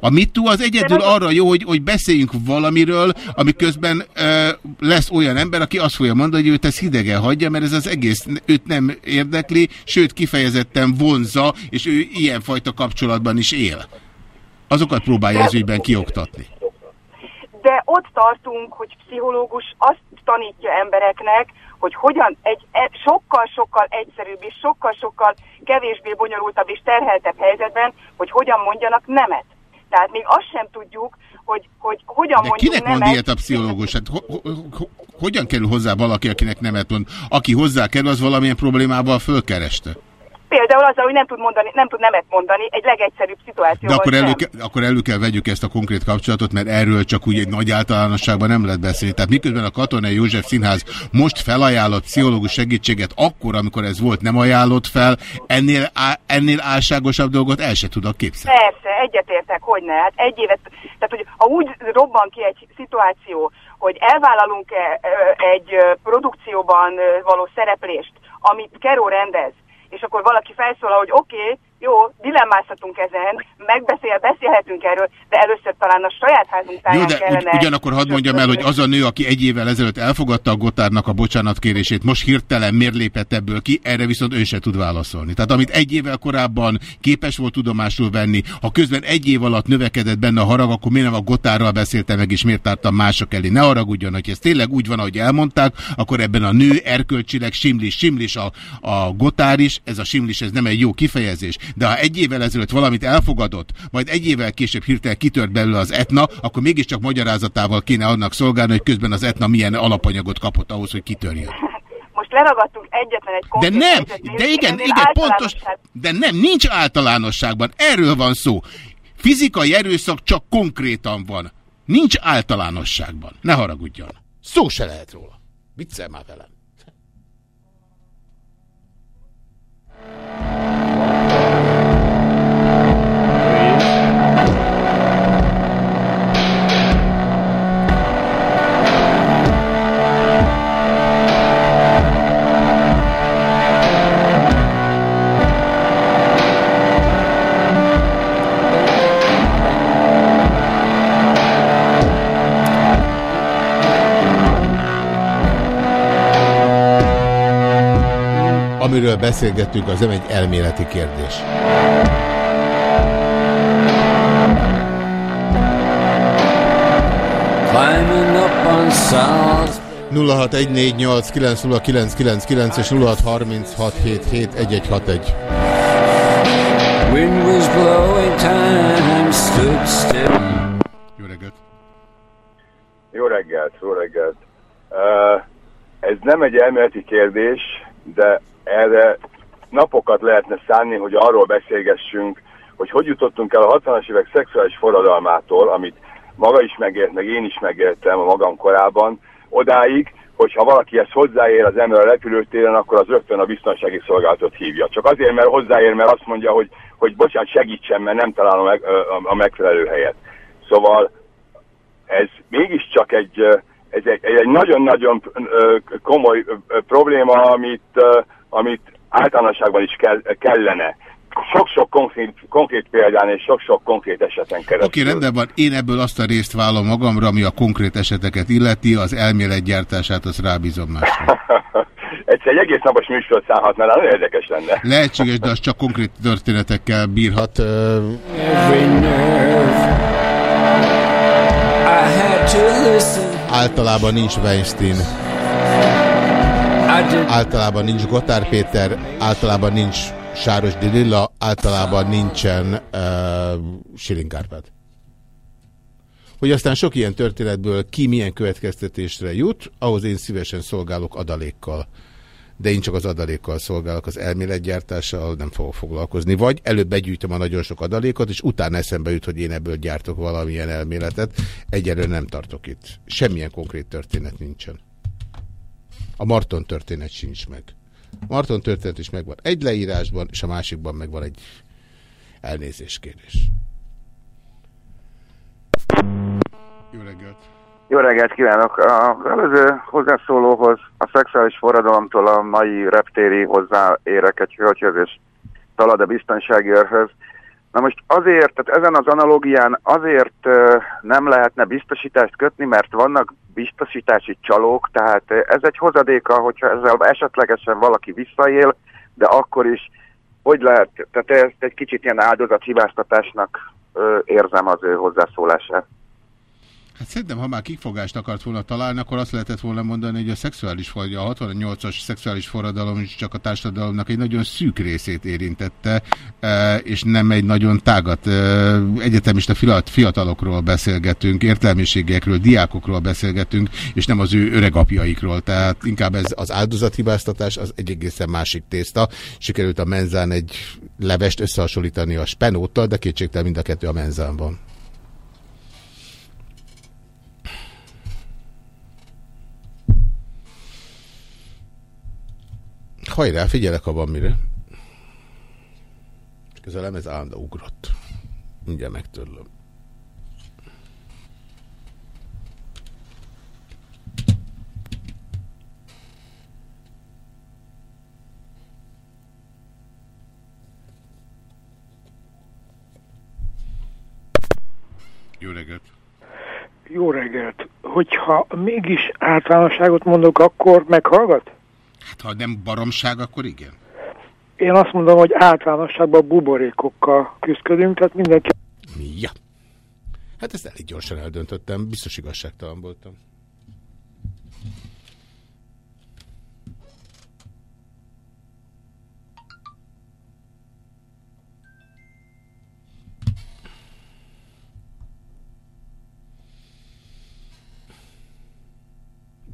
A MeToo az egyedül arra jó, hogy, hogy beszéljünk valamiről, amiközben ö, lesz olyan ember, aki azt fogja mondani, hogy őt ez hidegen hagyja, mert ez az egész őt nem érdekli, sőt kifejezetten vonza, és ő ilyenfajta kapcsolatban is él azokat próbálja ez ügyben kioktatni. De ott tartunk, hogy pszichológus azt tanítja embereknek, hogy hogyan egy sokkal-sokkal egyszerűbb és sokkal-sokkal kevésbé bonyolultabb és terheltebb helyzetben, hogy hogyan mondjanak nemet. Tehát még azt sem tudjuk, hogy, hogy hogyan De mondjuk kinek nemet. mond ilyet a pszichológus? Hát, ho, ho, ho, hogyan kerül hozzá valaki, akinek nemet mond? Aki hozzá kerül, az valamilyen problémával fölkereste? Például azzal, hogy nem tud, mondani, nem tud nemet mondani egy legegyszerűbb szituációban De akkor elő, akkor elő kell vegyük ezt a konkrét kapcsolatot, mert erről csak úgy egy nagy általánosságban nem lehet beszélni. Tehát miközben a Katonai József Színház most felajánlott pszichológus segítséget, akkor, amikor ez volt, nem ajánlott fel, ennél, á, ennél álságosabb dolgot el se tudok képzelni. Persze, egyetértek, hogy ne. Hát egy évet, tehát hogy ha úgy robban ki egy szituáció, hogy elvállalunk-e egy produkcióban való szereplést, amit Keró rendez, és akkor valaki felszólal, hogy oké, okay, jó, dilemmázhatunk ezen, megbeszél, beszélhetünk erről, de először talán a saját házunk táján Jó, de kellene... Ugy, ugyanakkor hadd mondjam el, hogy az a nő, aki egy évvel ezelőtt elfogadta a Gotárnak a bocsánatkérését, most hirtelen miért lépett ebből ki, erre viszont ő se tud válaszolni. Tehát amit egy évvel korábban képes volt tudomásul venni, ha közben egy év alatt növekedett benne a harag, akkor miért nem a Gotárral beszélte meg, és miért tártam mások elé. Ne haragudjon, hogy ez tényleg úgy van, ahogy elmondták, akkor ebben a nő erkölcsileg simlis, simlis a, a Gotár is, ez a simlis, ez nem egy jó kifejezés, de ha egy évvel ezelőtt valamit elfogadott, majd egy évvel később hirtelen kitört belőle az etna, akkor mégiscsak magyarázatával kéne annak szolgálni, hogy közben az etna milyen alapanyagot kapott ahhoz, hogy kitörjön. Most leragadtunk egyetlen egy De nem, de igen, igen, pontos, de nem, nincs általánosságban, erről van szó. Fizikai erőszak csak konkrétan van. Nincs általánosságban. Ne haragudjon. Szó se lehet róla. Viccel már velem. Amiről beszélgettünk, az nem egy elméleti kérdés. Climbing up on South 0614890999 és 0636771161. Wind was blowing, time stood still. Jó reggelt! Jó reggelt, jó reggelt. Uh, ez nem egy elméleti kérdés, de erre napokat lehetne szánni, hogy arról beszélgessünk, hogy hogy jutottunk el a 60-as évek szexuális forradalmától, amit maga is megélt, meg én is megéltem a magam korában, odáig, hogyha valaki ezt hozzáér az ember a repülőtéren, akkor az rögtön a biztonsági szolgálatot hívja. Csak azért, mert hozzáér, mert azt mondja, hogy, hogy bocsánat, segítsen, mert nem találom a megfelelő helyet. Szóval ez mégiscsak egy, ez egy nagyon-nagyon komoly probléma, amit amit általánosságban is kell, kellene. Sok-sok konkrét, konkrét példán és sok-sok konkrét eseten keresztül. Oké, okay, rendben van. Én ebből azt a részt vállom magamra, ami a konkrét eseteket illeti, az elméletgyártását, azt rábízom másra. Egyszer egy egész napos műsort szállhatnál, nagyon érdekes lenne. Lehetséges, de az csak konkrét történetekkel bírhat. Általában nincs Weinstein. Általában nincs Gotár Péter, általában nincs Sáros Dililla, általában nincsen uh, Silinkárpád. Hogy aztán sok ilyen történetből ki milyen következtetésre jut, ahhoz én szívesen szolgálok adalékkal. De én csak az adalékkal szolgálok, az elméletgyártással nem fogok foglalkozni. Vagy előbb begyűjtöm a nagyon sok adalékot, és utána eszembe jut, hogy én ebből gyártok valamilyen elméletet. Egyelőre nem tartok itt. Semmilyen konkrét történet nincsen. A Marton történet sincs meg. Marton történet is megvan egy leírásban, és a másikban megvan egy elnézéskérés. Jó reggelt! Jó reggelt kívánok! Az előző hozzászólóhoz, a szexuális forradalomtól a mai reptéri hozzáérek egy hölgyhöz és talad a biztonsági őrhöz. Na most azért, tehát ezen az analógián azért nem lehetne biztosítást kötni, mert vannak biztosítási csalók, tehát ez egy hozadéka, hogyha ezzel esetlegesen valaki visszaél, de akkor is hogy lehet, tehát ezt egy kicsit ilyen áldozathibáztatásnak érzem az ő hozzászólását. Hát szerintem, ha már kikfogást akart volna találni, akkor azt lehetett volna mondani, hogy a szexuális vagy a 68-as szexuális forradalom is csak a társadalomnak egy nagyon szűk részét érintette, e, és nem egy nagyon tágat. E, egyetemista fiatalokról beszélgetünk, értelmiségekről, diákokról beszélgetünk, és nem az ő öregapjaikról. Tehát inkább ez az áldozathibáztatás az egy egészen másik tészta. Sikerült a menzán egy levest összehasonlítani a spenóttal, de kétségtelen mind a kettő a menzán van. Hajrá, figyelek, van mire. Csak ez a lemez állandó ugrott. Mindjárt megtörlöm. Jó reggelt! Jó reggelt! Hogyha mégis általánosságot mondok, akkor meghallgat? Hát ha nem baromság, akkor igen. Én azt mondom, hogy általánosságban buborékokkal küzdködünk, tehát mindenki... Ja. Hát ezt elég gyorsan eldöntöttem, biztos igazságtalan voltam.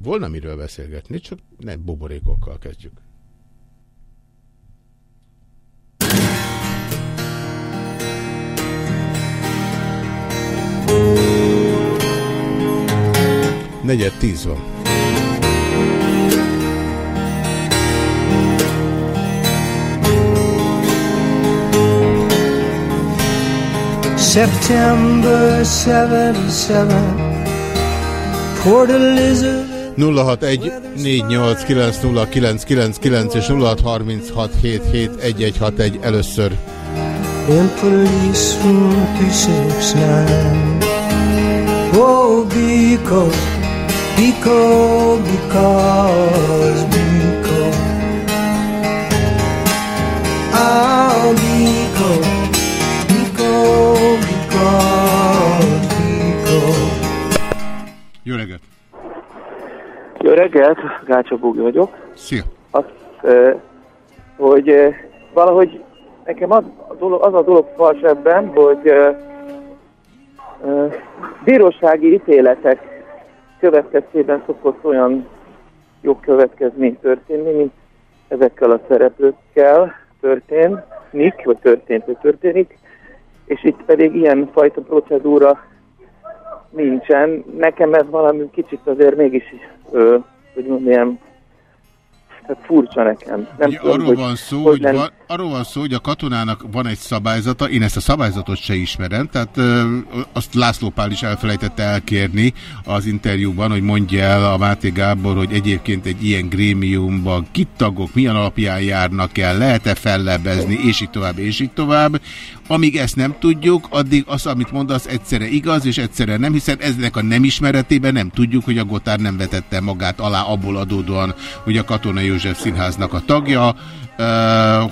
Volna miről beszélgetni, csak nem buborékokkal kezdjük. Negyed tíz van. September 77 Port Elizabeth 061 489 és 0636771161 először. Police room 369 Oh, because, because, because, because Oh, because, because, because, because Jó reggelt! Jó reggelt, Gácsa Bógi vagyok. Szia! Azt, hogy valahogy nekem az a dolog, az a dolog fals ebben, hogy bírósági ítéletek következtében szokott olyan jogkövetkezmény történni, mint ezekkel a szereplőkkel történik, vagy történt, vagy történik, és itt pedig ilyen fajta procedúra nincsen. Nekem ez valami kicsit azért mégis ö, hogy mondjam, tehát furcsa nekem. Nem Ugye, tudom, arról, hogy, van szó, hogy, hogy van, arról van szó, hogy a katonának van egy szabályzata, én ezt a szabályzatot se ismerem, tehát ö, azt László Pál is elfelejtette elkérni az interjúban, hogy mondja el a Máté Gábor, hogy egyébként egy ilyen grémiumban kit tagok, milyen alapján járnak el, lehet-e fellebbezni, és így tovább, és így tovább. Amíg ezt nem tudjuk, addig az, amit mondasz, egyszerre igaz, és egyszerre nem, hiszen eznek a nem ismeretében nem tudjuk, hogy a Gotár nem vetette magát alá abból adódóan, hogy a Katona József Színháznak a tagja,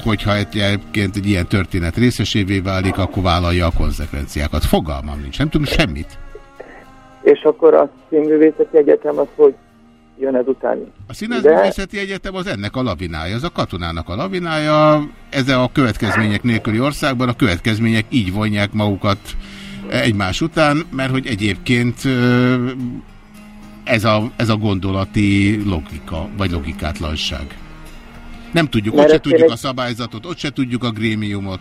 hogyha egyébként egy ilyen történet részesévé válik, akkor vállalja a konzekvenciákat. Fogalmam nincs, nem tudom semmit. És akkor a színművészeti egyetem az, hogy jön ez utáni. A Színházművészeti De... Egyetem az ennek a lavinája, az a katonának a lavinája, ez a következmények nélküli országban a következmények így vonják magukat egymás után, mert hogy egyébként ez a, ez a gondolati logika, vagy logikátlanság. Nem tudjuk, Mert ott se tudjuk tényleg- a szabályzatot, ott se tudjuk a grémiumot.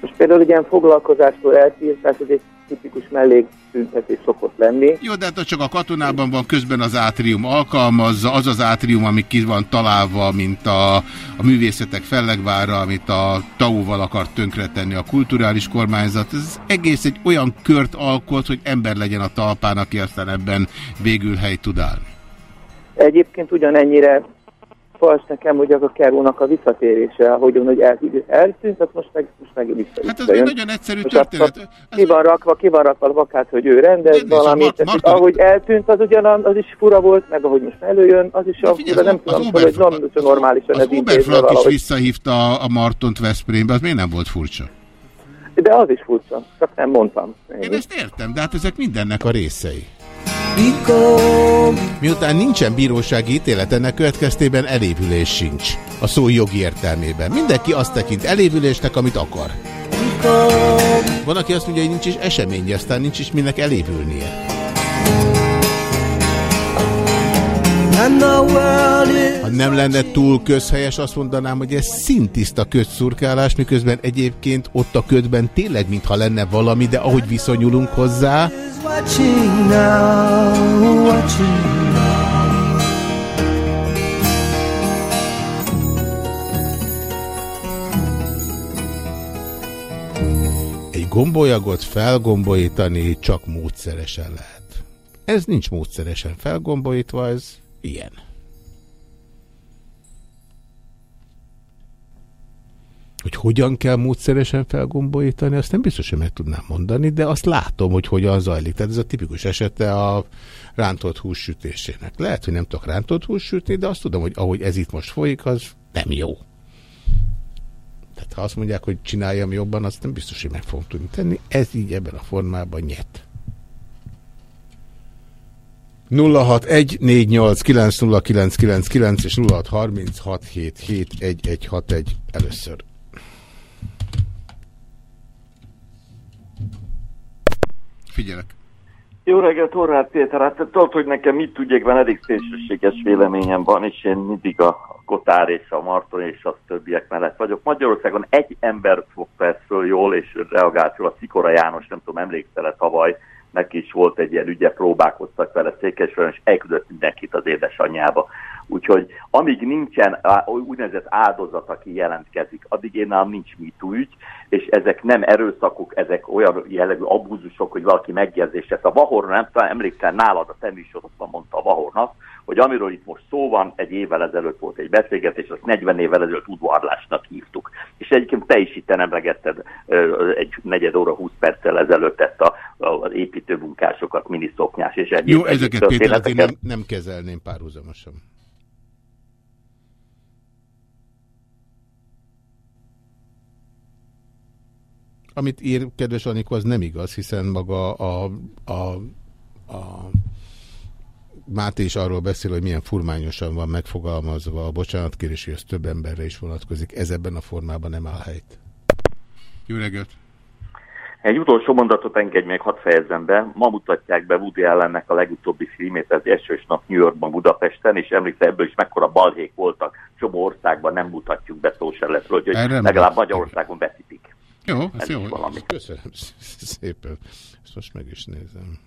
Most például egy ilyen foglalkozástól eltiltás, ez egy tipikus melléktüntetés szokott lenni. Jó, de hát csak a katonában van, közben az átrium alkalmazza, az az átrium, ami ki van találva, mint a, a művészetek fellegvára, amit a TAU-val akart tönkretenni a kulturális kormányzat. Ez egész egy olyan kört alkot, hogy ember legyen a talpán, aki aztán ebben végül hely tud állni. Egyébként ugyanennyire fals nekem, hogy az a kerónak a visszatérése, ahogy hogy el, eltűnt, azt most meg, most meg vissza. Hát ez egy nagyon egyszerű Most történet. a- Ki van rakva, ki van rakva a vakát, hogy ő rendez a valamit, Mart- tehát, Marton- ahogy eltűnt, az ugyan az is fura volt, meg ahogy most előjön, az is a figyelj, nem az tudom, hogy nagyon normálisan Az ez intézve Oberfrank is visszahívta a Martont Veszprémbe, az miért nem volt furcsa? De az is furcsa, csak nem mondtam. Én ezt értem, de hát ezek mindennek a részei. Miután nincsen bírósági ítélet, ennek következtében elévülés sincs. A szó jogi értelmében. Mindenki azt tekint elévülésnek, amit akar. Van, aki azt mondja, hogy nincs is esemény, aztán nincs is minek elévülnie. Ha nem lenne túl közhelyes, azt mondanám, hogy ez szintiszta ködszurkálás, miközben egyébként ott a ködben tényleg mintha lenne valami, de ahogy viszonyulunk hozzá, egy gombolyagot felgombolítani csak módszeresen lehet. Ez nincs módszeresen felgombolítva, ez ilyen. Hogy hogyan kell módszeresen felgombolítani, azt nem biztos, hogy meg tudnám mondani, de azt látom, hogy hogyan zajlik. Tehát ez a tipikus esete a rántott hús sütésének. Lehet, hogy nem tudok rántott hús sütni, de azt tudom, hogy ahogy ez itt most folyik, az nem jó. Tehát ha azt mondják, hogy csináljam jobban, azt nem biztos, hogy meg fogom tudni tenni. Ez így ebben a formában nyet. 061-489-0999 és 0636771161 először. Figyelek. Jó reggelt, Horváth Péter. Hát tudod, hogy nekem mit tudjék, van elég szélsőséges véleményem van, és én mindig a Kotár és a Marton és a többiek mellett vagyok. Magyarországon egy ember fog föl jól, és reagált jól, a Szikora János, nem tudom, emlékszel tavaly, neki is volt egy ilyen ügye, próbálkoztak vele Székesföldön, és elküldött mindenkit az édesanyjába. Úgyhogy amíg nincsen úgynevezett áldozat, aki jelentkezik, addig én nálam nincs MeToo ügy, és ezek nem erőszakok, ezek olyan jellegű abúzusok, hogy valaki megjegyzést A Vahor, nem tudom, emlékszel nálad a teműsorokban mondta a Vahornak, hogy amiről itt most szó van, egy évvel ezelőtt volt egy beszélgetés, azt 40 évvel ezelőtt udvarlásnak hívtuk. És egyébként te is itt emlegetted egy negyed óra, 20 perccel ezelőtt ezt a, az építőmunkásokat, miniszoknyás és egyéb Jó, ezeket Péter, azért nem, nem kezelném párhuzamosan. Amit ír, kedves Anikó, az nem igaz, hiszen maga a, a, a Máté is arról beszél, hogy milyen furmányosan van megfogalmazva a bocsánatkérés, hogy ez több emberre is vonatkozik. Ez ebben a formában nem áll helyt. Jó reggelt! Egy utolsó mondatot engedj meg, hadd fejezzem be. Ma mutatják be Woody Allennek a legutóbbi filmét, az esős nap New Yorkban, Budapesten, és emlékszel ebből is mekkora balhék voltak. Csomó országban nem mutatjuk be szó se lesz, hogy legalább. Magyarországon beszipik. Jó, Ez ez jó. valami. Köszönöm szépen. Ezt most meg is nézem.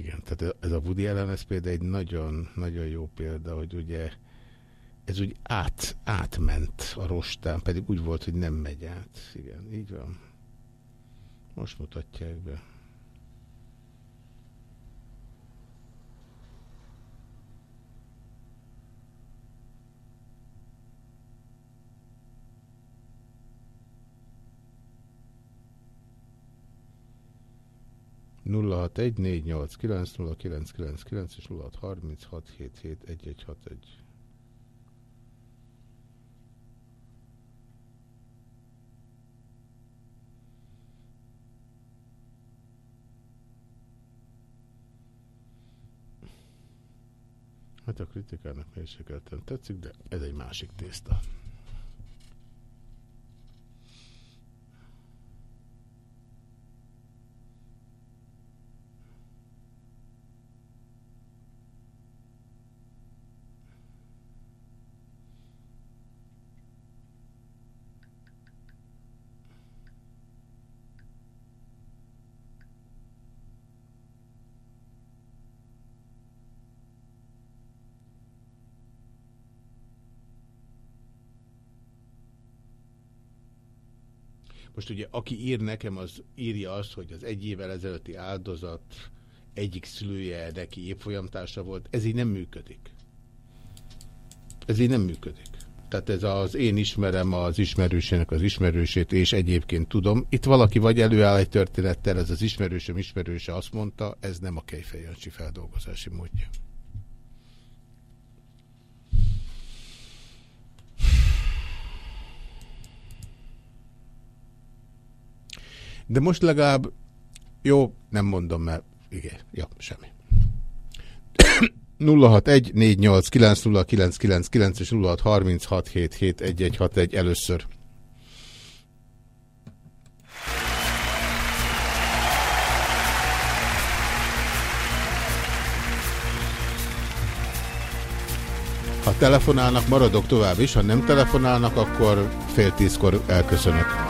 Igen, tehát ez a Woody Allen, ez például egy nagyon, nagyon jó példa, hogy ugye ez úgy át, átment a rostán, pedig úgy volt, hogy nem megy át. Igen, így van. Most mutatják be. 0614890999 és 0636771161. Hát a kritikának mérsékeltem tetszik, de ez egy másik tészta. Most ugye, aki ír nekem, az írja azt, hogy az egy évvel ezelőtti áldozat egyik szülője neki évfolyamtársa volt. Ez így nem működik. Ez így nem működik. Tehát ez az én ismerem az ismerősének az ismerősét, és egyébként tudom. Itt valaki vagy előáll egy történettel, ez az ismerősöm ismerőse azt mondta, ez nem a Kejfej Jancsi feldolgozási módja. De most legalább, jó, nem mondom, mert igen, ja, semmi. 061 489 és 0636771161 először. Ha telefonálnak, maradok tovább is, ha nem telefonálnak, akkor fél tízkor elköszönök.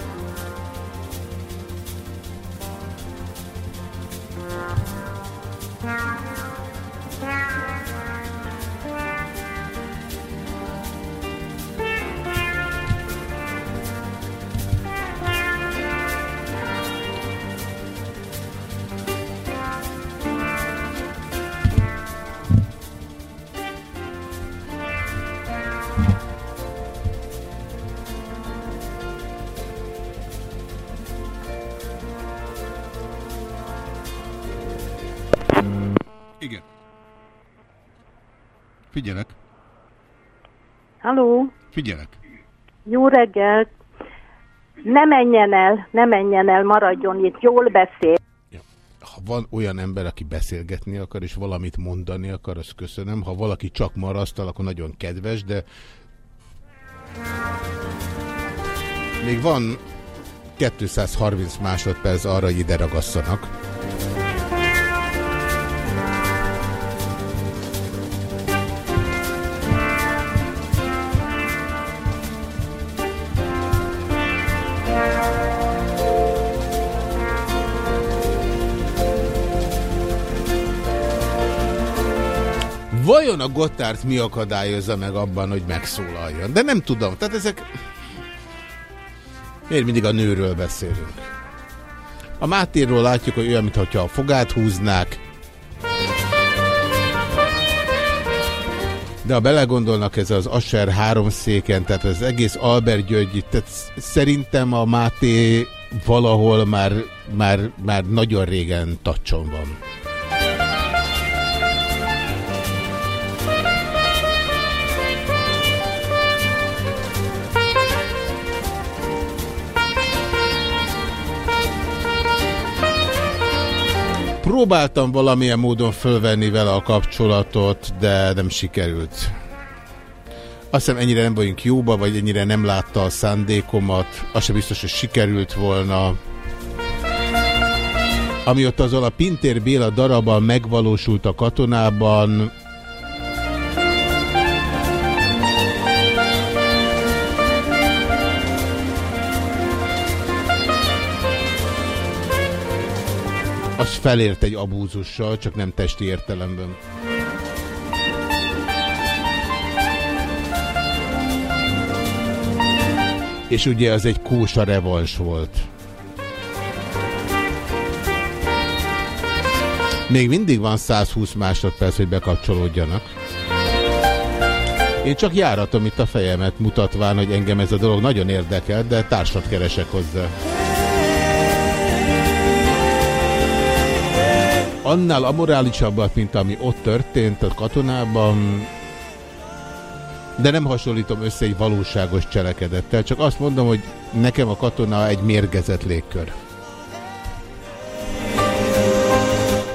Figyelek. jó reggelt! Ne menjen el, ne menjen el, maradjon itt, jól beszél. Ha van olyan ember, aki beszélgetni akar, és valamit mondani akar, azt köszönöm. Ha valaki csak marasztal, akkor nagyon kedves, de még van 230 másodperc arra, hogy ide ragasszanak. Vajon a Gotthard mi akadályozza meg abban, hogy megszólaljon? De nem tudom. Tehát ezek... Miért mindig a nőről beszélünk? A Mátéről látjuk, hogy olyan, mintha a fogát húznák. De ha belegondolnak, ez az Asher három széken, tehát az egész Albert György, tehát szerintem a Máté valahol már, már, már nagyon régen tacson van. Próbáltam valamilyen módon fölvenni vele a kapcsolatot, de nem sikerült. Azt hiszem ennyire nem vagyunk jóba, vagy ennyire nem látta a szándékomat. Az sem biztos, hogy sikerült volna. Ami ott azon a Pintér Béla darabban megvalósult a katonában, az felért egy abúzussal, csak nem testi értelemben. És ugye az egy kósa revans volt. Még mindig van 120 másodperc, hogy bekapcsolódjanak. Én csak járatom itt a fejemet mutatván, hogy engem ez a dolog nagyon érdekel, de társat keresek hozzá. Annál amorálisabbat, mint ami ott történt a katonában, de nem hasonlítom össze egy valóságos cselekedettel, csak azt mondom, hogy nekem a katona egy mérgezett légkör.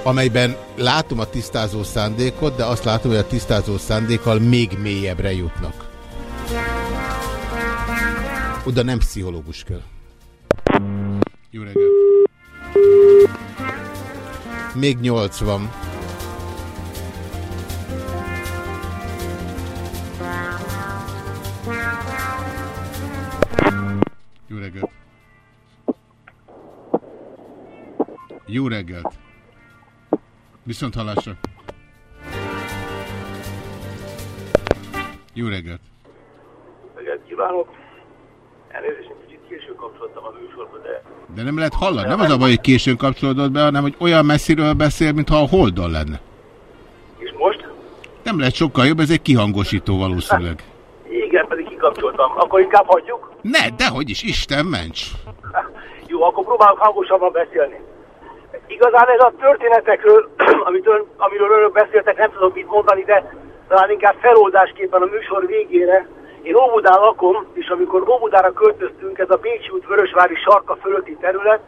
Amelyben látom a tisztázó szándékot, de azt látom, hogy a tisztázó szándékkal még mélyebbre jutnak. Oda nem pszichológus kell. Jó reggelt! még 80. Jó reggelt! Jó reggelt! Viszont hallásra! Jó reggelt! Reggelt kívánok! Elnézést, kicsit későn kapcsoltam a műsorba, de de nem lehet hallani. Nem az a baj, hogy későn kapcsolódott be, hanem hogy olyan messziről beszél, mintha a Holdon lenne. És most? Nem lehet sokkal jobb, ez egy kihangosító valószínűleg. Igen, pedig kikapcsoltam. Akkor inkább hagyjuk? Ne, dehogy is, Isten ments! Jó, akkor próbálok hangosabban beszélni. Igazán ez a történetekről, amitől, amiről önök beszéltek, nem tudok mit mondani, de talán inkább feloldásképpen a műsor végére. Én Óbudán lakom, és amikor Óbudára költöztünk, ez a Bécsi út Vörösvári sarka fölötti terület,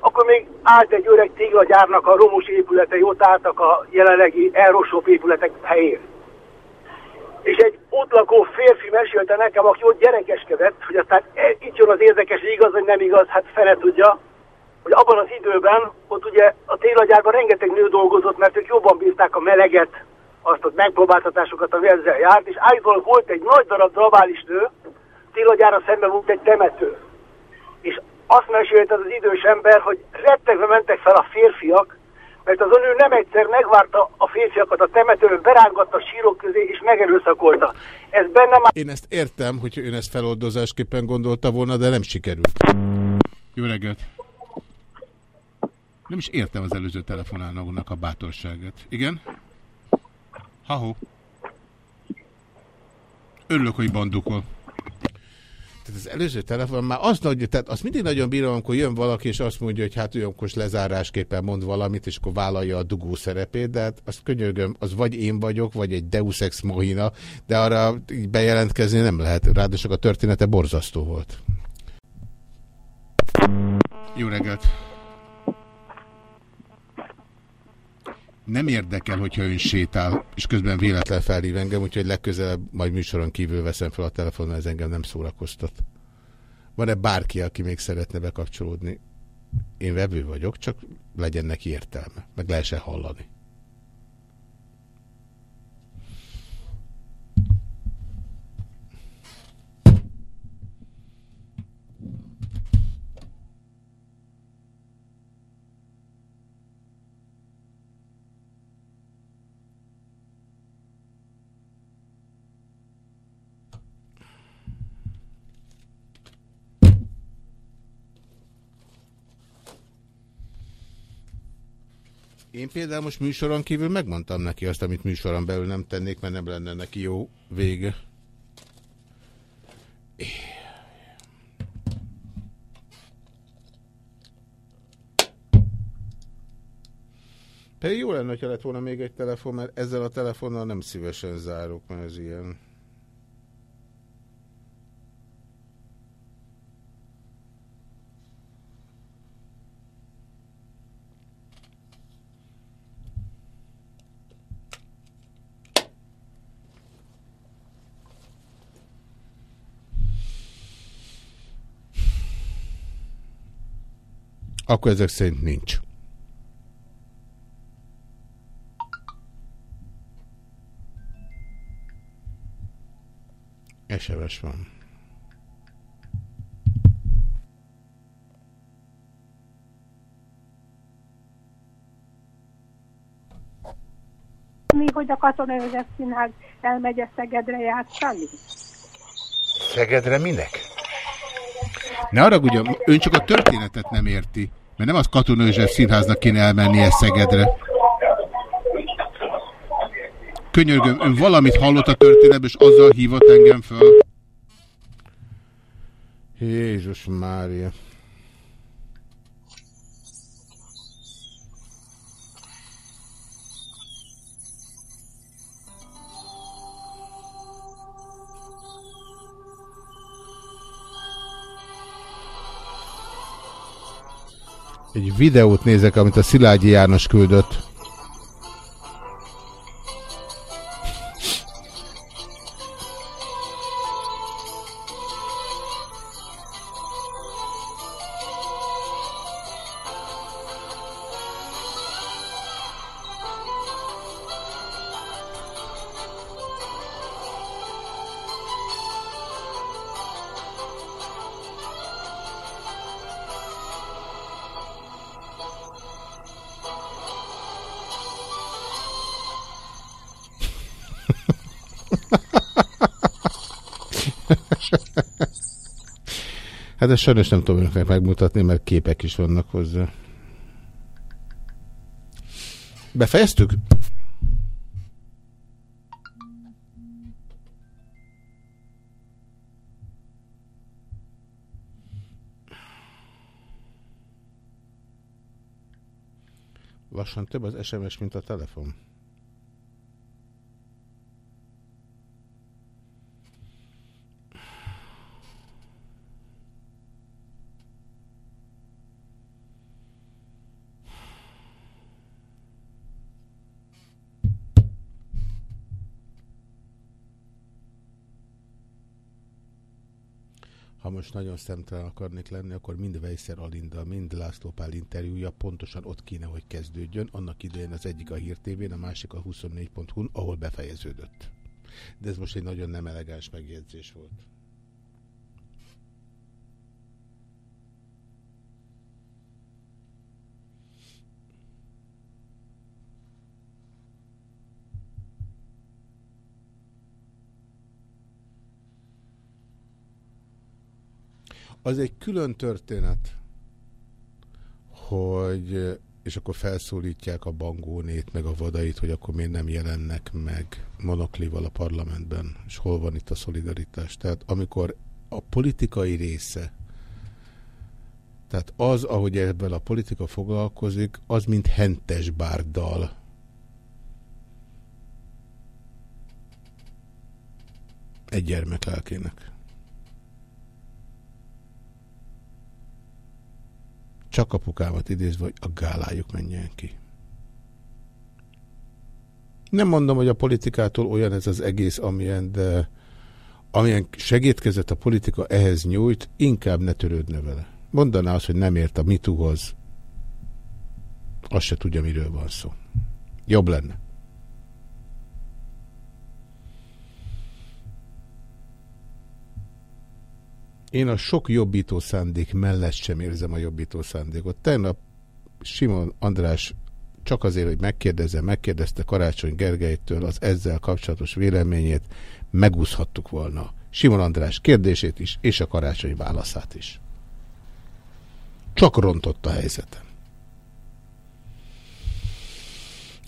akkor még állt egy öreg téglagyárnak a romos épületei, ott álltak a jelenlegi elrosóbb épületek helyén. És egy ott lakó férfi mesélte nekem, aki ott gyerekeskedett, hogy aztán e, itt jön az érdekes, hogy igaz, vagy nem igaz, hát fele tudja, hogy abban az időben ott ugye a téglagyárban rengeteg nő dolgozott, mert ők jobban bírták a meleget, azt ott megpróbáltatásokat, ami ezzel járt, és állítólag volt egy nagy darab drabális nő, téglagyára szemben volt egy temető. És azt mesélte az, az idős ember, hogy rettegve mentek fel a férfiak, mert az a nő nem egyszer megvárta a férfiakat a temetőben, berángatta a sírok közé, és megerőszakolta. Ez benne már... Én ezt értem, hogy ön ezt feloldozásképpen gondolta volna, de nem sikerült. Jó reggelt! Nem is értem az előző telefonálónak a bátorságát. Igen? Ha-ho. Örülök, hogy bandukol. Tehát az előző telefon már az nagy, tehát azt mindig nagyon bírom, amikor jön valaki, és azt mondja, hogy hát olyankor lezárásképpen mond valamit, és akkor vállalja a dugó szerepét, de hát azt könyörgöm, az vagy én vagyok, vagy egy Deus Ex Machina, de arra bejelentkezni nem lehet. Ráadásul a története borzasztó volt. Jó reggelt! Nem érdekel, hogyha ön sétál, és közben véletlen felhív engem, úgyhogy legközelebb majd műsoron kívül veszem fel a telefonon, ez engem nem szórakoztat. Van-e bárki, aki még szeretne bekapcsolódni? Én vevő vagyok, csak legyen neki értelme, meg lehessen hallani. Én például most műsoron kívül megmondtam neki azt, amit műsoron belül nem tennék, mert nem lenne neki jó vége. Pedig jó lenne, ha lett volna még egy telefon, mert ezzel a telefonnal nem szívesen zárok, mert ez ilyen... Akkor ezek szerint nincs. SMS van. Mi, hogy a Katona József Színház elmegy a Szegedre játszani? Szegedre minek? Ne arra ugye, ön csak a történetet nem érti. Mert nem az Katona József színháznak kéne elmennie Szegedre. Könyörgöm, ön valamit hallott a történetben, és azzal hívott engem föl. Jézus Mária. Egy videót nézek, amit a Szilágyi János küldött. Ezt sajnos nem tudom önöknek megmutatni, mert képek is vannak hozzá. Befejeztük? Lassan több az SMS, mint a telefon. ha most nagyon szemtelen akarnék lenni, akkor mind Vejszer Alinda, mind László Pál interjúja pontosan ott kéne, hogy kezdődjön. Annak idején az egyik a Hír TV-n, a másik a 24.hu-n, ahol befejeződött. De ez most egy nagyon nem elegáns megjegyzés volt. Az egy külön történet, hogy és akkor felszólítják a bangónét, meg a vadait, hogy akkor miért nem jelennek meg monoklival a parlamentben, és hol van itt a szolidaritás. Tehát amikor a politikai része, tehát az, ahogy ebben a politika foglalkozik, az mint hentes bárdal. Egy gyermeklelkének. Csak apukámat idézve, hogy a gálájuk menjen ki. Nem mondom, hogy a politikától olyan ez az egész, amilyen, de amilyen segítkezett a politika ehhez nyújt, inkább ne törődne vele. Mondaná azt, hogy nem ért a mituhoz, azt se tudja, miről van szó. Jobb lenne. Én a sok jobbító szándék mellett sem érzem a jobbító szándékot. Tegnap Simon András csak azért, hogy megkérdezze, megkérdezte Karácsony Gergelytől az ezzel kapcsolatos véleményét, megúszhattuk volna Simon András kérdését is, és a Karácsony válaszát is. Csak rontott a helyzeten.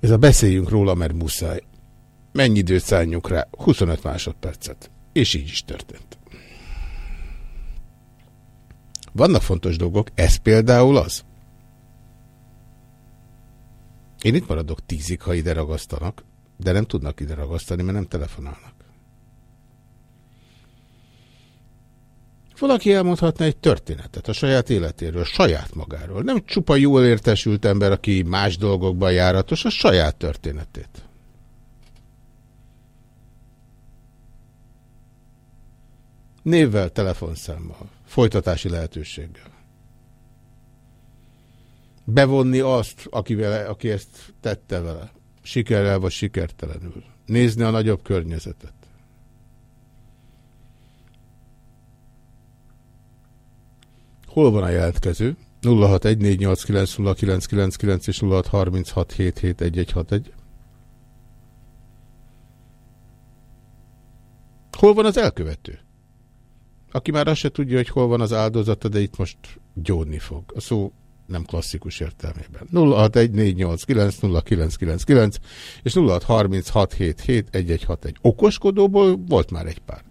Ez a beszéljünk róla, mert muszáj. Mennyi időt szálljunk rá? 25 másodpercet. És így is történt. Vannak fontos dolgok, ez például az. Én itt maradok tízig, ha ide ragasztanak, de nem tudnak ide ragasztani, mert nem telefonálnak. Valaki elmondhatna egy történetet a saját életéről, saját magáról. Nem csupa jól értesült ember, aki más dolgokban járatos, a saját történetét. Névvel, telefonszámmal folytatási lehetőséggel. Bevonni azt, akivel, aki ezt tette vele, sikerrel vagy sikertelenül. Nézni a nagyobb környezetet. Hol van a jelentkező? 0614890999 és 0636771161. Hol van az elkövető? Aki már azt se tudja, hogy hol van az áldozata, de itt most gyódni fog. A szó nem klasszikus értelmében. 0614890999 és 0636771161. Okoskodóból volt már egy pár.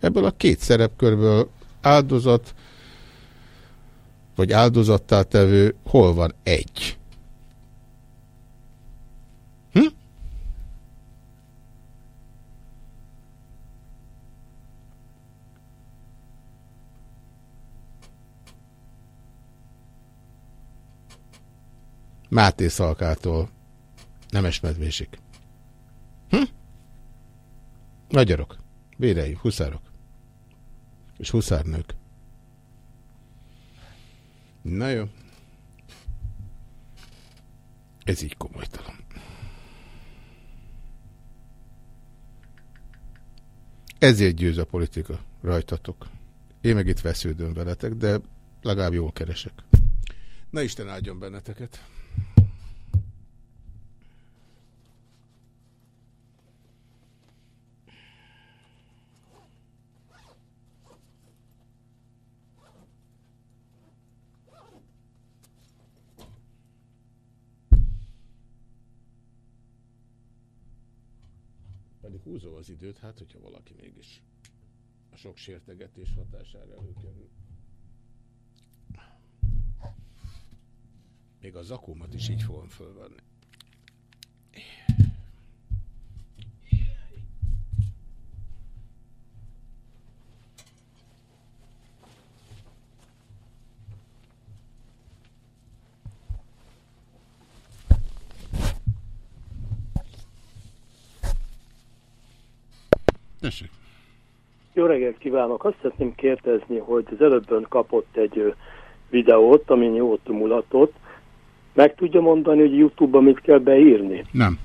Ebből a két szerepkörből áldozat vagy áldozattá tevő hol van egy? Máté Szalkától Nemesmedvésig. Hm? Magyarok, vérei, huszárok. És huszárnők. Na jó. Ez így komolytalan. Ezért győz a politika rajtatok. Én meg itt vesződöm veletek, de legalább jól keresek. Na Isten áldjon benneteket! Még húzom az időt, hát hogyha valaki mégis a sok sértegetés hatására előkerül. Még a zakómat is így fogom fölvenni. Jó reggelt kívánok! Azt szeretném kérdezni, hogy az előbb kapott egy videót, amin jó mulatott. Meg tudja mondani, hogy YouTube-ban mit kell beírni? Nem.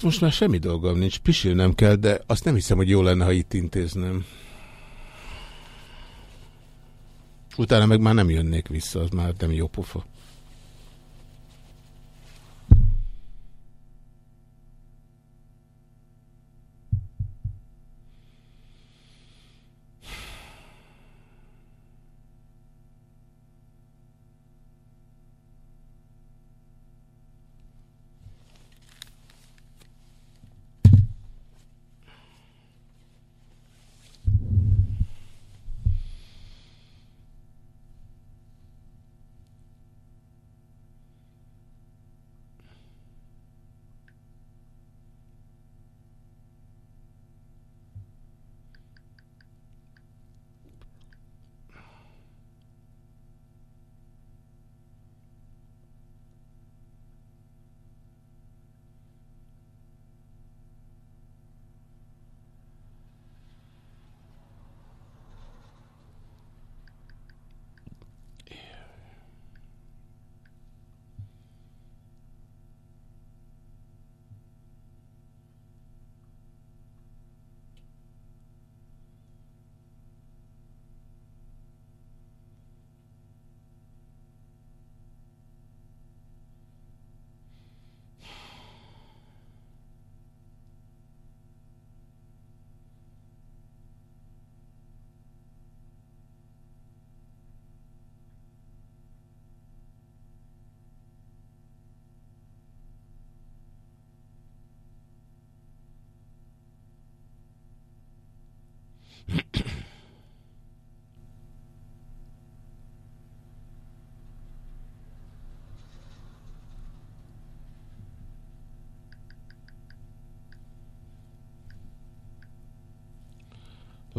Hát most már semmi dolgom nincs, pisilnem kell, de azt nem hiszem, hogy jó lenne, ha itt intézném. Utána meg már nem jönnék vissza, az már nem jó pofa.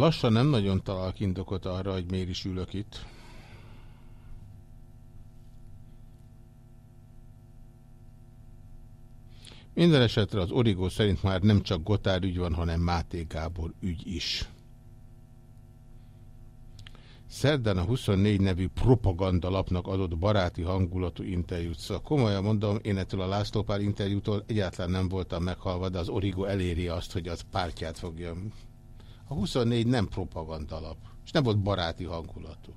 Lassan nem nagyon találok indokot arra, hogy miért is ülök itt. Minden esetre az Origó szerint már nem csak Gotár ügy van, hanem Máté Gábor ügy is. Szerdán a 24 nevű propagandalapnak adott baráti hangulatú interjút. Szóval komolyan mondom, én ettől a László Pál interjútól egyáltalán nem voltam meghalva, de az Origo eléri azt, hogy az pártját fogja a 24 nem propagandalap, és nem volt baráti hangulatú.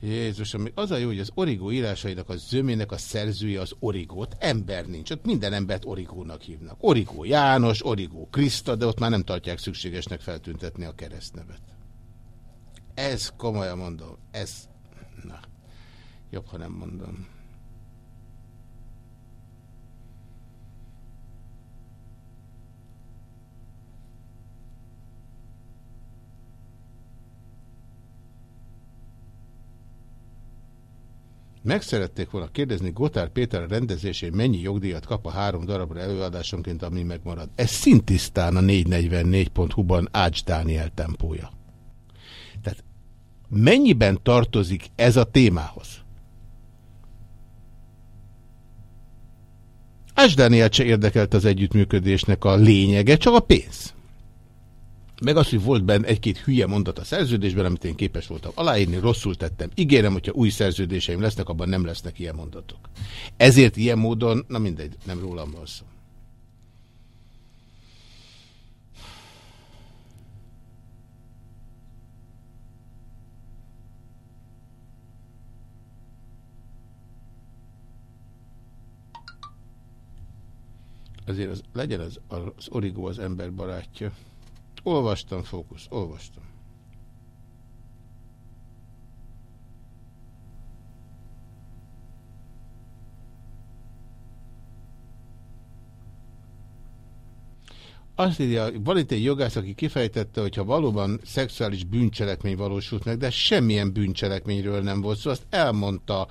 Jézusom, az a jó, hogy az Origó írásainak a zömének a szerzője az Origót, ember nincs, ott minden embert Origónak hívnak. Origó János, Origó Kriszta, de ott már nem tartják szükségesnek feltüntetni a keresztnevet. Ez, komolyan mondom, ez, na, jobb, ha nem mondom. Meg szerették volna kérdezni Gotár Péter a rendezésén mennyi jogdíjat kap a három darabra előadásonként, ami megmarad. Ez szintisztán a 444.hu-ban Ács Dániel tempója. Tehát mennyiben tartozik ez a témához? Ács Dániel se érdekelt az együttműködésnek a lényege, csak a pénz meg az, hogy volt benne egy-két hülye mondat a szerződésben, amit én képes voltam aláírni, rosszul tettem. Ígérem, hogyha új szerződéseim lesznek, abban nem lesznek ilyen mondatok. Ezért ilyen módon, na mindegy, nem rólam van szó. Azért az, legyen az, az origó az ember barátja. Olvastam, fókusz, olvastam. Azt írja, van itt egy jogász, aki kifejtette, hogy ha valóban szexuális bűncselekmény valósult meg, de semmilyen bűncselekményről nem volt szó, szóval azt elmondta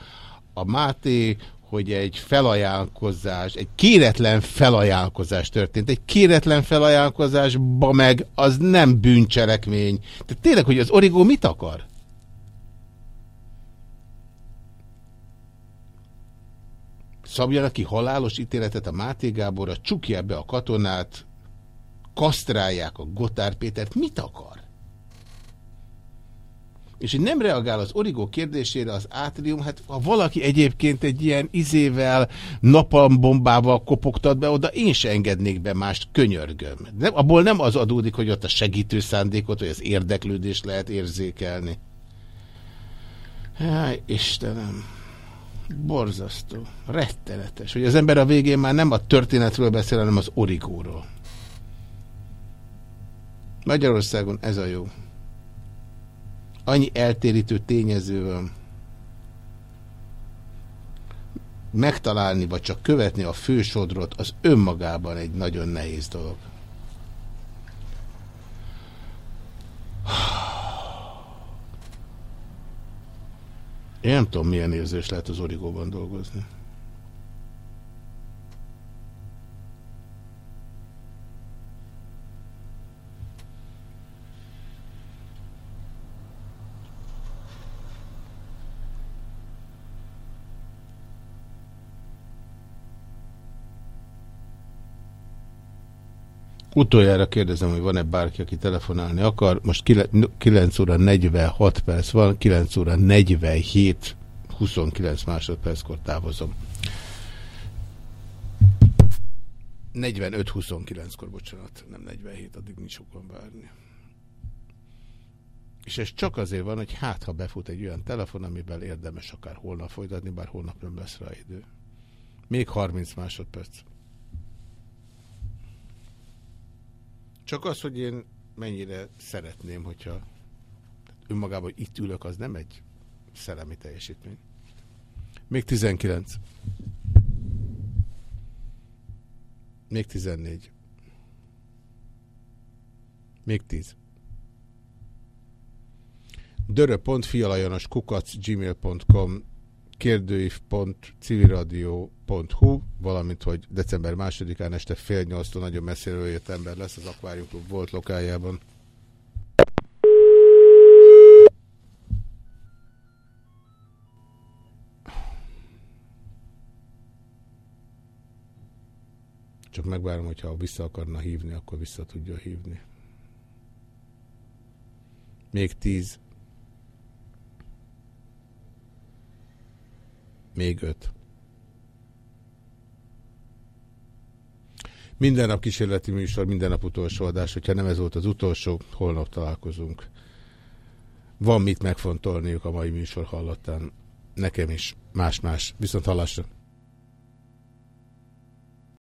a Máté, hogy egy felajánlkozás, egy kéretlen felajánlkozás történt. Egy kéretlen felajánlkozásba meg az nem bűncselekmény. Tehát tényleg, hogy az origó mit akar? Szabjanak ki halálos ítéletet a Máté Gáborra, csukják be a katonát, kasztrálják a Gotár Pétert. Mit akar? És hogy nem reagál az origó kérdésére az átrium, hát ha valaki egyébként egy ilyen izével, napalmbombával kopogtat be, oda én se engednék be mást, könyörgöm. Nem, abból nem az adódik, hogy ott a segítő szándékot, vagy az érdeklődést lehet érzékelni. Háj, Istenem! Borzasztó, rettenetes, hogy az ember a végén már nem a történetről beszél, hanem az origóról. Magyarországon ez a jó annyi eltérítő tényező van. Megtalálni, vagy csak követni a fősodrot, az önmagában egy nagyon nehéz dolog. Én nem tudom, milyen érzés lehet az origóban dolgozni. Utoljára kérdezem, hogy van-e bárki, aki telefonálni akar. Most 9 óra 46 perc van, 9 óra 47, 29 másodperckor távozom. 45-29-kor, bocsánat, nem 47, addig nincs okon várni. És ez csak azért van, hogy hát, ha befut egy olyan telefon, amivel érdemes akár holnap folytatni, bár holnap nem lesz rá idő. Még 30 másodperc. Csak az, hogy én mennyire szeretném, hogyha önmagában itt ülök, az nem egy szellemi teljesítmény. Még 19. Még 14. Még 10. dörö.fialajanos kukac gmail.com kérdőív.civilradio.hu, valamint, hogy december másodikán este fél nyolctól nagyon messziről jött ember lesz az Aquarium Club volt lokájában. Csak megvárom, hogyha vissza akarna hívni, akkor vissza tudja hívni. Még tíz. Még öt. Minden nap kísérleti műsor, minden nap utolsó adás. Hogyha nem ez volt az utolsó, holnap találkozunk. Van mit megfontolniuk a mai műsor hallottán. Nekem is. Más-más. Viszont hallásra.